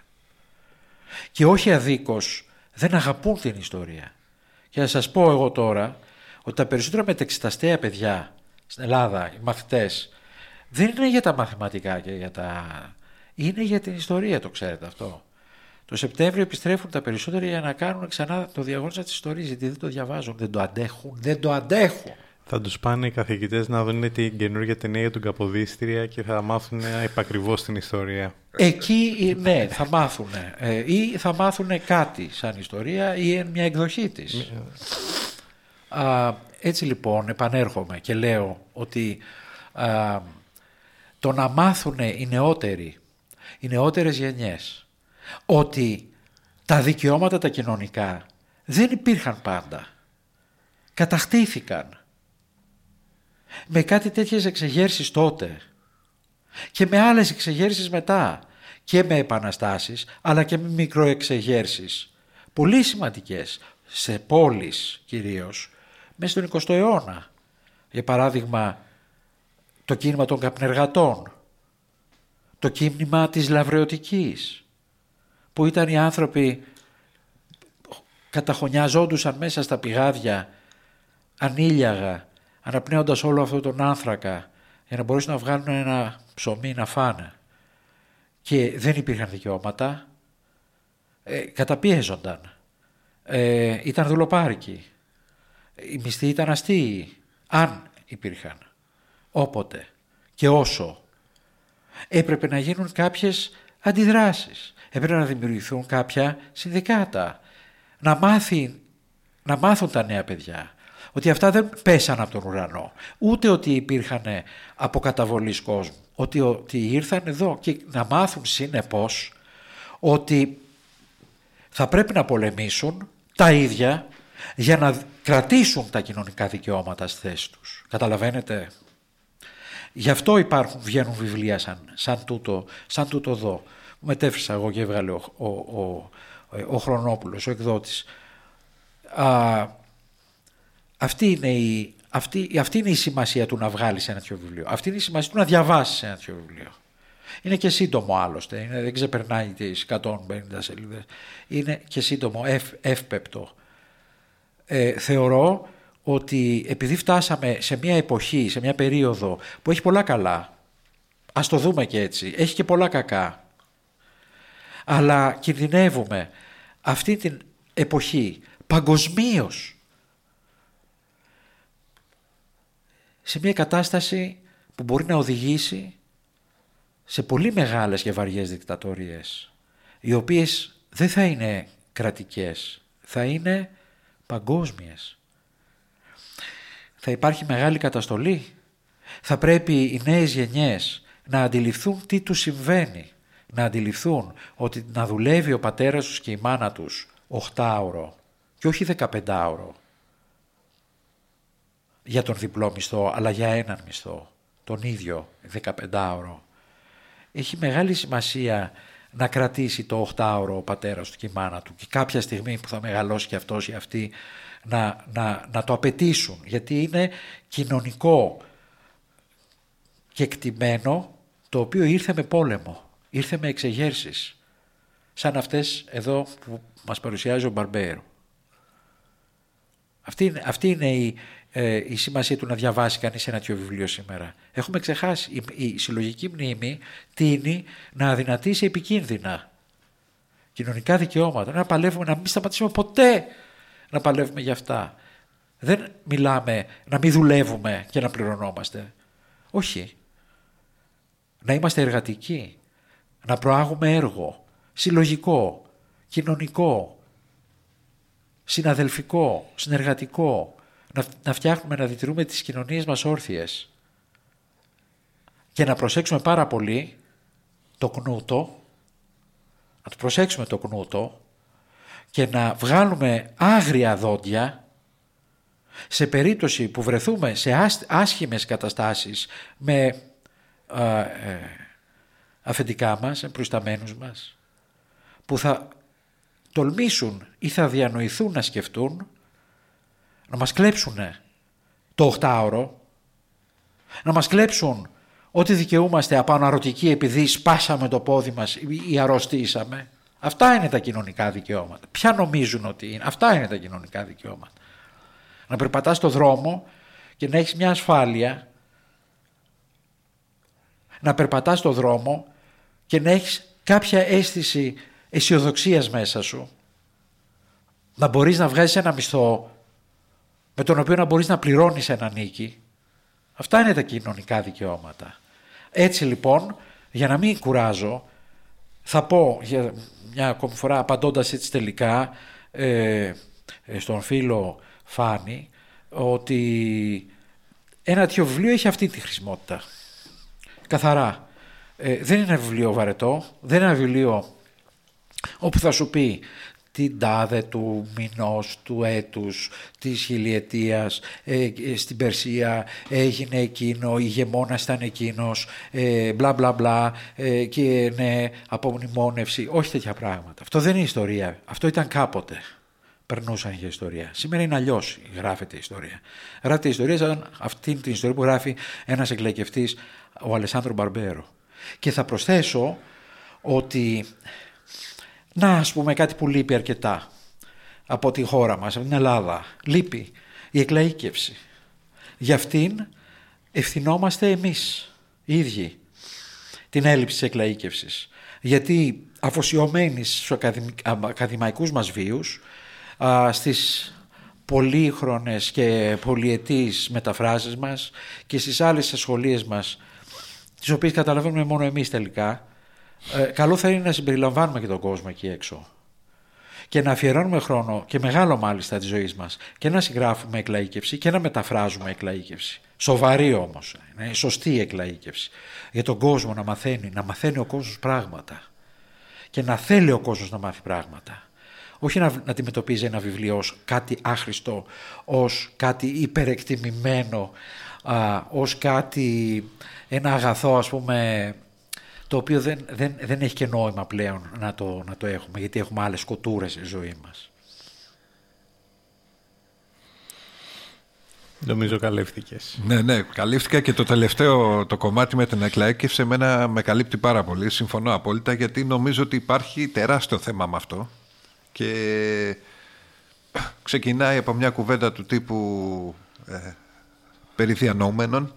D: Και όχι αδίκως δεν αγαπούν την ιστορία. Και να σας πω εγώ τώρα ότι τα περισσότερα μετεξεταστέα παιδιά στην Ελλάδα, οι μαθητές, δεν είναι για τα μαθηματικά και για τα... Είναι για την ιστορία, το ξέρετε αυτό. Το Σεπτέμβριο επιστρέφουν τα περισσότερα για να κάνουν ξανά το διαγώνισμα της ιστορίας, γιατί δεν το διαβάζουν, δεν το αντέχουν, δεν το αντέχουν.
C: Θα τους πάνε οι καθηγητές να δουν την καινούργια ταινία για τον Καποδίστρια και θα μάθουν επακριβώς την ιστορία.
D: Εκεί ναι, θα μάθουν. Ε, ή θα μάθουν κάτι σαν ιστορία ή μια εκδοχή της. έτσι λοιπόν επανέρχομαι και λέω ότι α, το να μάθουν οι νεότεροι, οι νεότερες γενιές, ότι τα δικαιώματα τα κοινωνικά δεν υπήρχαν πάντα. Κατακτήθηκαν με κάτι τέτοιες εξεγέρσεις τότε και με άλλες εξεγέρσεις μετά και με επαναστάσεις αλλά και με μικροεξεγέρσεις πολύ σημαντικές σε πόλεις κυρίως μέσα στον 20ο αιώνα. Για παράδειγμα το κίνημα των καπνεργατών, το κίνημα της λαβρεωτικής που ήταν οι άνθρωποι καταχωνιαζόντουσαν μέσα στα πηγάδια ανήλιαγα αναπνέοντας όλο αυτό τον άνθρακα για να μπορέσουν να βγάλουν ένα ψωμί να φάνε. Και δεν υπήρχαν δικαιώματα, ε, καταπιέζονταν. Ε, ήταν δουλοπάρικοι. Οι μισθοί ήταν αστείοι. Αν υπήρχαν. Όποτε και όσο. Έπρεπε να γίνουν κάποιες αντιδράσεις. Έπρεπε να δημιουργηθούν κάποια συνδικάτα. Να, μάθει, να μάθουν τα νέα παιδιά ότι αυτά δεν πέσαν από τον ουρανό. Ούτε ότι υπήρχαν αποκαταβολής κόσμου. Ότι, ότι ήρθαν εδώ και να μάθουν συνεπώς ότι θα πρέπει να πολεμήσουν τα ίδια για να κρατήσουν τα κοινωνικά δικαιώματα στη θέση τους. Καταλαβαίνετε; Γι' αυτό υπάρχουν, βγαίνουν βιβλία σαν, σαν, τούτο, σαν τούτο εδώ. Μετέφρασα εγώ και έβγαλε ο, ο, ο, ο Χρονόπουλος, ο εκδότης. Α, αυτή, είναι η, αυτή, αυτή είναι η σημασία του να βγάλεις ένα τέτοιο βιβλίο. Αυτή είναι η σημασία του να διαβάσεις ένα τέτοιο βιβλίο. Είναι και σύντομο άλλωστε, είναι, δεν ξεπερνάει τις 150 σελίδες. Είναι και σύντομο, ευ, εύπεπτο. Ε, θεωρώ ότι επειδή φτάσαμε σε μια εποχή, σε μια περίοδο που έχει πολλά καλά, ας το δούμε και έτσι, έχει και πολλά κακά, αλλά κινδυνεύουμε αυτή την εποχή παγκοσμίως σε μια κατάσταση που μπορεί να οδηγήσει σε πολύ μεγάλες και βαριές δικτατορίες, οι οποίες δεν θα είναι κρατικές, θα είναι παγκόσμιες. Θα υπάρχει μεγάλη καταστολή. Θα πρέπει οι νέες γενιές να αντιληφθούν τι τους συμβαίνει. Να αντιληφθούν ότι να δουλεύει ο πατέρας τους και η μάνα τους 8 και όχι 15 για τον διπλό μισθό αλλά για έναν μισθό, τον ίδιο 15 Έχει μεγάλη σημασία να κρατήσει το 8ωρο ο πατέρας του και η μάνα του. Και κάποια στιγμή που θα μεγαλώσει και αυτός ή αυτή να, να, να το απαιτήσουν. Γιατί είναι κοινωνικό και εκτιμένο το οποίο ήρθε με πόλεμο, ήρθε με εξεγέρσεις. Σαν αυτές εδώ που μας παρουσιάζει ο Μπαρμπέρο. Αυτή, αυτή είναι η, ε, η σημασία του να διαβάσει κανείς ένα τέτοιο βιβλίο σήμερα. Έχουμε ξεχάσει, η, η συλλογική μνήμη τίνει να αδυνατήσει επικίνδυνα κοινωνικά δικαιώματα, να παλεύουμε, να μην σταματήσουμε ποτέ να παλεύουμε για αυτά. Δεν μιλάμε να μην δουλεύουμε και να πληρωνόμαστε. Όχι. Να είμαστε εργατικοί. Να προάγουμε έργο. Συλλογικό. Κοινωνικό. Συναδελφικό. Συνεργατικό. Να, να φτιάχνουμε, να διτηρούμε τις κοινωνίες μας όρθιες. Και να προσέξουμε πάρα πολύ το κνούτο. Να το προσέξουμε το κνούτο και να βγάλουμε άγρια δόντια σε περίπτωση που βρεθούμε σε άσχημες καταστάσεις με α, ε, αφεντικά μας, προϊσταμένους μας, που θα τολμήσουν ή θα διανοηθούν να σκεφτούν να μας κλέψουν το οχτάωρο, να μας κλέψουν ό,τι δικαιούμαστε από αναρωτική επειδή σπάσαμε το πόδι μας ή αρρωστήσαμε, Αυτά είναι τα κοινωνικά δικαιώματα. Ποια νομίζουν ότι είναι; Αυτά είναι τα κοινωνικά δικαιώματα. Να περπατάς στο δρόμο και να έχεις μια ασφάλεια. Να περπατάς στο δρόμο και να έχεις κάποια αίσθηση αισιοδοξίας μέσα σου. Να μπορείς να βγάζεις ένα μισθό με τον οποίο να μπορείς να πληρώνεις ένα νίκη. Αυτά είναι τα κοινωνικά δικαιώματα. Έτσι λοιπόν, για να μην κουράζω, θα πω για μια ακόμη φορά απαντώντας έτσι τελικά ε, ε, στον φίλο Φάνη ότι ένα τέτοιο βιβλίο έχει αυτή τη χρησιμότητα. Καθαρά. Ε, δεν είναι ένα βιβλίο βαρετό, δεν είναι ένα βιβλίο όπου θα σου πει την τάδε του μηνός, του έτους, της χιλιετίας, ε, ε, στην Περσία έγινε εκείνο, η ηγεμόνας ήταν εκείνος, ε, μπλα μπλα μπλα ε, και ναι, απομνημόνευση, όχι τέτοια πράγματα. Αυτό δεν είναι ιστορία, αυτό ήταν κάποτε. Περνούσαν για ιστορία. Σήμερα είναι αλλιώς γράφεται η ιστορία. Γράφεται η ιστορία σαν αυτή την ιστορία που γράφει ένας εκλαϊκευτής, ο Αλεσάνδρο Μπαρμπέρο. Και θα προσθέσω ότι να, ας πούμε, κάτι που λείπει αρκετά από τη χώρα μας, από την Ελλάδα. Λείπει η εκλαΐκευση. Για αυτήν ευθυνόμαστε εμείς οι ίδιοι την έλλειψη της εκλαΐκευσης. Γιατί αφοσιωμένοι στους ακαδημαϊκούς μας βίους, α, στις πολύχρονες και πολυετής μεταφράσεις μας και στις άλλες ασχολίες μας, τις οποίες καταλαβαίνουμε μόνο εμείς τελικά, ε, καλό θα είναι να συμπεριλαμβάνουμε και τον κόσμο εκεί έξω και να αφιερώνουμε χρόνο και μεγάλο μάλιστα της ζωής μας και να συγγράφουμε εκλαίκευση και να μεταφράζουμε εκλαίκευση. Σοβαρή όμως, είναι σωστή εκλαίκευση. Για τον κόσμο να μαθαίνει, να μαθαίνει ο κόσμος πράγματα. Και να θέλει ο κόσμος να μάθει πράγματα. Όχι να, να αντιμετωπίζει ένα βιβλίο ως κάτι άχρηστο, ως κάτι υπερεκτιμημένο, α, ως κάτι, ένα αγαθό ας πούμε το οποίο δεν, δεν, δεν έχει και νόημα πλέον να το, να το έχουμε, γιατί έχουμε άλλες κοτούρες στη ζωή μας.
C: Νομίζω καλύφθηκες.
E: Ναι, ναι, καλύφθηκα και το τελευταίο το κομμάτι με την εκλαίκευση εμένα με καλύπτει πάρα πολύ. Συμφωνώ απόλυτα γιατί νομίζω ότι υπάρχει τεράστιο θέμα με αυτό και ξεκινάει από μια κουβέντα του τύπου ε, περί διανόμενων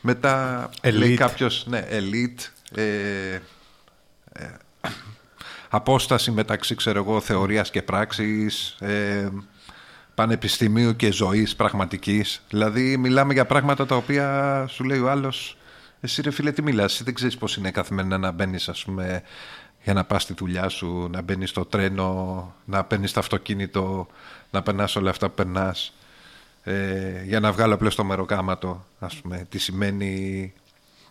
E: μετά elite. λέει κάποιος, ναι, elite, ε, ε, απόσταση μεταξύ ξέρω εγώ, θεωρίας και πράξης, ε, πανεπιστημίου και ζωής πραγματικής. Δηλαδή μιλάμε για πράγματα τα οποία σου λέει ο άλλος εσύ ρε φίλε τι μιλάς, εσύ δεν ξέρεις πώς είναι καθημερινά να μπαίνεις ας πούμε για να πας στη δουλειά σου, να μπαίνεις στο τρένο, να παίρνεις το αυτοκίνητο, να περνάς όλα αυτά που περνάς. Ε, για να βγάλω απλώς το μεροκάματο, ας πούμε, τι σημαίνει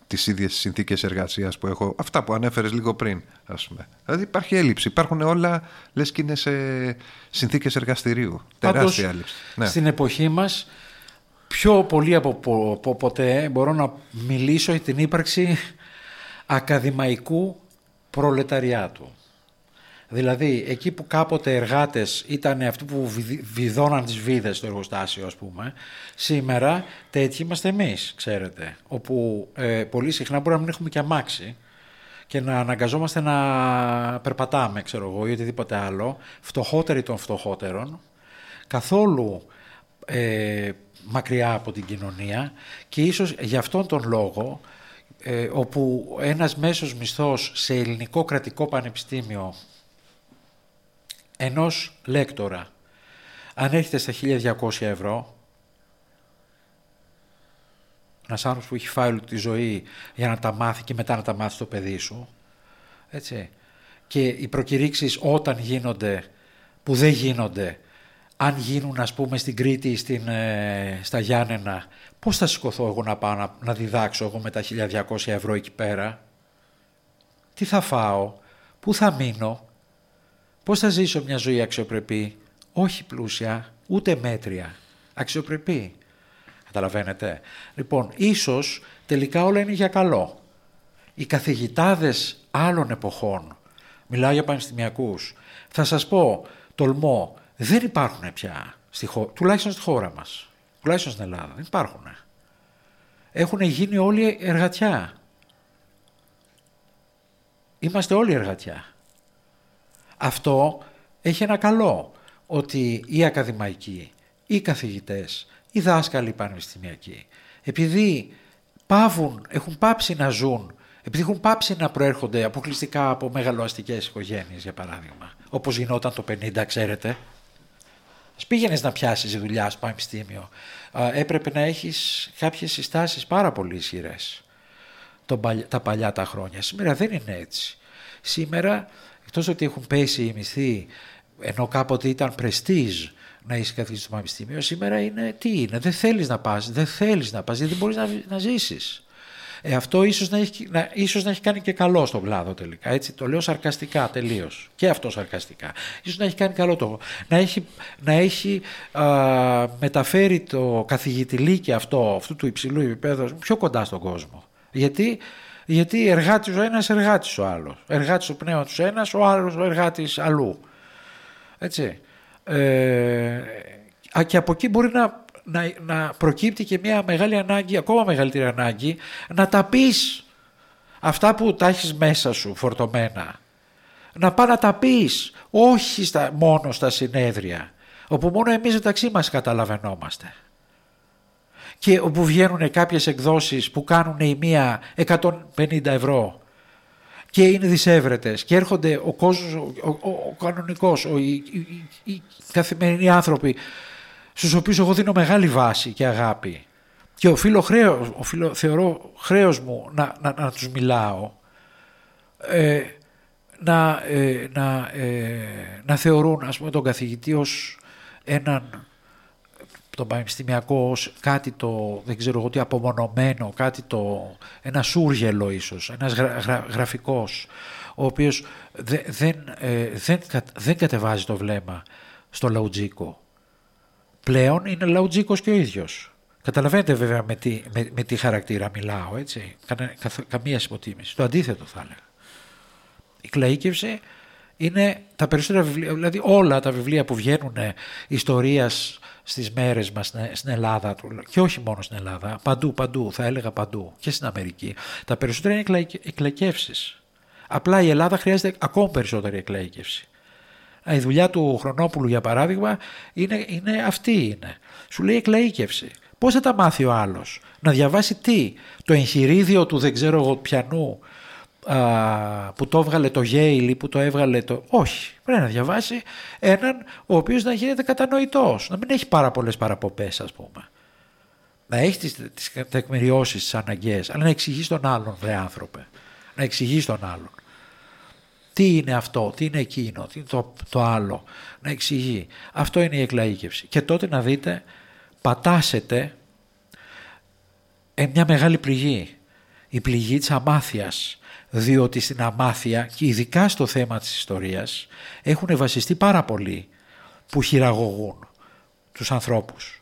E: τις ίδιες συνθήκες εργασίας που έχω, αυτά που ανέφερες λίγο πριν, ας πούμε. Δηλαδή υπάρχει έλλειψη, υπάρχουν όλα, λες και είναι σε συνθήκες εργαστηρίου. Τεράστια έλλειψη.
D: Ναι. Στην εποχή μας, πιο πολύ από ποτέ μπορώ να μιλήσω για την ύπαρξη ακαδημαϊκού προλεταριάτου. Δηλαδή, εκεί που κάποτε εργάτες ήταν αυτοί που βιδώναν τις βίδες στο εργοστάσιο, ας πούμε, σήμερα τέτοιοι είμαστε εμείς, ξέρετε, όπου ε, πολύ συχνά μπορεί να μην έχουμε και αμάξι και να αναγκαζόμαστε να περπατάμε, ξέρω εγώ, ή οτιδήποτε άλλο, φτωχότεροι των φτωχότερων, καθόλου ε, μακριά από την κοινωνία και ίσως για αυτόν τον λόγο ε, όπου ένας μέσος μισθός σε ελληνικό κρατικό πανεπιστήμιο ενός λέκτορα. Αν έρχεται στα 1200 ευρώ ένας άνθρωπος που έχει φάει όλη τη ζωή για να τα μάθει και μετά να τα μάθει στο παιδί σου έτσι και οι προκηρύξεις όταν γίνονται που δεν γίνονται αν γίνουν ας πούμε στην Κρήτη ή στην, ε, στα Γιάννενα πώς θα σηκωθώ εγώ να πάω να, να διδάξω εγώ με τα 1200 ευρώ εκεί πέρα; Τι θα φάω, πού θα μείνω; Πώς θα ζήσω μια ζωή αξιοπρεπή, όχι πλούσια, ούτε μέτρια, αξιοπρεπή. Καταλαβαίνετε. Λοιπόν, ίσως τελικά όλα είναι για καλό. Οι καθηγητάδες άλλων εποχών, μιλάω για πανεπιστημιακούς, θα σας πω, τολμώ, δεν υπάρχουν πια, στη χω... τουλάχιστον στη χώρα μας, τουλάχιστον στην Ελλάδα, δεν υπάρχουν. Έχουν γίνει όλοι εργατιά. Είμαστε όλοι εργατιά. Αυτό έχει ένα καλό, ότι οι ακαδημαϊκοί, οι καθηγητές, οι δάσκαλοι πανεπιστημιακοί, επειδή πάβουν, έχουν πάψει να ζουν, επειδή έχουν πάψει να προέρχονται αποκλειστικά από μεγαλοαστικές οικογένειες, για παράδειγμα, όπως γινόταν το 50, ξέρετε, πήγαινες να πιάσεις δουλειά στο πανεπιστήμιο, έπρεπε να έχεις κάποιες συστάσεις πάρα πολύ ισχυρές τα παλιά τα χρόνια. Σήμερα δεν είναι έτσι. Σήμερα εκτός ότι έχουν πέσει οι μισθοί, ενώ κάποτε ήταν πρεστίζ να είσαι καθηγητής στο πανεπιστήμιο, σήμερα είναι τι είναι, δεν θέλεις να πας, δεν θέλεις να πας, γιατί δεν μπορείς να, να ζήσεις. Ε, αυτό ίσως να, έχει, να, ίσως να έχει κάνει και καλό στον κλάδο τελικά. Έτσι, το λέω σαρκαστικά τελείως. Και αυτό σαρκαστικά. Ίσως να έχει κάνει καλό το. Να έχει, να έχει α, μεταφέρει το καθηγητηλίκι αυτό, αυτού του υψηλού επίπεδου, πιο κοντά στον κόσμο. Γιατί γιατί εργάτης ο ένας, εργάτης ο άλλος. Εργάτης ο πνεύμα του ένας, ο άλλος ο εργάτης αλλού. Έτσι. Ε, και από εκεί μπορεί να, να, να προκύπτει και μια μεγάλη ανάγκη, ακόμα μεγαλύτερη ανάγκη, να τα πεις αυτά που τα έχεις μέσα σου φορτωμένα. Να πάει να τα πεις, όχι στα, μόνο στα συνέδρια, όπου μόνο εμείς μεταξύ μας καταλαβαίνόμαστε και όπου βγαίνουν κάποιες εκδόσεις που κάνουν η μία 150 ευρώ και είναι δυσέβρετες και έρχονται ο κόσμος, ο, ο, ο, ο κανονικός, ο, οι, οι, οι καθημερινοί άνθρωποι στους οποίους εγώ δίνω μεγάλη βάση και αγάπη. Και οφείλω, χρέος, οφείλω θεωρώ χρέος μου να, να, να τους μιλάω ε, να, ε, να, ε, να θεωρούν ας πούμε τον καθηγητή ως έναν τον πανεπιστημιακό ως κάτι το, δεν ξέρω εγώ τι, απομονωμένο, κάτι το, ένα σούργελο ίσως, ένας γρα, γρα, γραφικός, ο οποίος δε, δεν, ε, δεν, δεν κατεβάζει το βλέμμα στο λαουτζίκο. Πλέον είναι λαουτζίκος και ο ίδιος. Καταλαβαίνετε βέβαια με τι, με, με τι χαρακτήρα μιλάω, έτσι. Κα, καμία υποτίμηση. Το αντίθετο θα έλεγα. Η κλαΐκευση είναι τα περισσότερα βιβλία, δηλαδή όλα τα βιβλία που βγαίνουν ιστορίας στις μέρες μας στην Ελλάδα και όχι μόνο στην Ελλάδα, παντού, παντού, θα έλεγα παντού και στην Αμερική. Τα περισσότερα είναι εκλαϊκεύσεις. Απλά η Ελλάδα χρειάζεται ακόμα περισσότερη εκλαϊκεύση. Η δουλειά του Χρονόπουλου για παράδειγμα είναι, είναι αυτή είναι. Σου λέει εκλαϊκεύση. Πώς θα τα μάθει ο άλλος; Να διαβάσει τι; Το εγχειρίδιο του δεν ξέρω εγώ πιανού που το έβγαλε το Yale ή που το έβγαλε το... Όχι, πρέπει να διαβάσει έναν ο οποίος να γίνεται κατανοητός, να μην έχει πάρα πολλές παραποπές ας πούμε. Να έχει τις, τις τεκμηριώσεις, τις αναγκαίες, αλλά να εξηγεί τον άλλον, βρε άνθρωπε. Να εξηγεί τον άλλον. Τι είναι αυτό, τι είναι εκείνο, τι είναι το, το άλλο. Να εξηγεί. Αυτό είναι η εκλαΐκευση. Και τότε να δείτε, πατάσετε μια μεγάλη πληγή. Η πληγή της αμάθειας διότι στην αμάθεια και ειδικά στο θέμα της ιστορίας έχουν βασιστεί πάρα πολύ που χειραγωγούν τους ανθρώπους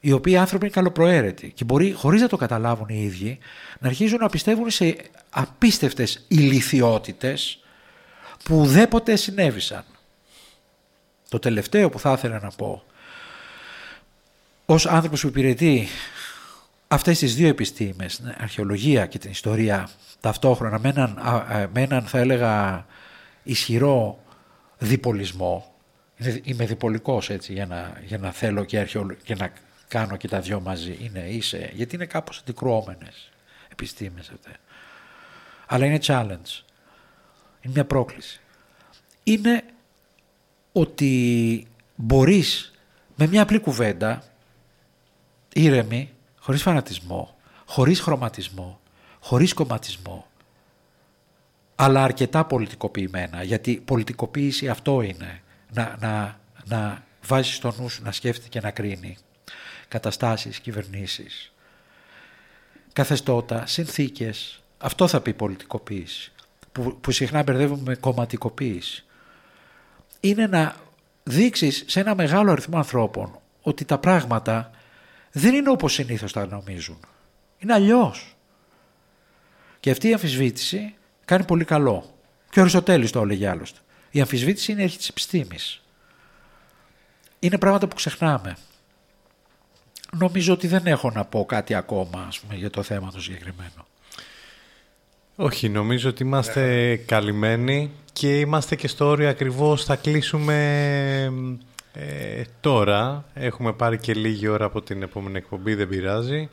D: οι οποίοι άνθρωποι είναι καλοπροαίρετοι και μπορεί χωρίς να το καταλάβουν οι ίδιοι να αρχίζουν να πιστεύουν σε απίστευτες ηλικιότητες που ουδέποτε συνέβησαν. Το τελευταίο που θα ήθελα να πω ως άνθρωπος που υπηρετεί αυτές τις δύο επιστήμες, την αρχαιολογία και την ιστορία ταυτόχρονα με έναν, με έναν θα έλεγα ισχυρό διπολισμό. Είμαι διπολικός έτσι για να, για να θέλω και, αρχαιολο... και να κάνω και τα δυο μαζί. Είναι, είσαι, γιατί είναι κάπως αντικρουόμενες επιστήμες αυτές. Αλλά είναι challenge. Είναι μια πρόκληση. Είναι ότι μπορείς με μια απλή κουβέντα, ήρεμη, χωρίς φανατισμό, χωρίς χρωματισμό, χωρίς κομματισμό, αλλά αρκετά πολιτικοποιημένα, γιατί πολιτικοποίηση αυτό είναι, να, να, να βάζεις στο νου σου να σκέφτεται και να κρίνει καταστάσεις, κυβερνήσεις, καθεστώτα, συνθήκες. Αυτό θα πει πολιτικοποίηση, που, που συχνά μπερδεύουμε με κομματικοποίηση. Είναι να δείξεις σε ένα μεγάλο αριθμό ανθρώπων ότι τα πράγματα δεν είναι όπως συνήθως τα νομίζουν. Είναι αλλιώς. Και αυτή η αμφισβήτηση κάνει πολύ καλό. Και ο Αριστοτέλης το έλεγε άλλωστε. Η αμφισβήτηση είναι η αρχή της επιστήμης. Είναι πράγματα που ξεχνάμε. Νομίζω ότι δεν έχω να πω κάτι ακόμα ας πούμε, για το θέμα το συγκεκριμένο.
C: Όχι, νομίζω ότι είμαστε καλυμμένοι και είμαστε και στο όριο ακριβώς θα κλείσουμε ε, τώρα. Έχουμε πάρει και λίγη ώρα από την επόμενη εκπομπή, δεν πειράζει.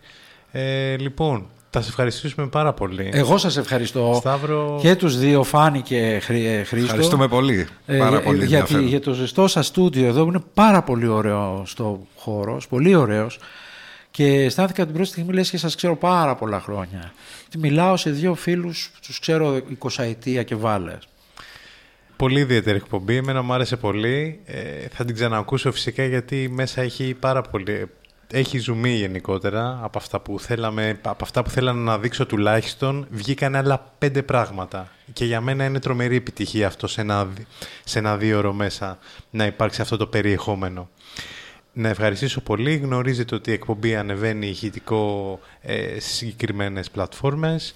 C: Ε, λοιπόν, θα σε ευχαριστήσουμε πάρα πολύ.
D: Εγώ σας ευχαριστώ
C: Σταύρο...
D: και τους δύο Φάνη και ε, Χρήστο.
E: Ευχαριστούμε πολύ.
D: Ε,
E: πάρα πολύ
D: γιατί, για το ζεστό σας στούντιο εδώ είναι πάρα πολύ ωραίο στο χώρο, πολύ ωραίος. Και αισθάνθηκα την πρώτη στιγμή λες και σας ξέρω πάρα πολλά χρόνια. Και μιλάω σε δύο φίλους, τους ξέρω 20 ετία και βάλες.
C: Πολύ ιδιαίτερη εκπομπή, εμένα μου άρεσε πολύ. Ε, θα την ξανακούσω φυσικά γιατί μέσα έχει πάρα πολύ, έχει ζουμί γενικότερα από αυτά που θέλαμε, από αυτά που θέλανε να δείξω τουλάχιστον βγήκαν άλλα πέντε πράγματα και για μένα είναι τρομερή επιτυχία αυτό σε ένα, σε ένα δύο ώρο μέσα να υπάρξει αυτό το περιεχόμενο. Να ευχαριστήσω πολύ. Γνωρίζετε ότι η εκπομπή ανεβαίνει ηχητικό ε, σε συγκεκριμένες πλατφόρμες.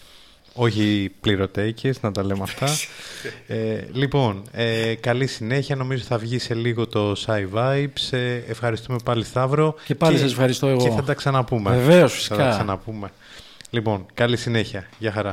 C: Όχι πληρωτέικες, να τα λέμε αυτά. [laughs] ε, λοιπόν, ε, καλή συνέχεια. Νομίζω θα βγει σε λίγο το Sci Vibes. Ε, ευχαριστούμε πάλι Σταύρο.
D: Και πάλι σας ευχαριστώ εγώ.
C: Και θα τα ξαναπούμε.
D: Βεβαίως,
C: Θα
D: φυσικά.
C: τα ξαναπούμε. Λοιπόν, καλή συνέχεια. Γεια χαρά.